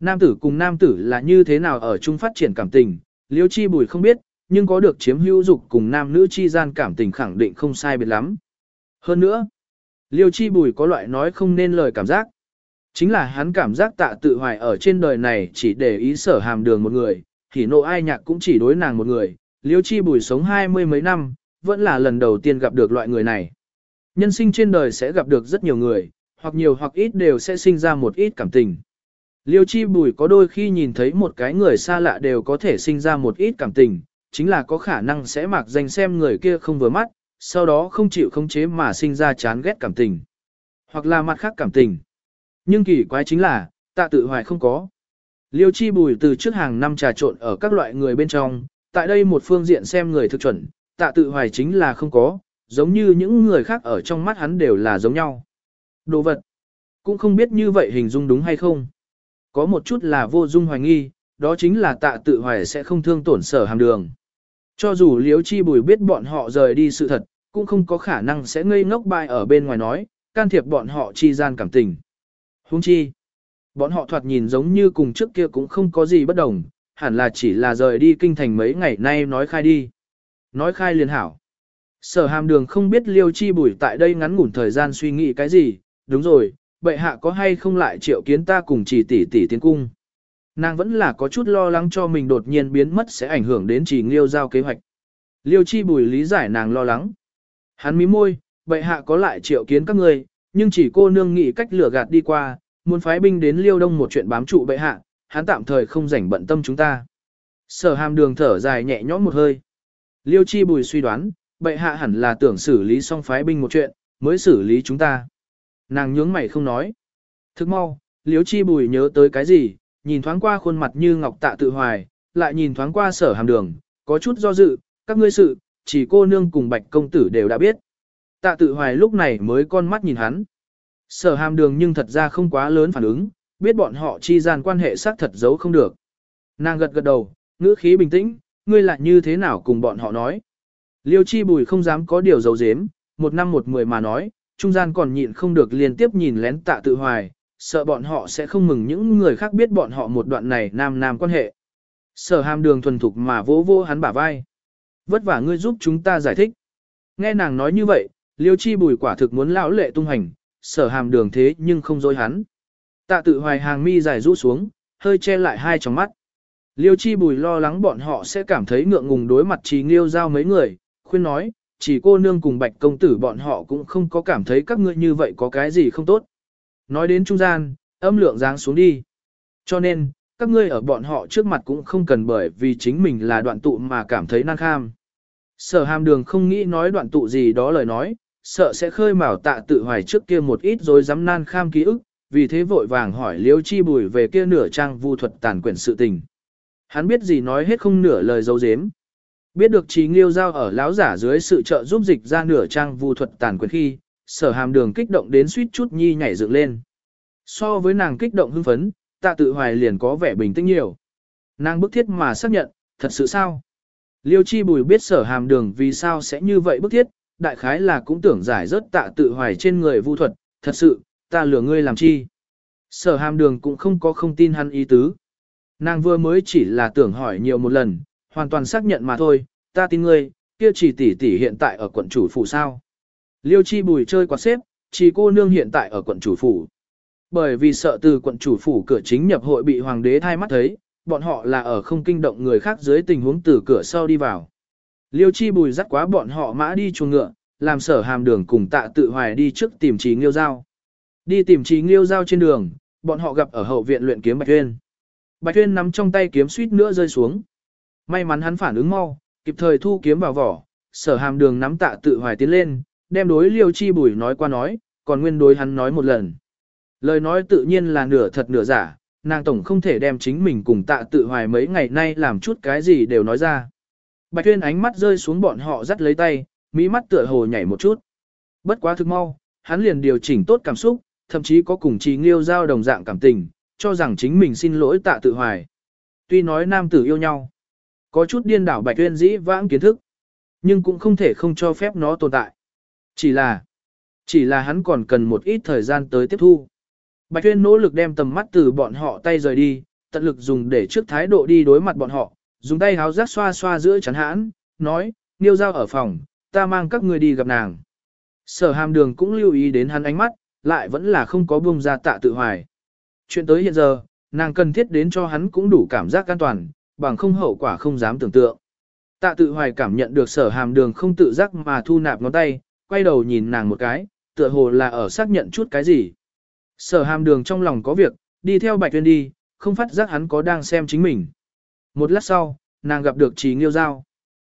Nam tử cùng nam tử là như thế nào ở chung phát triển cảm tình, liêu chi bùi không biết, nhưng có được chiếm hữu dục cùng nam nữ chi gian cảm tình khẳng định không sai biệt lắm. Hơn nữa, liêu chi bùi có loại nói không nên lời cảm giác. Chính là hắn cảm giác tạ tự hoài ở trên đời này chỉ để ý sở hàm đường một người, thì nộ ai nhạc cũng chỉ đối nàng một người, liêu chi bùi sống hai mươi mấy năm, vẫn là lần đầu tiên gặp được loại người này. Nhân sinh trên đời sẽ gặp được rất nhiều người, hoặc nhiều hoặc ít đều sẽ sinh ra một ít cảm tình. Liêu chi bùi có đôi khi nhìn thấy một cái người xa lạ đều có thể sinh ra một ít cảm tình, chính là có khả năng sẽ mặc danh xem người kia không vừa mắt, sau đó không chịu khống chế mà sinh ra chán ghét cảm tình. Hoặc là mặt khác cảm tình. Nhưng kỳ quái chính là, tạ tự hoài không có. Liêu chi bùi từ trước hàng năm trà trộn ở các loại người bên trong, tại đây một phương diện xem người thực chuẩn, tạ tự hoài chính là không có, giống như những người khác ở trong mắt hắn đều là giống nhau. Đồ vật, cũng không biết như vậy hình dung đúng hay không. Có một chút là vô dung hoài nghi, đó chính là tạ tự hoài sẽ không thương tổn sở hàm đường. Cho dù liếu chi bùi biết bọn họ rời đi sự thật, cũng không có khả năng sẽ ngây ngốc bại ở bên ngoài nói, can thiệp bọn họ chi gian cảm tình. Huống chi, bọn họ thoạt nhìn giống như cùng trước kia cũng không có gì bất đồng, hẳn là chỉ là rời đi kinh thành mấy ngày nay nói khai đi. Nói khai liền hảo. Sở hàm đường không biết liêu chi bùi tại đây ngắn ngủn thời gian suy nghĩ cái gì, đúng rồi, bệ hạ có hay không lại triệu kiến ta cùng chỉ tỷ tỷ tiến cung. Nàng vẫn là có chút lo lắng cho mình đột nhiên biến mất sẽ ảnh hưởng đến chỉ liêu giao kế hoạch. Liêu chi bùi lý giải nàng lo lắng. Hắn mí môi, bệ hạ có lại triệu kiến các người, nhưng chỉ cô nương nghĩ cách lừa gạt đi qua, muốn phái binh đến liêu đông một chuyện bám trụ bệ hạ, hắn tạm thời không rảnh bận tâm chúng ta. Sở hàm đường thở dài nhẹ nhõm một hơi. Liêu chi bùi suy đoán, bệ hạ hẳn là tưởng xử lý xong phái binh một chuyện, mới xử lý chúng ta. Nàng nhướng mày không nói. Thức mau, liêu chi bùi nhớ tới cái gì, nhìn thoáng qua khuôn mặt như ngọc tạ tự hoài, lại nhìn thoáng qua sở hàm đường, có chút do dự, các ngươi sự, chỉ cô nương cùng bạch công tử đều đã biết. Tạ tự hoài lúc này mới con mắt nhìn hắn. Sở hàm đường nhưng thật ra không quá lớn phản ứng, biết bọn họ chi gian quan hệ xác thật giấu không được. Nàng gật gật đầu, ngữ khí bình tĩnh, ngươi lại như thế nào cùng bọn họ nói. Liêu chi bùi không dám có điều giấu giếm, một năm một mười mà nói, trung gian còn nhịn không được liên tiếp nhìn lén tạ tự hoài, sợ bọn họ sẽ không mừng những người khác biết bọn họ một đoạn này nam nam quan hệ. Sở hàm đường thuần thục mà vỗ vỗ hắn bả vai. Vất vả ngươi giúp chúng ta giải thích. Nghe nàng nói như vậy, liêu chi bùi quả thực muốn lão lệ tung hành, sở hàm đường thế nhưng không dối hắn. Tạ tự hoài hàng mi dài rũ xuống, hơi che lại hai tròng mắt. Liêu chi bùi lo lắng bọn họ sẽ cảm thấy ngượng ngùng đối mặt trí nghiêu giao mấy người, khuyên nói, chỉ cô nương cùng bạch công tử bọn họ cũng không có cảm thấy các ngươi như vậy có cái gì không tốt. Nói đến trung gian, âm lượng giáng xuống đi. Cho nên, các ngươi ở bọn họ trước mặt cũng không cần bởi vì chính mình là đoạn tụ mà cảm thấy năng kham. Sở hàm đường không nghĩ nói đoạn tụ gì đó lời nói, sợ sẽ khơi mào tạ tự hoài trước kia một ít rồi dám nan kham ký ức, vì thế vội vàng hỏi liêu chi bùi về kia nửa trang vu thuật tàn quyển sự tình. Hắn biết gì nói hết không nửa lời dấu dếm. Biết được trí nghiêu giao ở lão giả dưới sự trợ giúp dịch ra nửa trang vu thuật tàn quyền khi, sở hàm đường kích động đến suýt chút nhi nhảy dựng lên. So với nàng kích động hưng phấn, tạ tự hoài liền có vẻ bình tĩnh nhiều. Nàng bức thiết mà xác nhận, thật sự sao? Liêu chi bùi biết sở hàm đường vì sao sẽ như vậy bức thiết, đại khái là cũng tưởng giải rớt tạ tự hoài trên người vu thuật, thật sự, ta lừa ngươi làm chi? Sở hàm đường cũng không có không tin hắn ý tứ. Nàng vừa mới chỉ là tưởng hỏi nhiều một lần, hoàn toàn xác nhận mà thôi, ta tin ngươi, kia chỉ tỷ tỷ hiện tại ở quận chủ phủ sao. Liêu chi bùi chơi quạt xếp, chỉ cô nương hiện tại ở quận chủ phủ. Bởi vì sợ từ quận chủ phủ cửa chính nhập hội bị hoàng đế thay mắt thấy, bọn họ là ở không kinh động người khác dưới tình huống từ cửa sau đi vào. Liêu chi bùi dắt quá bọn họ mã đi chuồng ngựa, làm sở hàm đường cùng tạ tự hoài đi trước tìm trí nghiêu giao. Đi tìm trí nghiêu giao trên đường, bọn họ gặp ở hậu viện luyện kiếm Bạch Tuyên. Bạch Tuyên nắm trong tay kiếm suýt nữa rơi xuống. May mắn hắn phản ứng mau, kịp thời thu kiếm vào vỏ, sở hàm đường nắm tạ tự hoài tiến lên, đem đối liêu chi bùi nói qua nói, còn nguyên đối hắn nói một lần. Lời nói tự nhiên là nửa thật nửa giả, nàng tổng không thể đem chính mình cùng tạ tự hoài mấy ngày nay làm chút cái gì đều nói ra. Bạch Tuyên ánh mắt rơi xuống bọn họ dắt lấy tay, mỹ mắt tựa hồ nhảy một chút. Bất quá thực mau, hắn liền điều chỉnh tốt cảm xúc, thậm chí có cùng trì nghiêu giao đồng dạng cảm tình, cho rằng chính mình xin lỗi tạ tự hoài. Tuy nói nam tử yêu nhau, có chút điên đảo Bạch Tuyên dĩ vãng kiến thức, nhưng cũng không thể không cho phép nó tồn tại. Chỉ là, chỉ là hắn còn cần một ít thời gian tới tiếp thu. Bạch Tuyên nỗ lực đem tầm mắt từ bọn họ tay rời đi, tận lực dùng để trước thái độ đi đối mặt bọn họ, dùng tay háo rác xoa xoa giữa chắn hãn, nói, Niêu Giao ở phòng, ta mang các người đi gặp nàng. Sở hàm đường cũng lưu ý đến hắn ánh mắt, lại vẫn là không có buông ra tạ tự hoài. Chuyện tới hiện giờ, nàng cần thiết đến cho hắn cũng đủ cảm giác an toàn, bằng không hậu quả không dám tưởng tượng. Tạ tự hoài cảm nhận được sở hàm đường không tự giác mà thu nạp ngón tay, quay đầu nhìn nàng một cái, tựa hồ là ở xác nhận chút cái gì. Sở hàm đường trong lòng có việc, đi theo bạch tuyên đi, không phát giác hắn có đang xem chính mình. Một lát sau, nàng gặp được trí nghiêu giao.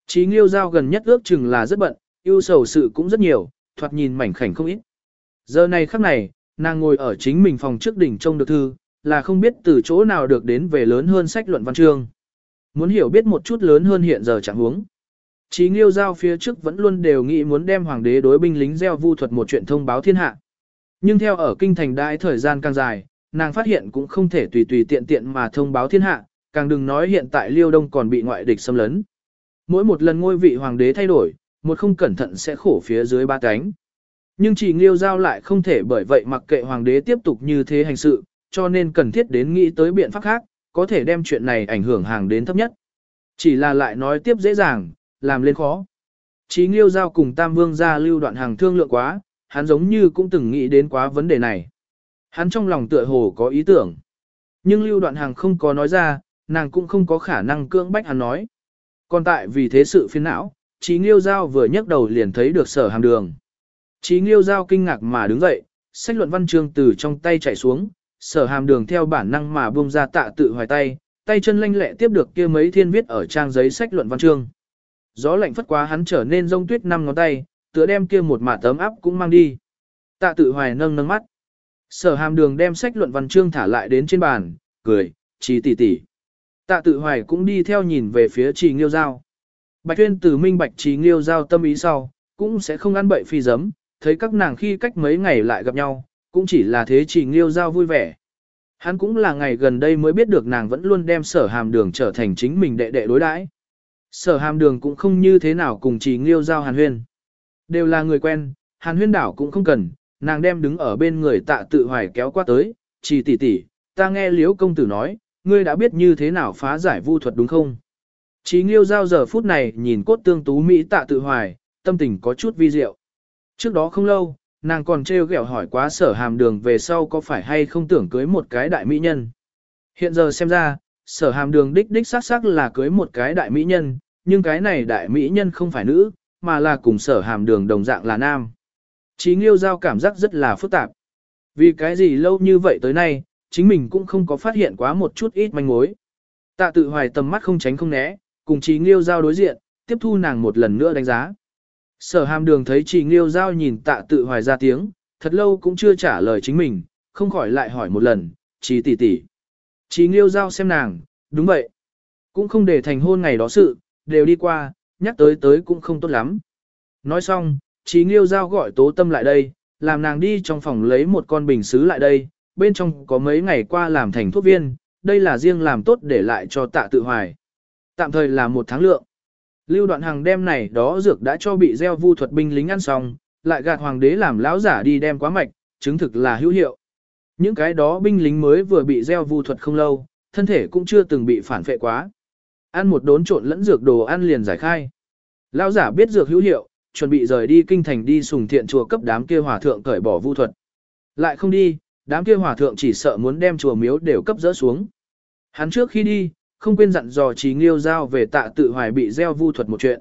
Trí nghiêu giao gần nhất ước chừng là rất bận, yêu sầu sự cũng rất nhiều, thoạt nhìn mảnh khảnh không ít. Giờ này khắc này, nàng ngồi ở chính mình phòng trước đỉnh trông được thư, là không biết từ chỗ nào được đến về lớn hơn sách luận văn chương. Muốn hiểu biết một chút lớn hơn hiện giờ chẳng huống. Chí nghiêu giao phía trước vẫn luôn đều nghĩ muốn đem hoàng đế đối binh lính gieo vu thuật một chuyện thông báo thiên hạ. Nhưng theo ở kinh thành đại thời gian càng dài, nàng phát hiện cũng không thể tùy tùy tiện tiện mà thông báo thiên hạ, càng đừng nói hiện tại liêu đông còn bị ngoại địch xâm lấn. Mỗi một lần ngôi vị hoàng đế thay đổi, một không cẩn thận sẽ khổ phía dưới ba cánh. Nhưng chỉ nghiêu giao lại không thể bởi vậy mặc kệ hoàng đế tiếp tục như thế hành sự, cho nên cần thiết đến nghĩ tới biện pháp khác, có thể đem chuyện này ảnh hưởng hàng đến thấp nhất. Chỉ là lại nói tiếp dễ dàng, làm lên khó. Chí nghiêu giao cùng Tam Vương ra lưu đoạn hàng thương lượng quá, hắn giống như cũng từng nghĩ đến quá vấn đề này. Hắn trong lòng tựa hồ có ý tưởng. Nhưng Lưu Đoạn Hàng không có nói ra, nàng cũng không có khả năng cưỡng bách hắn nói. Còn tại vì thế sự phiền não, Chí Nghiêu Giao vừa nhấc đầu liền thấy được sở hàm đường. Chí Nghiêu Giao kinh ngạc mà đứng dậy, sách luận văn chương từ trong tay chạy xuống, sở hàm đường theo bản năng mà buông ra tạ tự hoài tay, tay chân lanh lẹ tiếp được kia mấy thiên viết ở trang giấy sách luận văn chương. Gió lạnh phất quá hắn trở nên rông tuyết năm ngón tay, tựa đem kia một mả tấm áp cũng mang đi. Tạ tự hoài nâng nâng mắt. Sở hàm đường đem sách luận văn chương thả lại đến trên bàn, cười, chỉ tỉ tỉ. Tạ tự hoài cũng đi theo nhìn về phía trì nghiêu giao. Bạch tuyên từ minh bạch trì nghiêu giao tâm ý sau, cũng sẽ không ăn bậy phi giấm, thấy các nàng khi cách mấy ngày lại gặp nhau, cũng chỉ là thế trì nghiêu giao vui vẻ. Hắn cũng là ngày gần đây mới biết được nàng vẫn luôn đem sở hàm đường trở thành chính mình đệ đệ đối đãi. Sở hàm đường cũng không như thế nào cùng trì nghiêu giao hàn huyên. Đều là người quen, hàn huyên đảo cũng không cần, nàng đem đứng ở bên người tạ tự hoài kéo qua tới, chỉ tỷ tỷ, ta nghe liễu công tử nói, ngươi đã biết như thế nào phá giải vu thuật đúng không? Chí nghiêu giao giờ phút này nhìn cốt tương tú Mỹ tạ tự hoài, tâm tình có chút vi diệu. Trước đó không lâu, nàng còn trêu ghẹo hỏi quá sở hàm đường về sau có phải hay không tưởng cưới một cái đại mỹ nhân. Hiện giờ xem ra, sở hàm đường đích đích xác xác là cưới một cái đại mỹ nhân, nhưng cái này đại mỹ nhân không phải nữ, mà là cùng sở hàm đường đồng dạng là nam. Chí nghiêu giao cảm giác rất là phức tạp. Vì cái gì lâu như vậy tới nay, chính mình cũng không có phát hiện quá một chút ít manh mối. Tạ tự hoài tầm mắt không tránh không né, cùng Chí nghiêu giao đối diện, tiếp thu nàng một lần nữa đánh giá. Sở hàm đường thấy Chí nghiêu giao nhìn tạ tự hoài ra tiếng, thật lâu cũng chưa trả lời chính mình, không khỏi lại hỏi một lần, Chí tỷ tỷ. Chí nghiêu giao xem nàng, đúng vậy. Cũng không để thành hôn ngày đó sự, đều đi qua, nhắc tới tới cũng không tốt lắm. Nói xong, Chí Nghiêu Giao gọi Tố Tâm lại đây, làm nàng đi trong phòng lấy một con bình xứ lại đây, bên trong có mấy ngày qua làm thành thuốc viên, đây là riêng làm tốt để lại cho tạ tự hoài. Tạm thời là một tháng lượng. Lưu đoạn hàng đem này đó dược đã cho bị gieo vu thuật binh lính ăn xong, lại gạt hoàng đế làm lão giả đi đem quá mạch, chứng thực là hữu hiệu. Những cái đó binh lính mới vừa bị gieo vu thuật không lâu, thân thể cũng chưa từng bị phản phệ quá. Ăn một đốn trộn lẫn dược đồ ăn liền giải khai. Lão giả biết dược hữu hiệu, chuẩn bị rời đi kinh thành đi sùng thiện chùa cấp đám kia hòa thượng cởi bỏ vu thuật. Lại không đi, đám kia hòa thượng chỉ sợ muốn đem chùa miếu đều cấp dỡ xuống. Hắn trước khi đi, không quên dặn dò trí nghiêu giao về tạ tự hoài bị gieo vu thuật một chuyện.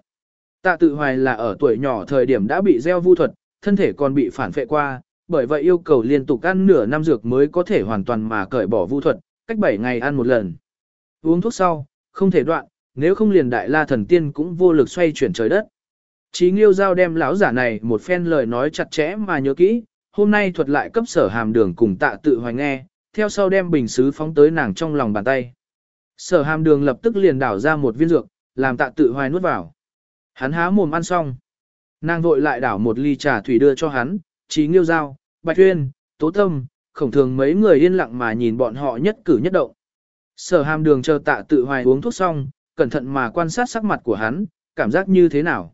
Tạ tự hoài là ở tuổi nhỏ thời điểm đã bị gieo vu thuật, thân thể còn bị phản phệ qua, bởi vậy yêu cầu liên tục ăn nửa năm dược mới có thể hoàn toàn mà cởi bỏ vu thuật, cách 7 ngày ăn một lần. Uống thuốc sau, không thể đoạn, nếu không liền đại la thần tiên cũng vô lực xoay chuyển trời đất. Chí Nghiêu Giao đem lão giả này một phen lời nói chặt chẽ mà nhớ kỹ, hôm nay thuật lại cấp sở hàm đường cùng tạ tự hoài nghe, theo sau đem bình xứ phóng tới nàng trong lòng bàn tay. Sở hàm đường lập tức liền đảo ra một viên dược, làm tạ tự hoài nuốt vào. Hắn há mồm ăn xong. Nàng vội lại đảo một ly trà thủy đưa cho hắn, trí Nghiêu Giao, Bạch huyên, Tố Tâm, khổng thường mấy người yên lặng mà nhìn bọn họ nhất cử nhất động. Sở hàm đường chờ tạ tự hoài uống thuốc xong, cẩn thận mà quan sát sắc mặt của hắn, cảm giác như thế nào.